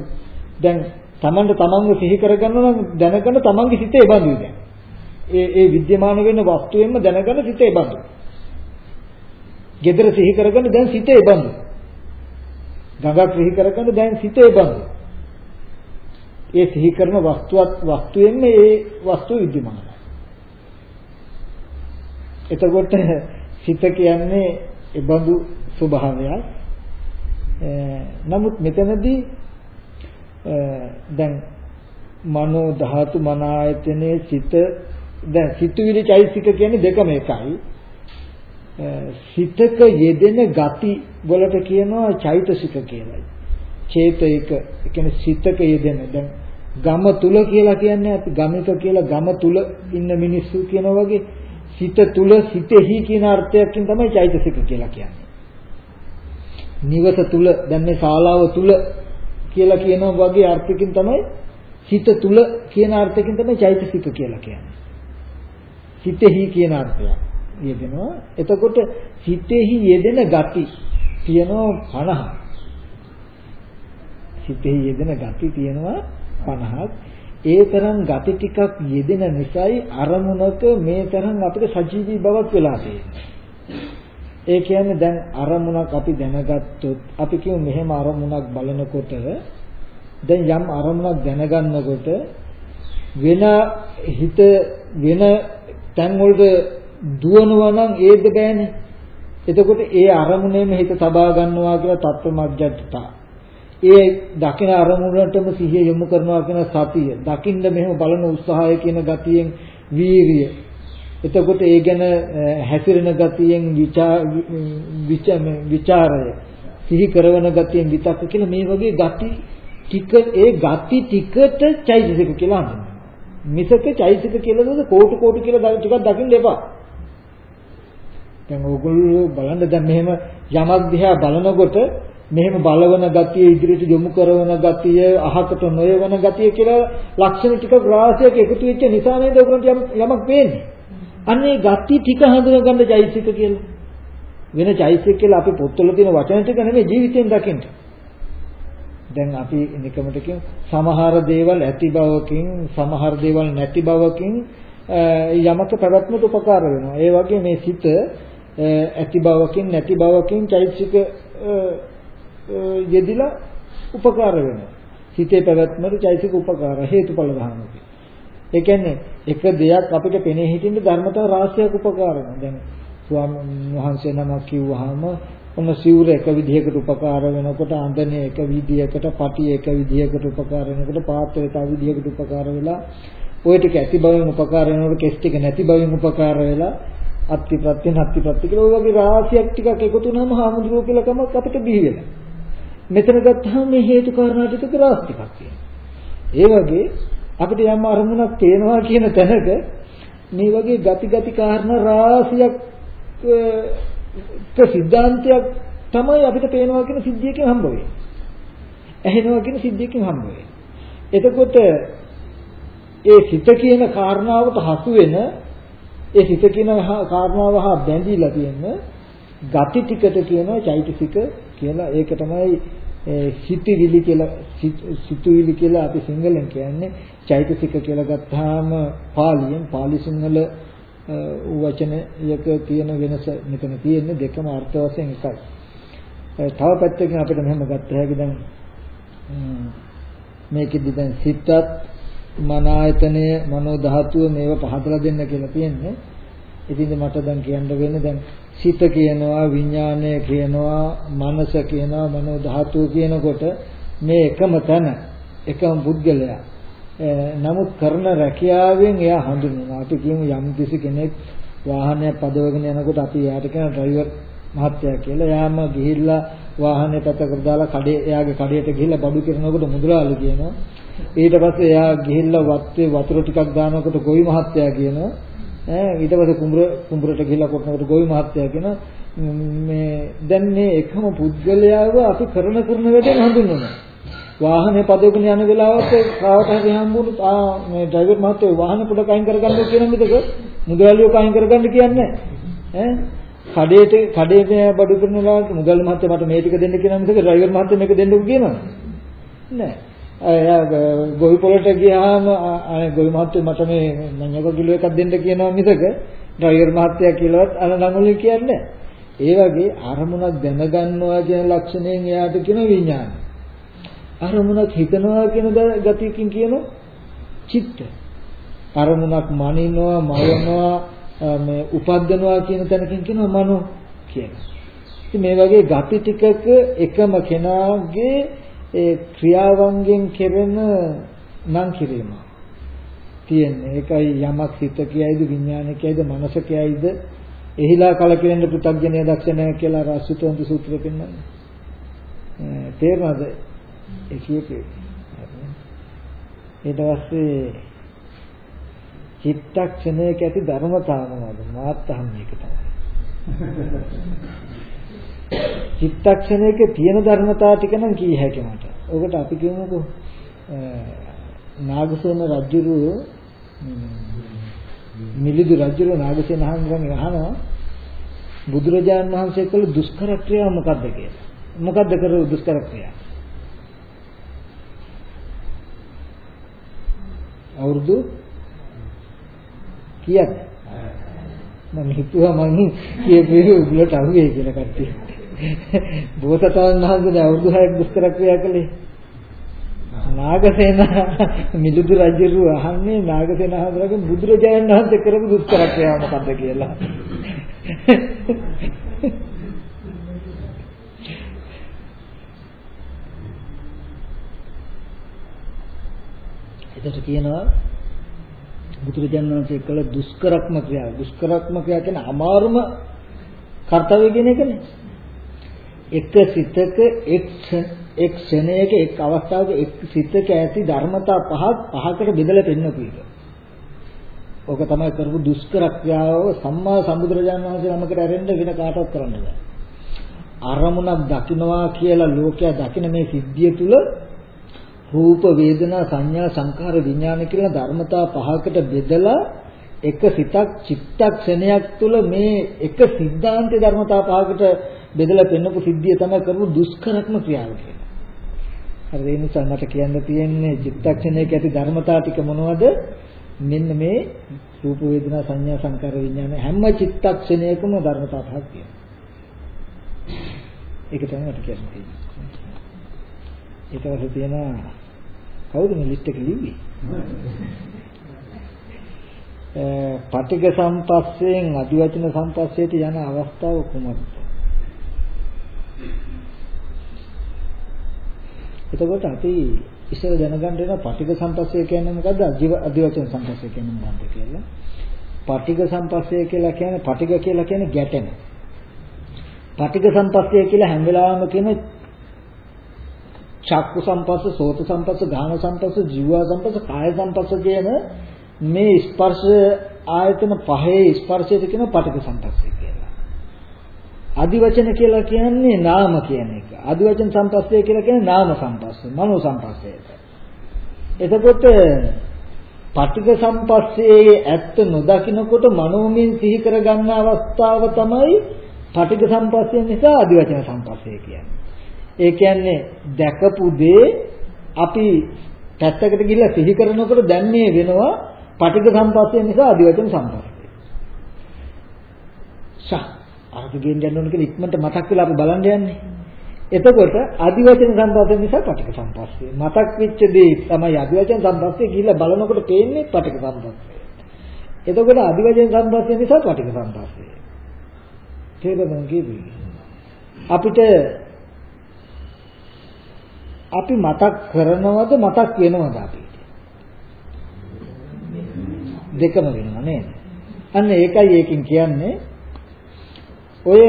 දැන් Tamanට Tamanව සිහි කරගන්න නම් දැනගන්න Tamanගේ හිත ඒ බඳුයි දැන්. ඒ ඒ විද්‍යමාන වෙන වස්තුවෙන්ම දැනගන්න හිත ඒ බඳු. gedara සිහි කරගන්න දැන් සිත ඒ බඳු. ගඟක් සිහි කරගන්න දැන් සිත ඒ බඳු. ඒ සිහි කරන වස්තුවත් වස්තුවෙන්ම ඒ වස්තුව විද්‍යමානයි. එතකොට සිත කියන්නේ ඒ බඳු ස්වභාවයක්. නමුත් මෙතනදී දැන් මනෝ ධාතු මන ආයතනයේ සිත දැන් සිතුවිලි චෛසික කියන්නේ දෙකම එකයි. සිතක යෙදෙන ගති වලට කියනවා චෛතසික කියලායි. චේතයික කියන්නේ සිතක යෙදෙන දැන් ගම තුල කියලා කියන්නේ අපි ගමික කියලා ගම තුල ඉන්න මිනිස්සු කියනවා වගේ සිත තුල සිතෙහි කියන අර්ථයකින් තමයි චෛතසික කියලා කියන්නේ. නිවස තුල දැන් මේ ශාලාව තුල කියලා කියනවා වගේ අර්ථකින් තමයි සිත තුල කියන අර්ථකින් තමයි චෛතසික කියලා කියන්නේ. සිතෙහි කියන අර්ථය යෙදෙනවා. එතකොට සිතෙහි යෙදෙන ගති තියෙනවා 50. සිතෙහි යෙදෙන ගති තියෙනවා 50ක්. ඒ තරම් ගති ටිකක් යෙදෙන නිසායි අරමුණක මේ තරම් අපිට සජීවී බවක් වෙලා තියෙන්නේ. ඒ කියන්නේ දැන් අරමුණක් අපි දැනගත්තොත් අපි කියමු මෙහෙම අරමුණක් බලනකොට දැන් යම් අරමුණක් දැනගන්නකොට වෙන හිත වෙන තැන් වලට දුවනවා නම් ඒද බෑනේ. එතකොට ඒ අරමුණේම හිත තබා ගන්නවා කියලා තත්ත්වමග්ගට්ටා. ඒ දකින අරමුණටම සිහිය යොමු කරනවා කියන සතිය. දකින්න මෙහෙම බලන උත්සාහය කියන ගතියෙන් වීරිය. එතකොට ඒ ගැන හැසිරෙන ගතියෙන් විචාරය සිහි කරන ගතියෙන් විතක්ක කියලා මේ වගේ ගති ටික ඒ ගති ටිකට චෛතසික කියලා හඳුන්වනවා. මිසක චෛතසික කියලා නේද කෝටු කෝටු කියලා ටිකක් දකින්න එපා. දැන් ඕගොල්ලෝ බලන්න දැන් මෙහෙම යමක් දිහා බලනකොට මෙහෙම බලවන ගතිය ඉදිරියට යොමු කරන ගතිය අහකට නොයවන ගතිය කියලා ලක්ෂණ ටික රාශියක එකතු වෙච්ච නිසා නේද ඔයගොල්ලන්ට යමක් පේන්නේ. අන්නේ ගති ටික හඳුනගන්න චෛතසික කියලා. වෙන චෛතසික කියලා අපි පොත්වල තියෙන වචන ටික නෙමෙයි ජීවිතයෙන් දකින්න. දැන් අපි නිකමට කියමු සමහර දේවල් ඇති බවකින් සමහර දේවල් නැති බවකින් යමක පැවැත්මට උපකාර වෙනවා. ඒ වගේ මේ සිත ඇති බවකින් නැති බවකින් චෛතසික යෙදිලා උපකාර වෙනවා. හිතේ පැවැත්මට චෛතසික උපකාර හේතුඵල ධර්මකේ. ඒ කියන්නේ එක දෙයක් අපිට පෙනී හිටින්න ධර්මතාව රාශියක් උපකාර වෙනවා. දැන් ස්වාමීන් වහන්සේ නමක් කිව්වහම ඔන්න සිවුර එක විදිහකට උපකාර වෙනකොට අඳනේ එක විදිහකට පටි එක විදිහකට උපකාර වෙනකොට පාත්‍රය තව විදිහකට උපකාර වෙලා ওই ටික ඇති බවෙන් උපකාර වෙනකොට කෙස් ටික නැති බවෙන් උපකාර වෙලා අත්ති ප්‍රත්‍ය නැති ප්‍රත්‍ය කියලා ඔය වගේ රාශියක් ටිකක් එකතු වුණාම හාමුදුරුවෝ කියලා කමක් අපිට බිහි වෙනවා. මෙතන ගත්තාම මේ හේතු කාරණා ටික රාශි ටිකක් තියෙනවා. ඒ වගේ අපිට යම් අරමුණක් තේනවා කියන තැනක මේ වගේ ගති ගති කාරණා රාශියක් සිද්ධාන්තයක් තමයි අපිට පේනවා කියන සිද්ධියකින් හම්බ වෙන්නේ. ඇහෙනවා කියන සිද්ධියකින් හම්බ වෙන්නේ. එතකොට ඒ සිත කියන කාරණාවට හසු වෙන ඒ සිත කියන කාරණාව හා බැඳිලා තියෙන ගති ටිකට කියනවා චෛතසික කියලා. ඒක තමයි සිතිවිලි කියලා සිතුවිලි කියලා අපි සිංහලෙන් කියන්නේ චෛතසික කියලා ගත්තාම පාලියෙන් පාලි සිංහල වචනයක තියෙන වෙනස මෙතන තියෙන්නේ දෙකම අර්ථ වශයෙන් එකයි. තව පැත්තකින් අපිට මෙහෙම ගත්ත හැකි දැන් මේකෙදි දැන් සිතත් මන ආයතනය මනෝ ධාතුව මේව පහදලා දෙන්න කියලා තියෙන්නේ. ඉතින් මට දැන් කියන්න වෙන්නේ දැන් සිත කියනවා විඥානය කියනවා මනස කියනවා මනෝ ධාතුව කියනකොට මේ එකම තැන එකම පුද්ගලයා නමුත් කරන රැකියාවෙන් එයා හඳුන්වනවා. අපි කියමු යම් කිසි කෙනෙක් වාහනයක් පදවගෙන යනකොට අපි එයාට කියන ඩ්‍රයිවර් මහත්තයා කියලා. එයාම ගිහිල්ලා වාහනේ පැත්තකට දාලා කඩේ එයාගේ කඩේට ගිහිල්ලා බඩු කරනකොට මුදලාලි කියනවා. ඊට පස්සේ එයා ගිහිල්ලා වත්තේ වතුර ටිකක් දානකොට ගොවි මහත්තයා කියනවා. ඈ ඊට පස්සේ කුඹුර කුඹුරට ගිහිල්ලා කොටනකොට ගොවි මහත්තයා කියනවා. මේ දැන් මේ එකම පුද්ගලයාව අපි කරන කරන වැඩෙන් හඳුන්වනවා. වාහනේ පදවගෙන යන වෙලාවට කාවට හරි හම්බුනොත් ආ මේ ඩ්‍රයිවර් මහත්තයෝ වාහනේ පොඩක් අයින් කරගන්න කියන මිදක මුදලාලියෝ අයින් කරගන්න කියන්නේ ඈ කඩේට කඩේට බඩු කරන වෙලාවට මුදල් මහත්තයා මට මේ ටික දෙන්න කියන මිදක ඩ්‍රයිවර් මහත්තයා මේක දෙන්නකෝ කියනවා නෑ එයා ගොවි පොලට ගියාම අනේ ගොවි මහත්තයා මට මේ මඤ්ඤක කිලෝ එකක් දෙන්න කියනවා මිදක ඩ්‍රයිවර් මහත්තයා කියලාවත් අර ළඟුලි කියන්නේ ඒ වගේ අරමුණක් දැනගන්නවා කියන ලක්ෂණයෙන් එයාට කියන විඥානය අරමුණක් හිතනවා කියන ගතියකින් කියන චිත්ත. අරමුණක් මනිනවා, මවනවා, මේ උපද්දනවා කියන තැනකින් කියනවා මනෝ කියලා. ඉතින් මේ වගේ ගති ටිකක එකම කෙනාගේ ඒ ක්‍රියාවන්ගෙන් කෙරෙන නම් කිරීම තියෙන්නේ. ඒකයි යමක් හිත කියයිද විඥානය කියයිද මනස කියයිද එහිලා කලකිරෙන්න පෘථග්ජනය දක්ෂණය කියලා රාසිතෝන්ත සූත්‍රෙ පෙන්නන්නේ. තේරෙනවද? ඒ කියපේ. ඊට පස්සේ චිත්තක්ෂණයක ඇති ධර්මතාව මොනවද? මාත් අහන්න මේක තමයි. චිත්තක්ෂණයක තියෙන ධර්මතාව ටික නම් කී හැකි මට. ඔකට අපි කියමුකෝ නාගසේන රජුරු මිලිදු රජුරු නාගසේන හඳුනගෙන අහනවා බුදුරජාණන් වහන්සේ කළ දුෂ්කර ක්‍රියාව මොකක්ද කියලා. මොකක්ද කරපු දුෂ්කර ක්‍රියාව? අවුරුදු කීයද? මම හිතුවා මම කියපේ උගලට අහුවේ කියලා කට්ටිය. බෝසතාණන් වහන්සේ අවුරුදු 6ක් දුෂ්කර ක්‍රියා කළේ. නාගසේන මිලිඳු රජු අහන්නේ නාගසේන හඳුනගෙන බුදුරජාණන් වහන්සේ කරපු දුෂ්කර ක්‍රියාව මොකද්ද කියලා. එතකොට කියනවා බුදුරජාණන් වහන්සේ කළ දුෂ්කරක්ම ක්‍රියාව. දුෂ්කරක්ම ක්‍රියාව කියන්නේ අමාරුම කාර්යය කියන එකනේ. එක සිතක එක් එක් ක්ෂණයක එක් අවස්ථාවක එක් සිතක ඇති ධර්මතා පහක් පහකට බෙදලා පෙන්වපු එක. ඕක තමයි කරපු දුෂ්කර ක්‍රියාව සම්මා සම්බුදුරජාණන් වහන්සේ නමකට ඇරෙන්න වෙන කාටවත් කරන්න බෑ. අරමුණක් දකින්නවා කියලා ලෝකයා දකින මේ සිද්ධිය තුල රූප වේදනා සංඥා සංකාර විඥාන කියලා ධර්මතා පහකට බෙදලා එක සිතක් චිත්තක්ෂණයක් තුළ මේ එක සිද්ධාන්තේ ධර්මතා පහකට බෙදලා පෙන්වපු සිද්ධිය තමයි කරපු දුෂ්කරක්ම ක්‍රියාව කියලා. හරි ඒ නිසා මට කියන්න තියෙන්නේ චිත්තක්ෂණයක ඇති ධර්මතා ටික මොනවද? මෙන්න මේ රූප වේදනා සංඥා සංකාර විඥාන හැම චිත්තක්ෂණයකම ධර්මතා පහක් තියෙනවා. ඒක තමයි මට කියන්න තියෙන්නේ. ඊට පස්සේ තියෙනවා කවුද මේ ලිස්ට් එක ලිව්වේ? පටිඝ සම්පස්සයෙන් අදිවචන සම්පස්සයට යන අවස්ථාව කුමක්ද? එතකොට අපි ඉස්සර දැනගන්න වෙන පටිඝ සම්පස්සය කියන්නේ මොකද්ද? අදිවචන සම්පස්සය කියන්නේ මොකද්ද කියලා. පටිඝ සම්පස්සය කියලා කියන්නේ පටිඝ කියලා කියන්නේ ගැටෙන. පටිඝ සම්පස්සය කියලා හැම වෙලාවෙම කියන චක්කු සම්පස්ස, සෝත සම්පස්ස, ගාන සම්පස්ස, ජීවා සම්පස්ස, කාය සම්පස්ස කියන මේ ස්පර්ශ ආයතන පහේ ස්පර්ශයට කියන පටික සම්පස්සේ කියලා. අදිවචන කියලා කියන්නේ නාම කියන එක. අදිවචන සම්පස්සේ කියලා කියන්නේ නාම සම්පස්සේ, මනෝ සම්පස්සේට. එතකොට පටික සම්පස්සේ ඇත්ත නොදකිනකොට මනෝමයෙන් සිහි කරගන්න අවස්ථාව තමයි පටික සම්පස්සේ නිසා අදිවචන සම්පස්සේ කියන්නේ. ඒ කියන්නේ දැකපු දේ අපි පැත්තකට ගිහිල්ලා සිහි කරනකොට දැන් මේ වෙනවා පටිඝ සම්පස්සේ නිසා අදිවචන සම්පස්සේ. ෂා අරක ගෙන් යන්න ඕන කියලා ඉක්මනට මතක් වෙලා අපි බලන්න යන්නේ. එතකොට අදිවචන සම්පස්සේ නිසා පටික සම්පස්සේ. මතක් වෙච්ච දේ තමයි අදිවචන සම්පස්සේ ගිහිල්ලා බලනකොට පේන්නේ පටික සම්පස්සේ. එතකොට අදිවචන සම්පස්සේ නිසා පටික සම්පස්සේ. තේරෙනවද කියන්නේ? අපිට අපි මතක් කරනවද මතක් වෙනවද අපි? දෙකම වෙනවා නේද? අන්න ඒකයි ඒකෙන් කියන්නේ ඔය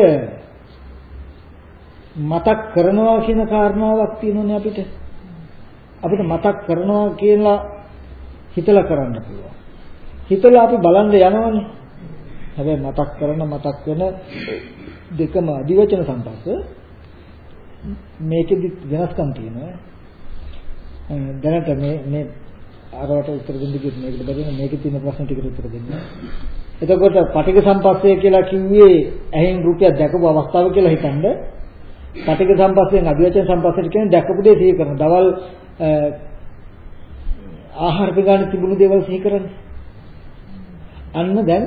මතක් කරනවා කියන කාරණාවක් තියෙනනේ අපිට. අපිට මතක් කරනවා කියලා හිතලා කරන්න පුළුවන්. හිතලා අපි බලන්න යනවනේ. හැබැයි මතක් කරන මතක් වෙන දෙකම අදිවචන සම්පස්ස මේකෙදි වෙනස්කම් තියෙනවා. දැනට මේ මේ අරවට උත්තර දෙන්න කිව්වොත් මේකට බැරිම මේකේ තියෙන ප්‍රශ්න ටිකට උත්තර දෙන්න. එතකොට පටික සම්පස්සේ කියලා කිව්වේ ඇහෙන් රූපයක් දැකපු අවස්ථාව කියලා හිතනද පටික සම්පස්සෙන් අධිවචන සම්පස්සට කියන්නේ දැකපු දේ සිහි කරන. දවල් ආහාර පිඟාන තිබුණු දේවල් සිහි කරන්නේ. අන්න දැන්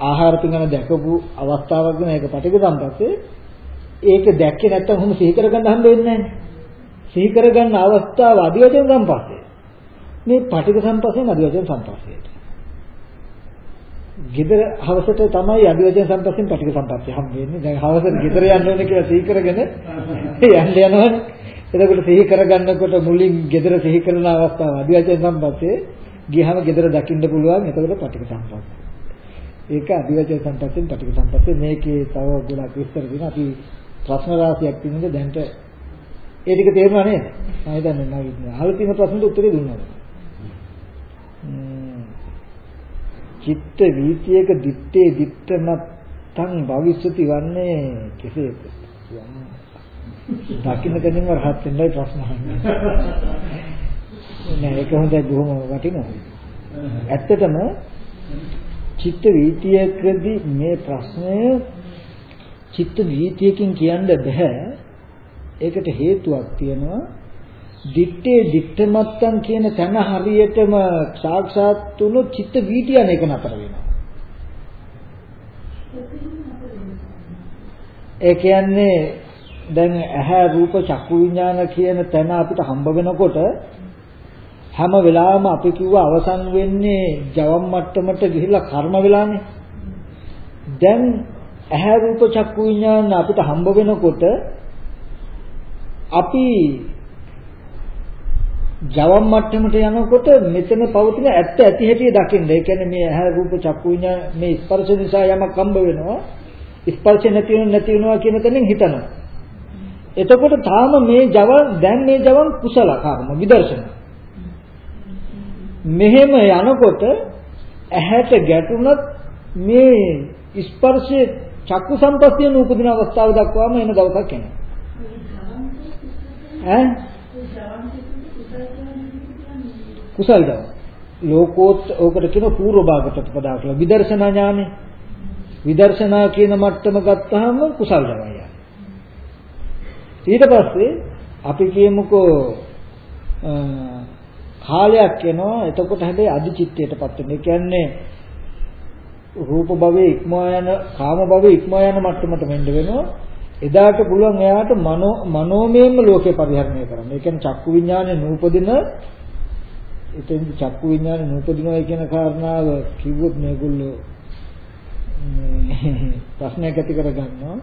ආහාර පිඟාන දැකපු අවස්ථාවක් ගැන ඒක පටික සම්පස්සේ ඒක දැක්කේ නැත්තම් කොහොම සිහි කරගන්න හම්බ වෙන්නේ නැහැ. සිහි කරගන්න අවස්ථාව අධිවචන සම්පස්සේ. මේ පටික සම්පස්යෙන් අධිවචන සම්පස්සේට. ගෙදර හවසට තමයි අධිවචන සම්පස්යෙන් පටික සම්පස්සේ හම්බ වෙන්නේ. දැන් හවසට ගෙදර යන්න ඕනේ කියලා සිහි කරගෙන යන්න යනවනේ. එතකොට සිහි කරගන්නකොට මුලින් ගෙදර සිහි කරන අවස්ථාව අධිවචන සම්පස්සේ ගියහම ගෙදර දකින්න පුළුවන්. එතකොට පටික සම්පස්සේ. ඒක අධිවචන සම්පස්යෙන් පටික සම්පස්සේ මේකේ තව ගොඩක් විස්තර දෙන අපි ප්‍රශ්න රාශියක් තියෙනවා දැන්ට ඒ ටික තේරුණා නේද? මම හිතන්නේ නෑ. අහලා තියෙන ප්‍රශ්නෙට උත්තරේ දුන්නා. චිත්ත වීතියක දිත්තේ දිත්තමත්ං භවිෂ්‍යති වන්නේ කෙසේද? දකින්න කෙනින්ම රහත් වෙන්නයි ප්‍රශ්න අහන්නේ. නෑ ඒක හොඳයි බොහොම වටිනවා. ඇත්තටම චිත්ත වීතියකදී මේ ප්‍රශ්නය චිත්ත වීතියකින් කියන්න බෑ. ඒකට හේතුවක් තියෙනවා. දිත්තේ දිත්තමත්තන් කියන තැන හරියටම සාක්ෂාත් වුණොත් චිත්ත වීතියන එක නතර වෙනවා. ඒ කියන්නේ දැන් ඇහැ රූප චක්කු විඥාන කියන තැන අපිට හම්බ වෙනකොට හැම වෙලාවෙම අපි කිව්ව අවසන් වෙන්නේ ජවම් මට්ටමට ගිහිල්ලා කර්ම වෙලානේ. දැන් ඇහැ රූප චක්කු විඥාන අපිට හම්බ වෙනකොට අපි ජවම් මට්ටමට යනකොට මෙතන පවතින ඇත්ත ඇති හැටි දකින්න. ඒ කියන්නේ මේ ඇහැ රූප චක්කු විඤ්ඤාණ මේ ස්පර්ශ නිසා යමක් හම්බ වෙනවා. ස්පර්ශ නැති වෙන නැති වෙනවා කියන තැනින් හිතනවා. එතකොට තාම මේ ජවන් දැන් මේ ජවන් කුසල කර්ම විදර්ශන. මෙහෙම යනකොට ඇහැට ගැටුණත් මේ ස්පර්ශයේ චක්කු සම්පස්තිය නූපදින අවස්ථාව දක්වාම එන දවසක් එනවා. ඈ කුසල් දව. ලෝකෝත් ඕකට කියන පූර්ව භාග ප්‍රතිපදා කියලා. විදර්ශනා ඥානෙ. විදර්ශනා කියන මට්ටම ගත්තාම කුසල් දවයි. ඊට පස්සේ අපි කියමුකෝ කාලයක් එනවා එතකොට හැබැයි අධිචිත්තයටපත් වෙන. ඒ කියන්නේ රූප භවයේ ඉක්මවා යන කාම භවයේ ඉක්මවා යන මට්ටමට මෙන්න වෙනවා. එදාට පුළුවන් එයාට මනෝ මනෝමයම ලෝකේ පරිහරණය කරන්න. ඒ කියන්නේ චක්කු විඥානේ නූපදින එතෙන් චක්කු විඥානේ නූපදිනවා කියන කාරණාව කිව්වොත් මේගොල්ලෝ ප්‍රශ්නයක් ඇති කරගන්නවා.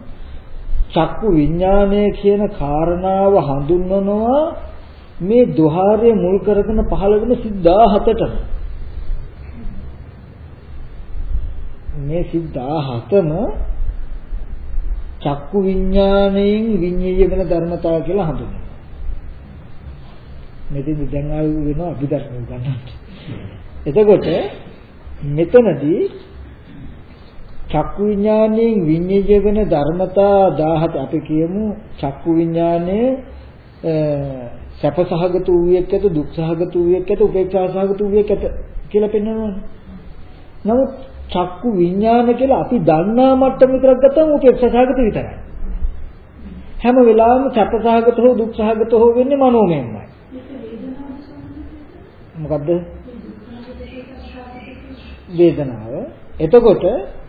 චක්කු විඥානය කියන කාරණාව හඳුන්වනවා මේ දොහාරය මුල් කරගෙන පහළ වෙන 17ටම. මේ 17ම චක්කු විඥාණයෙන් විඤ්ඤාය වෙන ධර්මතාව කියලා හඳුන්වනවා. මෙතෙන් දැන් ආව වෙනවා අභිධර්ම ගන්නට. එතකොට මෙතනදී චක්කු විඥාණයෙන් විඤ්ඤාය වෙන ධර්මතා 17 අපි කියමු චක්කු විඥාණය සැපසහගත වූයෙක් ඇත දුක්සහගත වූයෙක් ඇත උපේක්ෂාසහගත වූයෙක් ඇත කියලා පෙන්වනවානේ. නමුත් චක්කු විඥාන කියලා අපි දන්නා මට්ටම විතරක් ගත්තම උපේක්ෂාසහගත විතරයි. හැම වෙලාවෙම සැපසහගත හෝ දුක්සහගත හෝ වෙන්නේ මනෝමයමයි. මොකද්ද? වේදනාව. එතකොට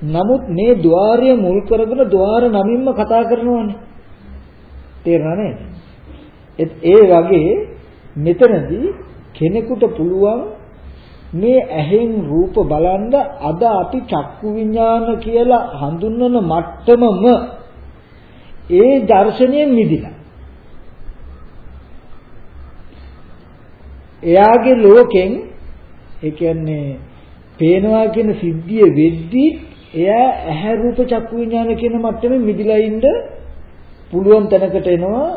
නමුත් මේ ద్వාරය මුල් කරගෙන ద్వාර නමින්ම කතා කරනවානේ. තේරුණා නේද? ඒ වගේ මෙතනදී කෙනෙකුට පුළුවන් මේ ඇහෙන් රූප බලන්න අද අපි චක්කු විඥාන කියලා හඳුන්වන මට්ටමම ඒ දර්ශනයෙන් මිදිලා එයාගේ ලෝකෙන් ඒ කියන්නේ පේනවා කියන සිද්ධිය වෙද්දී එයා ඇහැ රූප චක්කු විඥාන කියන මට්ටමේ මිදිලා ඉන්න පුළුවන් තැනකට එනවා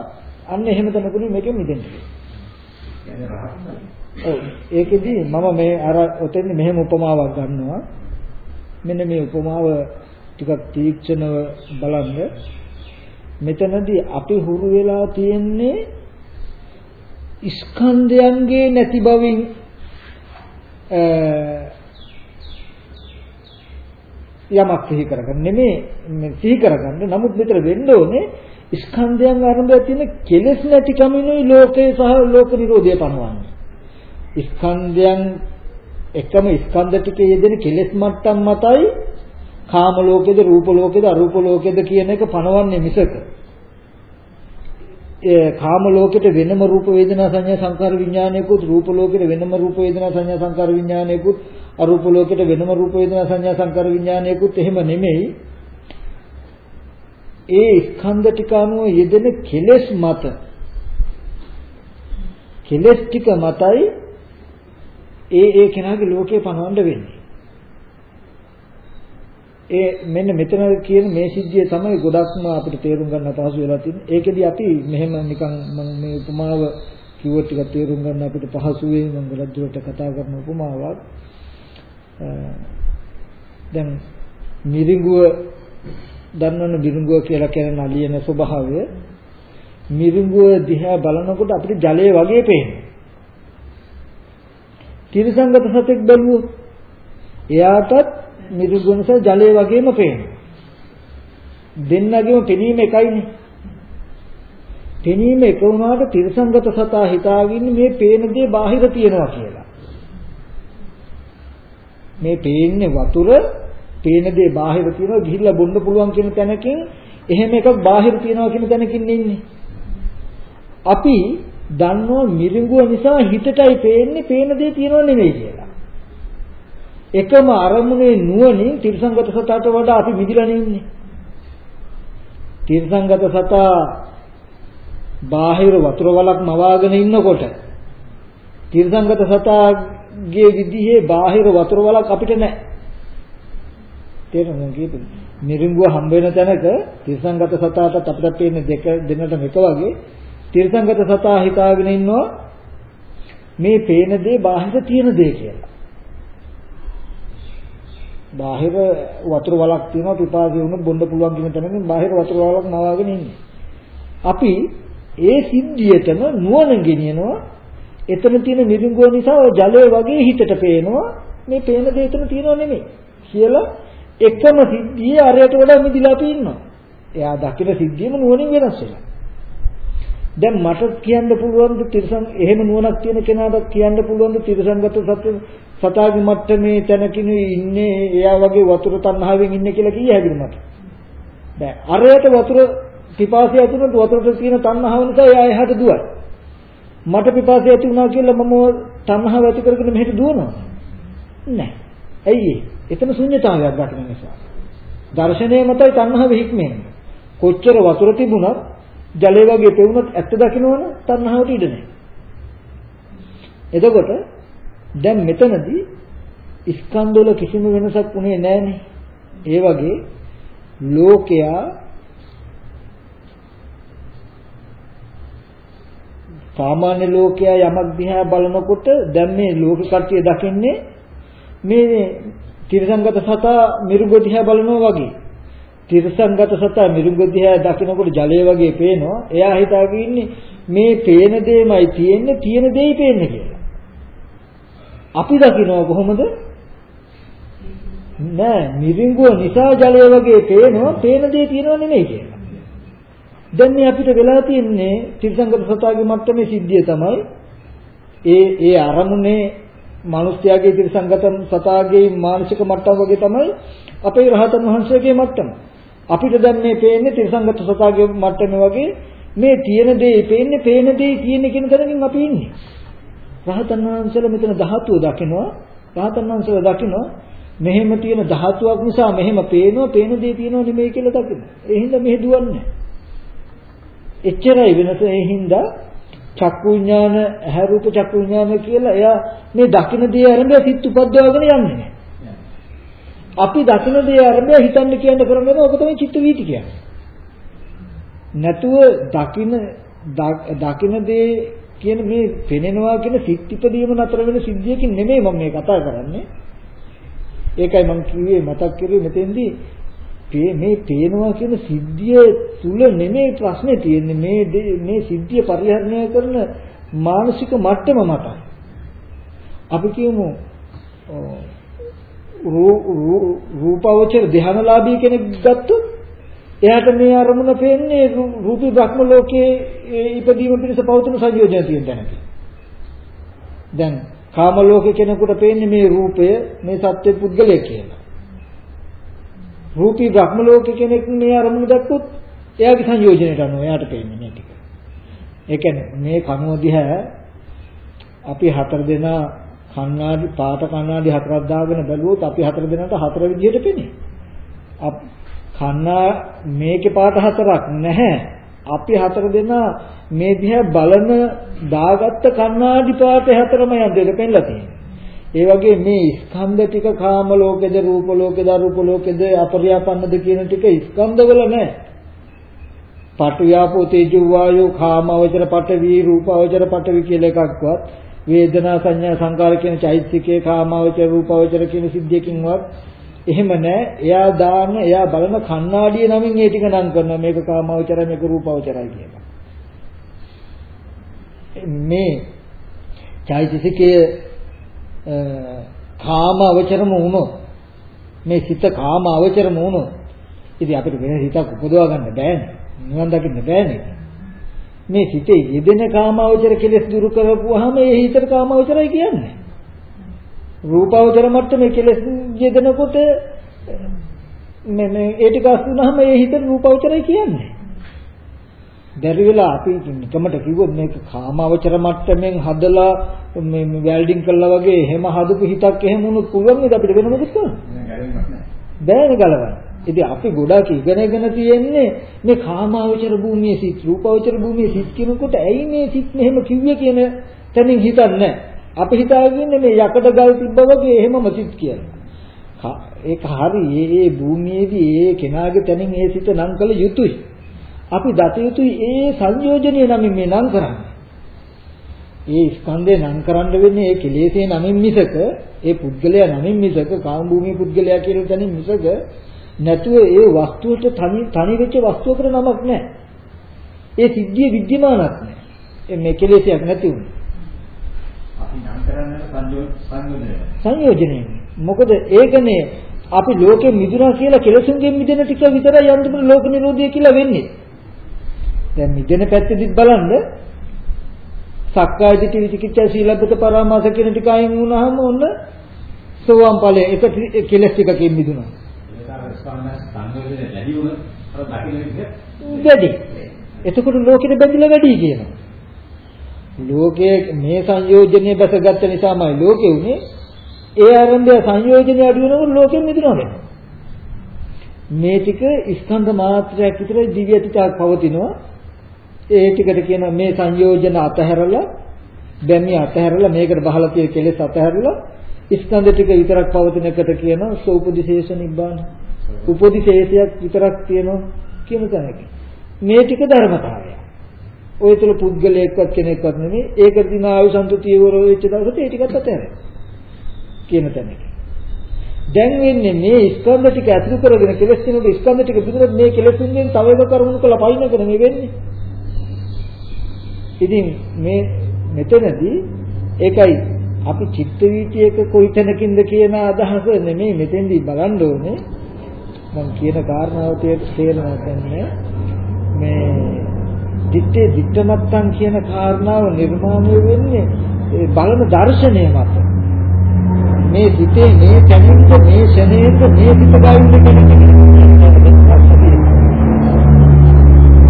අන්න එහෙම තැනකුනේ මේකෙන් මිදෙන්න. ඔව් ඒකෙදි මම මේ අර ඔතෙන් මෙහෙම උපමාවක් ගන්නවා. මෙන්න මේ උපමාව ටිකක් තීක්ෂණව බලන්න. මෙතනදී අපි හුරු වෙලා තියෙන්නේ ස්කන්ධයන්ගේ නැති බවින් යමක් සිහි කරගන්න නෙමෙයි සිහි කරගන්න. නමුත් මෙතන වෙන්න ඕනේ ස්කන්ධයන් ආරම්භය තියෙන කෙලෙස් නැති කමිනුයි ලෝකේ සහ ලෝක නිරෝධය පනවන්නේ. ස්කන්ධයන් එකම ස්කන්ධ ටිකේ යෙදෙන කෙලෙස් මට්ටම් මතයි කාම ලෝකෙද රූප ලෝකෙද අරූප ලෝකෙද කියන එක පනවන්නේ මිසක. කාම ලෝකෙට වෙනම රූප වේදනා සංඥා සංකාර විඥානයකුත් රූප ලෝකෙට වෙනම රූප වේදනා සංඥා සංකාර විඥානයකුත් අරූප ලෝකෙට වෙනම රූප වේදනා සංඥා සංකාර විඥානයකුත් එහෙම නෙමෙයි. ඒ ස්කන්ධ ටික අනුව යෙදෙන කෙලෙස් මත කෙලෙස් ටික මතයි ඒ ඒ කෙනාගේ ලෝකේ පනවන්න වෙන්නේ. ඒ මෙන්න මෙතන කියන මේ සිද්ධිය තමයි ගොඩක්ම අපිට තේරුම් ගන්න පහසු වෙලා තියෙන්නේ. ඒකෙදි අපි මෙහෙම නිකන් මම මේ උපමාව කිව්ව ටික තේරුම් ගන්න අපිට පහසු වෙයි මම ගොඩක් දුරට කතා කරන උපමාවක්. දැන් මිරිඟුව දන්නවනේ මිරිඟුව කියලා කියන නලියන ස්වභාවය මිරිඟුව දිහා බලනකොට අපිට ජලය වගේ පේනවා. තිරසංගත සතෙක් බැලුවොත් එයාටත් මිරිඟුනස ජලය වගේම පේනවා. දෙන්නගේම පෙනීම එකයිනේ. පෙනීම එක වුණාට තිරසංගත සතා හිතාගෙන මේ පේන දේ බාහිර තියනවා කියලා. මේ පේන්නේ වතුර පේන දේ බාහිර තියනවා ගිහිල්ලා බොන්න පුළුවන් කියන තැනකින් එහෙම එකක් බාහිර තියනවා කියන තැනකින් ඉන්නේ. අපි දන්නවා මිරිඟුව නිසා හිතටයි පේන්නේ පේන දේ තියනව නෙමෙයි කියලා. එකම අරමුණේ නුවණින් තිරසංගත සතාට වඩා අපි මිදිලා නෙන්නේ. තිරසංගත සතා බාහිර වතුර වලක් මවාගෙන ඉන්නකොට තිරසංගත සතාගේ විදිහේ බාහිර වතුර වලක් අපිට නැහැ. තේරෙනවද කියන්නේ? මිරිඟුව හම්බ වෙන තැනක තිරසංගත සතාටත් අපිට පේන්නේ දෙක දෙන්නටම එක වගේ තිරසංගත සතා හිතාගෙන ඉන්නවා මේ පේන දේ බාහිර තියෙන දේ කියලා. බාහිර වතුර වලක් තියෙනවා පිපාසය වුණොත් බොන්න පුළුවන් කියන තැනකින් බාහිර වතුර වලක් නවාගෙන ඉන්නේ. අපි ඒ සිද්ධියටම නුවණ ගෙනියනවා එතන තියෙන මිරිඟුව නිසා ජලය වගේ හිතට පේනවා මේ පේන දේ එතන තියෙනව නෙමෙයි කියලා එකම සිද්ධියේ අරයට වඩා මිදිලා අපි ඉන්නවා. එයා දකින සිද්ධියම නුවණින් වෙනස් වෙනවා. දැන් මට කියන්න පුළුවන් ද තිරසන් එහෙම නුවණක් තියෙන කෙනාට කියන්න පුළුවන් ද තිරසන්ගත සත්‍ය සතාගේ මට්ටමේ තැනකිනුයි ඉන්නේ එයා වගේ වතුර තණ්හාවෙන් ඉන්නේ කියලා කිය හැකිද මට? දැන් අරයට වතුර පිපාසය ඇතුළත වතුරට තියෙන තණ්හාව නිසා එයා එහාට දුවයි. මට පිපාසය ඇති වුණා කියලා මම තණ්හාව ඇති කරගෙන මෙහෙට දුවනවා නෑ. ඇයි එතන ශුන්්‍යතාවයක් දකින නිසා. දර්ශනය මතයි තණ්හාව හික්මෙන්නේ කොච්චර වතුර තිබුණත් ජලය වගේ පෙවුනත් ඇත්ත දකින්නවනේ තණ්හාවට ඉඩ නැහැ. එතකොට දැන් මෙතනදී ස්කන්ධවල කිසිම වෙනසක් උනේ නැහනේ. ඒ වගේ ලෝකයා සාමාන්‍ය ලෝකයා යමක් දිහා බලනකොට දැන් මේ ලෝක කට්ටිය දකින්නේ මේ තිරසංගත සතා මිරුග දිහා බලනවා වගේ. තිරසංගත සතා මිරුග දිහා දකිනකොට ජලය වගේ පේනවා. එයා හිතාගෙන ඉන්නේ මේ පේන දෙයමයි තියෙන්නේ තියෙන දෙයයි පේන්නේ කියලා. අපි දකිනවා කොහොමද? නෑ මිරිඟුව නිසා ජලය වගේ පේනවා පේන දේ තියෙනව නෙමෙයි කියලා. දැන් මේ අපිට වෙලා තියෙන්නේ තිරසංගත සතාගේ මට්ටමේ සිද්ධිය තමයි ඒ ඒ අරමුණේ මිනිස්යාගේ තිරසංගත සතාගේ මානසික මට්ටම වගේ තමයි අපේ රහතන් වහන්සේගේ මට්ටම. අපිට දැන් මේ පේන්නේ තිරසංගත සතාගේ මට්ටම වගේ මේ තියෙන දේ පේන්නේ පේන දේ තියෙන කියන තැනකින් අපි ඉන්නේ. රහතන් වහන්සේලා මෙතන ධාතුව දකිනවා. රහතන් වහන්සේලා දකිනවා මෙහෙම තියෙන ධාතුවක් නිසා මෙහෙම පේනවා පේන දේ තියෙනවා නෙමෙයි කියලා දකිනවා. ඒ හින්දා මෙහෙ දුවන්නේ. එච්චරයි වෙනස ඒ හින්දා චක්කු විඥාන ඇහැ රූප චක්කු විඥාන කියලා එයා මේ දකින දේ අරඹය සිත් උපද්දවගෙන යන්නේ නැහැ. අපි දකින දේ අරඹය හිතන්න කියන්න කරන්නේ ඔක තමයි චිත්ත වීති කියන්නේ. නැතුව දකින දකින දේ කියන මේ පෙනෙනවා කියන සිත් ඉපදීම නතර වෙන සිද්ධියකින් නෙමෙයි මම මේ කතා කරන්නේ. ඒකයි මම කිව්වේ මතක් කරුවේ මෙතෙන්දී මේ පේනවා කියන සිද්ධිය තුල නෙමෙයි ප්‍රශ්නේ තියෙන්නේ මේ මේ සිද්ධිය පරිහරණය කරන මානසික මට්ටම මතයි. අපි කියමු රූපවචර ධානලාභී කෙනෙක් ගත්තොත් එයාට මේ අරමුණ පේන්නේ රූපී භ්‍රම ලෝකයේ ඉපදීම පිණිස පවතුන සංයෝජන තියෙන තැනක. දැන් කාම ලෝකේ කෙනෙකුට පේන්නේ මේ රූපය මේ සත්‍ය පුද්ගලයෙක් කියලා. රූපී භ්‍රම ලෝකේ කෙනෙක් මේ අරමුණ දැක්කොත් එයාගේ සංයෝජනයට අනුව එයාට පේන්නේ මේ ටික. ඒ කියන්නේ මේ කනුව දිහා අපි හතර දෙනා කණ්ණාඩි පාට කණ්ණාඩි හතරක් දාගෙන බැලුවොත් අපි හතර දෙනාට හතර විදිහට පෙනේ. කන්නා මේකේ පාට හතරක් නැහැ. අපි හතර දෙනා මේ දිහා බලන දාගත්ත කන්නාඩි පාට හතරම යද්දෙල පෙන්ලා තියෙනවා. ඒ වගේ මේ ස්කන්ධ ටික කාම ලෝකෙද රූප ලෝකෙද අරූප ලෝකෙද අපරියාපන්නද කියන ටික ස්කන්ධවල නැහැ. පටවියාපෝ තේජෝ වායෝ කාමවචර පටවි රූපවචර පටවි කියලා එකක්වත් වේදනා සංඥා සංකාර කියන චෛතසිකේ කාමවචර රූපවචර කියන සිද්ධියකින්වත් එහෙම නැහැ. එයා දාන්න එයා බලන කණ්ණාඩිය නමින් ඒ ටික නම් කරනවා. මේක කාමවචරයි මේක රූපවචරයි කියලා. මේ චෛතසිකයේ කාම අවචරම වුණොත් මේ සිත කාම අවචරම වුණොත් ඉතින් අපිට වෙන හිතක් උපදවා ගන්න බෑනේ. නිවන් දකින්න බෑනේ. මේ සිතේ යෙදෙන කාම අවචර කෙලෙස් දුරු කරපුවාම ඒ හිතට කාම අවචරයි කියන්නේ. රූපාවචර මට්ටමේ කෙලෙස් යෙදෙනකොට මේ මේ ඒ ටික අසුනහම ඒ හිත රූපාවචරයි කියන්නේ. බැරි වෙලා අපි නිකමට කිව්වොත් මේක කාමාවචර මට්ටමින් හදලා මේ වෙල්ඩින් කළා වගේ එහෙම හදපු හිතක් එහෙම වුණොත් පුළුවන් නේද අපිට වෙන මොකද කරන්න? බෑනේ ගලවන්න. ඉතින් අපි ගොඩාක් ඉගෙනගෙන තියෙන්නේ මේ කාමාවචර භූමියේ සිත් රූපාවචර භූමියේ සිත් කියනකොට ඇයි මේ සිත් මෙහෙම කිව්වේ කියන තැනින් හිතන්නේ අපි හිතාගෙන මේ යකඩ ගල් තිබ්බා වගේ එහෙමම සිත් කියලා. ඒක හරි. ඒ ඒ භූමියේදී ඒ කෙනාගේ තැනින් ඒ සිත නම් කළ යුතුයි. අපි දත යුතුයි ඒ සංයෝජනීය නමින් මේ නම් කරන්නේ. ඒ ස්කන්ධය නම් කරන්න වෙන්නේ ඒ කෙලෙසේ නමින් මිසක ඒ පුද්ගලයා නමින් මිසක කාම භූමියේ පුද්ගලයා කියන තැනින් මිසක නැතුව ඒ වස්තුවට තනි තනි වෙච්ච වස්තුවකට නමක් නැහැ. ඒ සිද්ධිය විද්‍යමානක් නැහැ. මේ කෙලෙසයක් නැති වුණා. අපි නම් කරන්නේ සංයෝජනය. සංයෝජනය. මොකද ඒකනේ අපි ලෝකෙ මිදුණා කියලා කෙලසුන්ගෙන් මිදෙන ටික විතරයි අන්තිම ලෝක නිරෝධය කියලා වෙන්නේ. දැන් මිදෙන පැත්තෙදිත් බලන්න සක්කාය දිට්ඨි විචිකිච්ඡා සීලබ්බත පරාමාස කියන ටික අයින් වුණාම ඔන්න සෝවාන් ඵලයේ එක කෙලස් ටිකකින් මිදුණා. ඒක සංයෝජනය වැඩි වුණොත් අර දකින්න විදිහ වැඩි. එතකොට ලෝකෙට බැඳිලා වැඩි කියනවා. ලෝකයේ මේ සංයෝජනයේ බැසගත්ත නිසාමයි ලෝකෙ උනේ ඒ ආරම්භය සංයෝජනය අඩු වෙනකොට ලෝකෙන් මිදෙනවා නේද මේ ටික ස්කන්ධ මාත්‍රයක් විතරයි දිව්‍ය ටිකක් පවතිනවා ඒ ටිකට කියන මේ සංයෝජන අතහැරලා දැන් මේ අතහැරලා මේකට බහලා තියෙන කෙලෙස් අතහැරලා ස්කන්ධ ටික විතරක් පවතින එකට කියනවා සෝපදිශේෂ නිබ්බාන උපදිශේෂයක් විතරක් තියෙනවා කියන තැනක. මේ ටික ධර්මතාවය ඔය තුල පුද්ගලයෙක්වත් කෙනෙක්වත් නෙමෙයි ඒක දින ආයු සම්තුතිය වර වෙච්ච දවසට ඒ ටිකත් අතහැරෙනවා කියන තැනක. දැන් වෙන්නේ මේ ස්කන්ධ ටික ඇතුළු කරගෙන කෙලස් කෙනෙකුට ස්කන්ධ ටික පිටුනොත් මේ කෙලස්ුන්ගෙන් තව එක කරුණු කළ පයින් කරන මේ වෙන්නේ. ඉතින් මේ මෙතනදී ඒකයි අපි චිත්ත වීතියක කොයි තැනකින්ද කියන අදහස නෙමෙයි මෙතෙන්දී බලන්න ඕනේ. මම කියන කාරණාව තේරෙනවා කියන්නේ මේ දිත්තේ දිත්තමත්තන් කියන කාරණාව නිර්මාණය වෙන්නේ ඒ බලන දර්ශනය මත. මේ සිතේ මේ තැනින්ද මේ ෂණයෙන්ද මේ සිත ගාවින්ද කෙනෙක්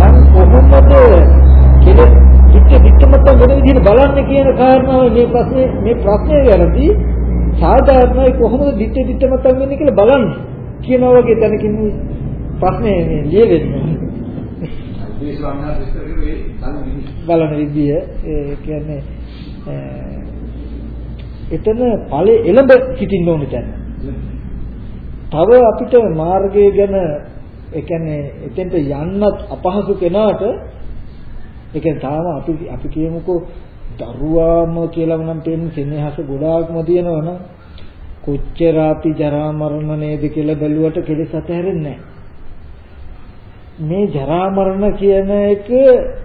මම කොහොමද කෙලෙස් චිත්ත පිටමත වෙන විදිහට බලන්නේ කියන කාරණාව මේ ප්‍රශ්නේ මේ ප්‍රශ්නේ වැරදි. සාධාරණයි කොහොමද දිත්ත පිටමත වෙන්නේ කියලා බලන්නේ? කියනවා වගේ තැනකින් ප්‍රශ්නේ මේ ලියවෙන්නේ මේ ස්වාමීන් වහන්සේ විස්තර කරුවේ බලන විදිහ. බලන විදිය ඒ කියන්නේ එතන ඵලෙ එළඹ සිටින්න ඕනේ දැන්. තව අපිට මාර්ගය ගැන ඒ කියන්නේ එතෙන්ට යන්නත් අපහසු කෙනාට ඒ කියන්නේ තාම අපි අපි කියමුකෝ දරුවාම කියලා නම් තේන්නේ සෙනෙහස ගොඩාක්ම තියෙනවනම් කොච්චර අපි ජරා මරණ නේද කියලා බැලුවට කෙලෙස් අතහැරෙන්නේ මේ ජරා මරණ කියන එක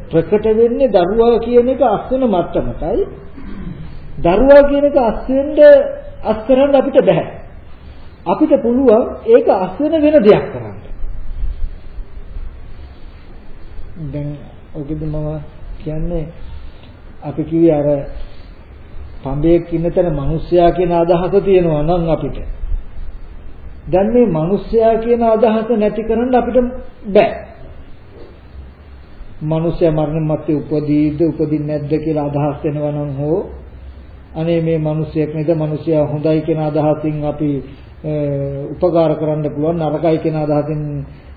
ප්‍රකට වෙන්නේ දරුවා කියන එක අස්වෙන මට්ටමටයි. දරුවා කියන එක අස්වෙන්න අස් කරන්න අපිට බෑ. අපිට පුළුවන් ඒක අස්වෙන වෙන දෙයක් කරන්න. දැන් ඔකද මම කියන්නේ අපි කිව්වේ අර පඹයක් ඉන්න තැන මිනිස්සයා කියන අදහස තියෙනවා නම් අපිට. දැන් මේ මිනිස්සයා කියන අදහස නැති කරන්න අපිට බෑ. මිනිස්සයා මරණ මැත්තේ උපදීද උපදින්නේ නැද්ද කියලා අදහස් වෙනවා නම් හෝ අනේ මේ මිනිස්සෙක් නේද? මිනිස්සයා හොඳයි කියන අදහසින් අපි උපකාර කරන්න පුළුවන් නරකයි කියන අදහසින්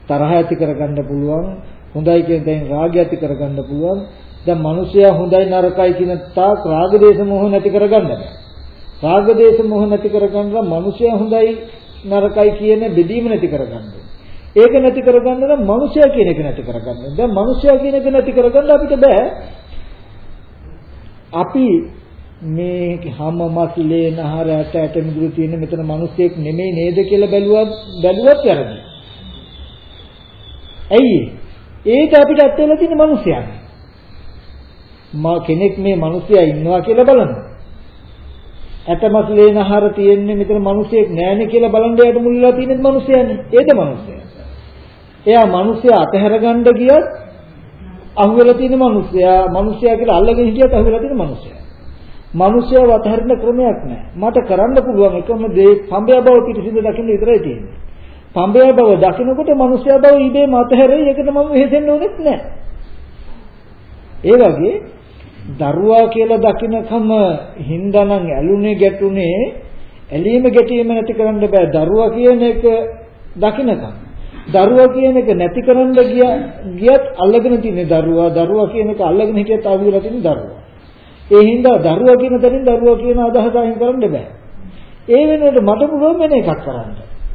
තරහ ඇති කරගන්න පුළුවන් හොඳයි කියන දැන් රාගය ඇති කරගන්න පුළුවන්. දැන් මිනිස්සයා හොඳයි නරකයි කියන තාක් රාග දේශ මොහ නැති කරගන්න බෑ. රාග දේශ මොහ නැති කරගන්න මිනිස්සයා හොඳයි නරකයි කියන බෙදීම නැති කරගන්න. ඒක නැති කරගන්න නම් මිනිස්සයා කියන එක නැති කරගන්න. දැන් මිනිස්සයා කියන එක නැති කරගන්න අපිට බෑ. අපි මේ හැම මස්ලේ නහර ඇට ඇට මිදුළු තියෙන මෙතන මිනිස්සෙක් නෙමෙයි නේද කියලා බැලුවත් බැලුවත් වැරදි. ඇයි? ඒක අපිට ඇත්ත වෙලා තියෙන මිනිස්සයා. මා කෙනෙක් මේ මිනිස්සයා ඉන්නවා කියලා බලන්න. ඇට මස්ලේ නහර තියෙන්නේ මෙතන මිනිස්සෙක් නෑනේ කියලා බලන් එයාට මුල්ලා තියෙන මිනිස්සයානේ. ඒද මිනිස්සයා. එයා මිනිස්සයා අතහැර ගන්න ගියත් අහුවෙලා තියෙන මිනිස්සයා මිනිස්සයා කියලා අල්ලගෙන හිටියත් අහුවෙලා තියෙන මිනිස්සයා. මිනිස්සයව අතහරින්න ක්‍රමයක් නැහැ. මට කරන්න පුළුවන් එකම දේ පඹය බව පිටිසිඳ දකින්න විතරයි තියෙන්නේ. පඹය බව දකිනකොට මිනිස්සයා බව ඉබේම අතහැරෙයි. ඒකට මම වෙහෙසෙන්න ඕනෙත් නැහැ. ඒ වගේ දරුවා කියලා දකින්නකම හින්දානම් ඇලුනේ ගැටුනේ ඇලීම ගැටීම නැති කරන්න බෑ. දරුවා කියන එක දකින්නකම්. දරුවා කියන එක නැති කරන්න ගියත් අල්ලගෙන තියෙන දරුවා දරුවා කියන එක අල්ලගෙන හිටියත් ආවිලා තියෙන දරුවා. ඒ හින්දා දරුවා කියන තැනින් දරුවා කියන අදහස අයින් කරන්න බෑ. ඒ වෙනුවට මට පුළුවන් වෙන එකක් කරන්න.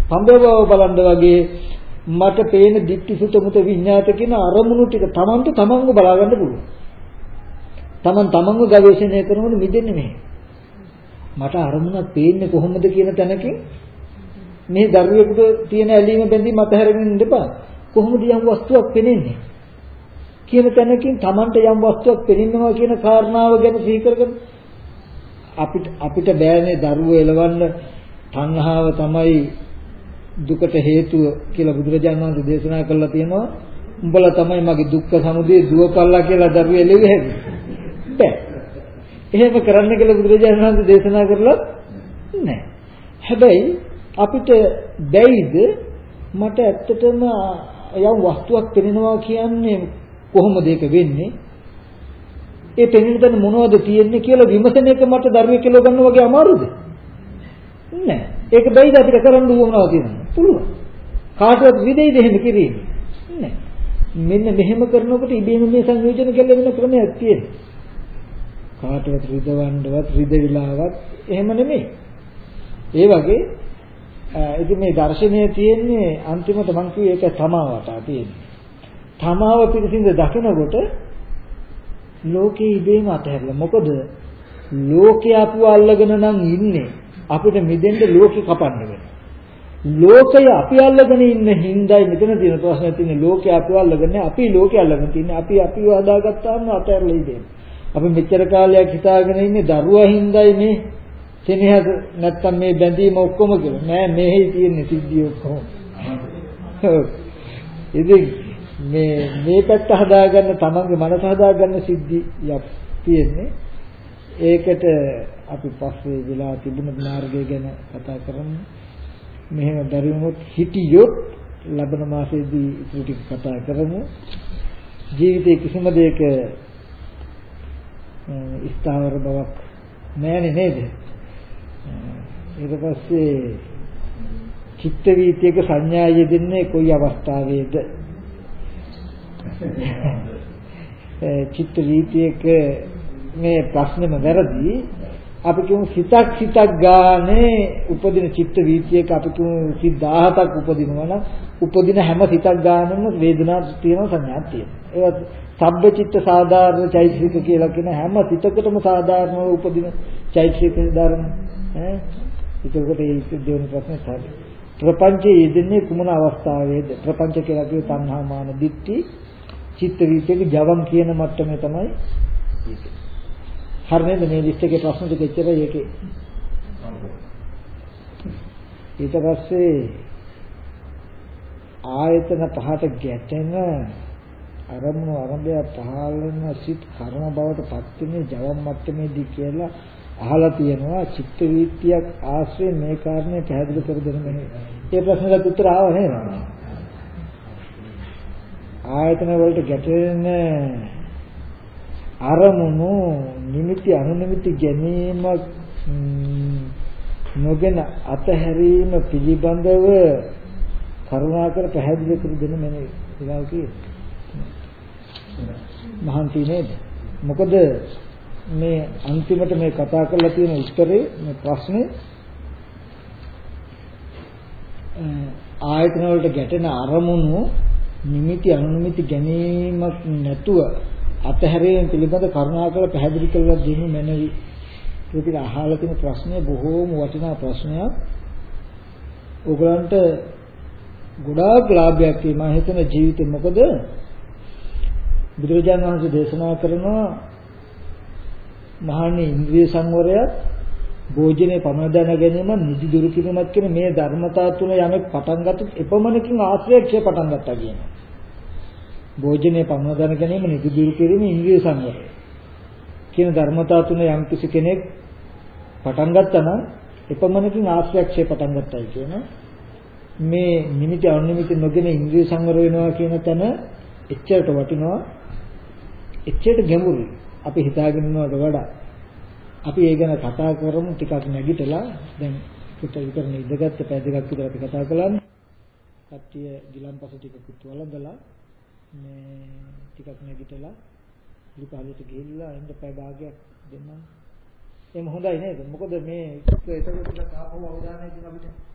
පඹය බව බලන්න වගේ මට පේන ditthi sutta muta විඤ්ඤාත කියන අරමුණු ටික Tamanට Tamanව බලා ගන්න පුළුවන්. Taman Tamanව ගවේෂණය කරනකොට මිදෙන්නේ මෙහෙ. මට අරමුණක් පේන්නේ කොහොමද කියන තැනකින් මේ දරුවෙකුට තියෙන ඇලීම බැඳීම අතහැරගෙන ඉන්න එපා. කොහොමද යම් වස්තුවක් පේන්නේ? කියන තැනකින් Tamanට යම් වස්තුවක් පෙනෙනවා කියන කාරණාව ගැන සිහි කරගෙන අපිට අපිට බෑනේ දරුවෝ එලවන්න තණ්හාව තමයි දුකට හේතුව කියලා බුදුරජාණන් වහන්සේ දේශනා කළා තියෙනවා. උඹලා තමයි මගේ දුක්ඛ සමුදය දුවපල්ලා කියලා දරුවෝ එළෙවි හැටි. බෑ. එහෙම කරන්න කියලා බුදුරජාණන් වහන්සේ දේශනා කරලා නැහැ. හැබැයි අපිට බැයිද මට ඇත්තටම යම් වස්තුවක් පෙනෙනවා කියන්නේ කොහොමද ඒක වෙන්නේ? ඒ පෙනෙන තැන මොනවද තියෙන්නේ කියලා විමසන එක මට ධර්මයේ කියලා ගන්න වගේ අමාරුද? නෑ. ඒක බැයිද අපිට කරන්න උවමනාව තියෙනවා. පුළුවන්. කාටවත් විදෙයිද එහෙම කිරීම? නෑ. මෙන්න මෙහෙම කරනකොට ඉබේම මේ සංයෝජන කියලා වෙන ක්‍රමයක් තියෙනවා. කාටවත් රිදවන්නවත් රිදවිලාවත් එහෙම නෙමෙයි. ඒ වගේ ඉතින් මේ දර්ශනය තියෙන්නේ අන්තිමට මං කිව්වේ ඒක තමාවට තියෙන්නේ. තමාව පිළිසින්ද දකිනකොට ලෝකේ ඉබේම අතහැරලා මොකද ලෝකේ අපව අල්ලගෙන නම් ඉන්නේ අපිට මිදෙන්න ලෝකේ කපන්න වෙනවා ලෝකය අපි අල්ලගෙන ඉන්න හිඳයි මෙතන තියෙන ප්‍රශ්නේ තියෙන්නේ ලෝකේ අපව අල්ලගෙන අපි ලෝකේ අල්ලගෙන තින්නේ අපි අපිව හදාගත්තාම අතහැරලා ඉන්නේ අපි මෙච්චර කාලයක් හිතාගෙන ඉන්නේ දරුවා හිඳයි මේ සෙනෙහස නැත්තම් මේ බැඳීම ඔක්කොම කියලා නෑ මෙහි තියෙන සිද්ධිය ඔක්කොම ඉතින් මේ මේ පැත්ත හදාගන්න තමන්ගේ මනස හදාගන්න සිද්ධියක් තියෙන්නේ ඒකට අපි පස්සේ වෙලා තිබුණ මාර්ගය ගැන කතා කරමු. මෙහෙම බැරි වුණොත් හිටියොත් ලබන මාසයේදී ඉතුරු ටික කතා කරමු. ජීවිතේ කිසිම දෙයක ස්ථාවර බවක් නැහැනේ නේද? ඊට පස්සේ චිත්ත වීතියක සංඥා යෙදෙන්නේ කොයි අවස්ථාවේද? චිත්ත වීතියක මේ ප්‍රශ්නෙම වැරදි. අපි කියමු සිතක් සිතක් ගානේ උපදින චිත්ත වීතියක අපි කියමු සිත් 17ක් උපදිනවා නම් උපදින හැම සිතක් ගානෙම වේදනාවක් තියෙනවා සංඥාවක් තියෙනවා. ඒවත් සබ්බ චිත්ත සාධාරණ චෛතසික කියලා කියන හැම සිතකටම සාධාරණව උපදින චෛතසික ධර්ම ඈ ඒකකට ඒ දෙවෙනි ප්‍රශ්නේ තමයි. ප්‍රපංචයේ යෙදෙන්නේ කුමන අවස්ථාවේද? ප්‍රපංච කියලා කියේ තණ්හා මාන දිට්ඨි චිත්ත වීතියක ජවම් කියන මට්ටමේ තමයි හරියද මේ ලිස්ට් එකේ ප්‍රශ්න ටික එච්චරයි ඒකේ. ඊට පස්සේ ආයතන පහට ගැටෙන අරමුණු අරඹය පහළන සිත් කර්ම බවට පත් වෙන්නේ ජවම් මට්ටමේදී කියලා අහලා තියෙනවා චිත්ත වීතියක් ආශ්‍රයෙන් මේ කාරණේ පැහැදිලි කර දෙන්න මේ. ඒ ප්‍රශ්නකට උත්තර ආව නේද? ආයතන වලට ගැටෙන අරමුණු නිමිති අනුනිමිති ගැනීමක් නොගෙන අතහැරීම පිළිබඳව කරුණාකර පැහැදිලි කර දෙන්න මම ඉලාව කියේ. මහන්ති නේද? මොකද මේ අන්තිමට මේ කතා කරලා තියෙන උත්තරේ මේ ප්‍රශ්නේ ආයතන වලට ගැටෙන අරමුණු නිමිති අනුනිමිති ගැනීමක් නැතුව අතහැරීම පිළිබඳ කරුණාකර පැහැදිලි කරලා දෙනු මැනවි. ඒක අහලා තියෙන ප්‍රශ්නේ බොහෝම වටිනා ප්‍රශ්නයක්. ඕගලන්ට ගොඩාක් ලාභයක් මම හිතන ජීවිතේ මොකද බුදුරජාණන් වහන්සේ දේශනා කරනවා මහන්නේ ඉන්ද්‍රිය සංවරයත් භෝජනේ පමණ දැන ගැනීම නිදි දුරු කිරීමත් කියන මේ ධර්මතා තුන යමෙක් පටන් ගත්තොත් එපමණකින් ආශ්‍රයක්ෂය පටන් ගත්තා කියනවා. භෝජනේ පමණ දැන ගැනීම නිදි දුරු කිරීම ඉන්ද්‍රිය සංවරය. කියන ධර්මතා තුන යම් කිසි කෙනෙක් පටන් ගත්තා නම් එපමණකින් ආශ්‍රයක්ෂය පටන් ගත්තයි කියන මේ නිමිති අනිමිති නොගෙන ඉන්ද්‍රිය සංවර වෙනවා කියන තැන එච්චරට වටිනවා එච්චරට ගැඹුරුයි. අපි හිතාගෙන ඉන්නවට වඩා අපි ඒ ගැන කතා කරමු ටිකක් නැගිටලා දැන් පිට විතර ඉඳගත්ත පැය දෙකක් විතර අපි කතා කළානේ. කට්ටිය ගිලම්පස ටිකකුත් වළඳලා මේ ටිකක් නැගිටලා විපාලෙට ගිහිල්ලා එන්න පැය භාගයක් දෙන්නම්. එහෙම හොඳයි නේද? මොකද මේ ඒක එතකොට ටිකක් ආපහු අවධානය දෙන්න අපිට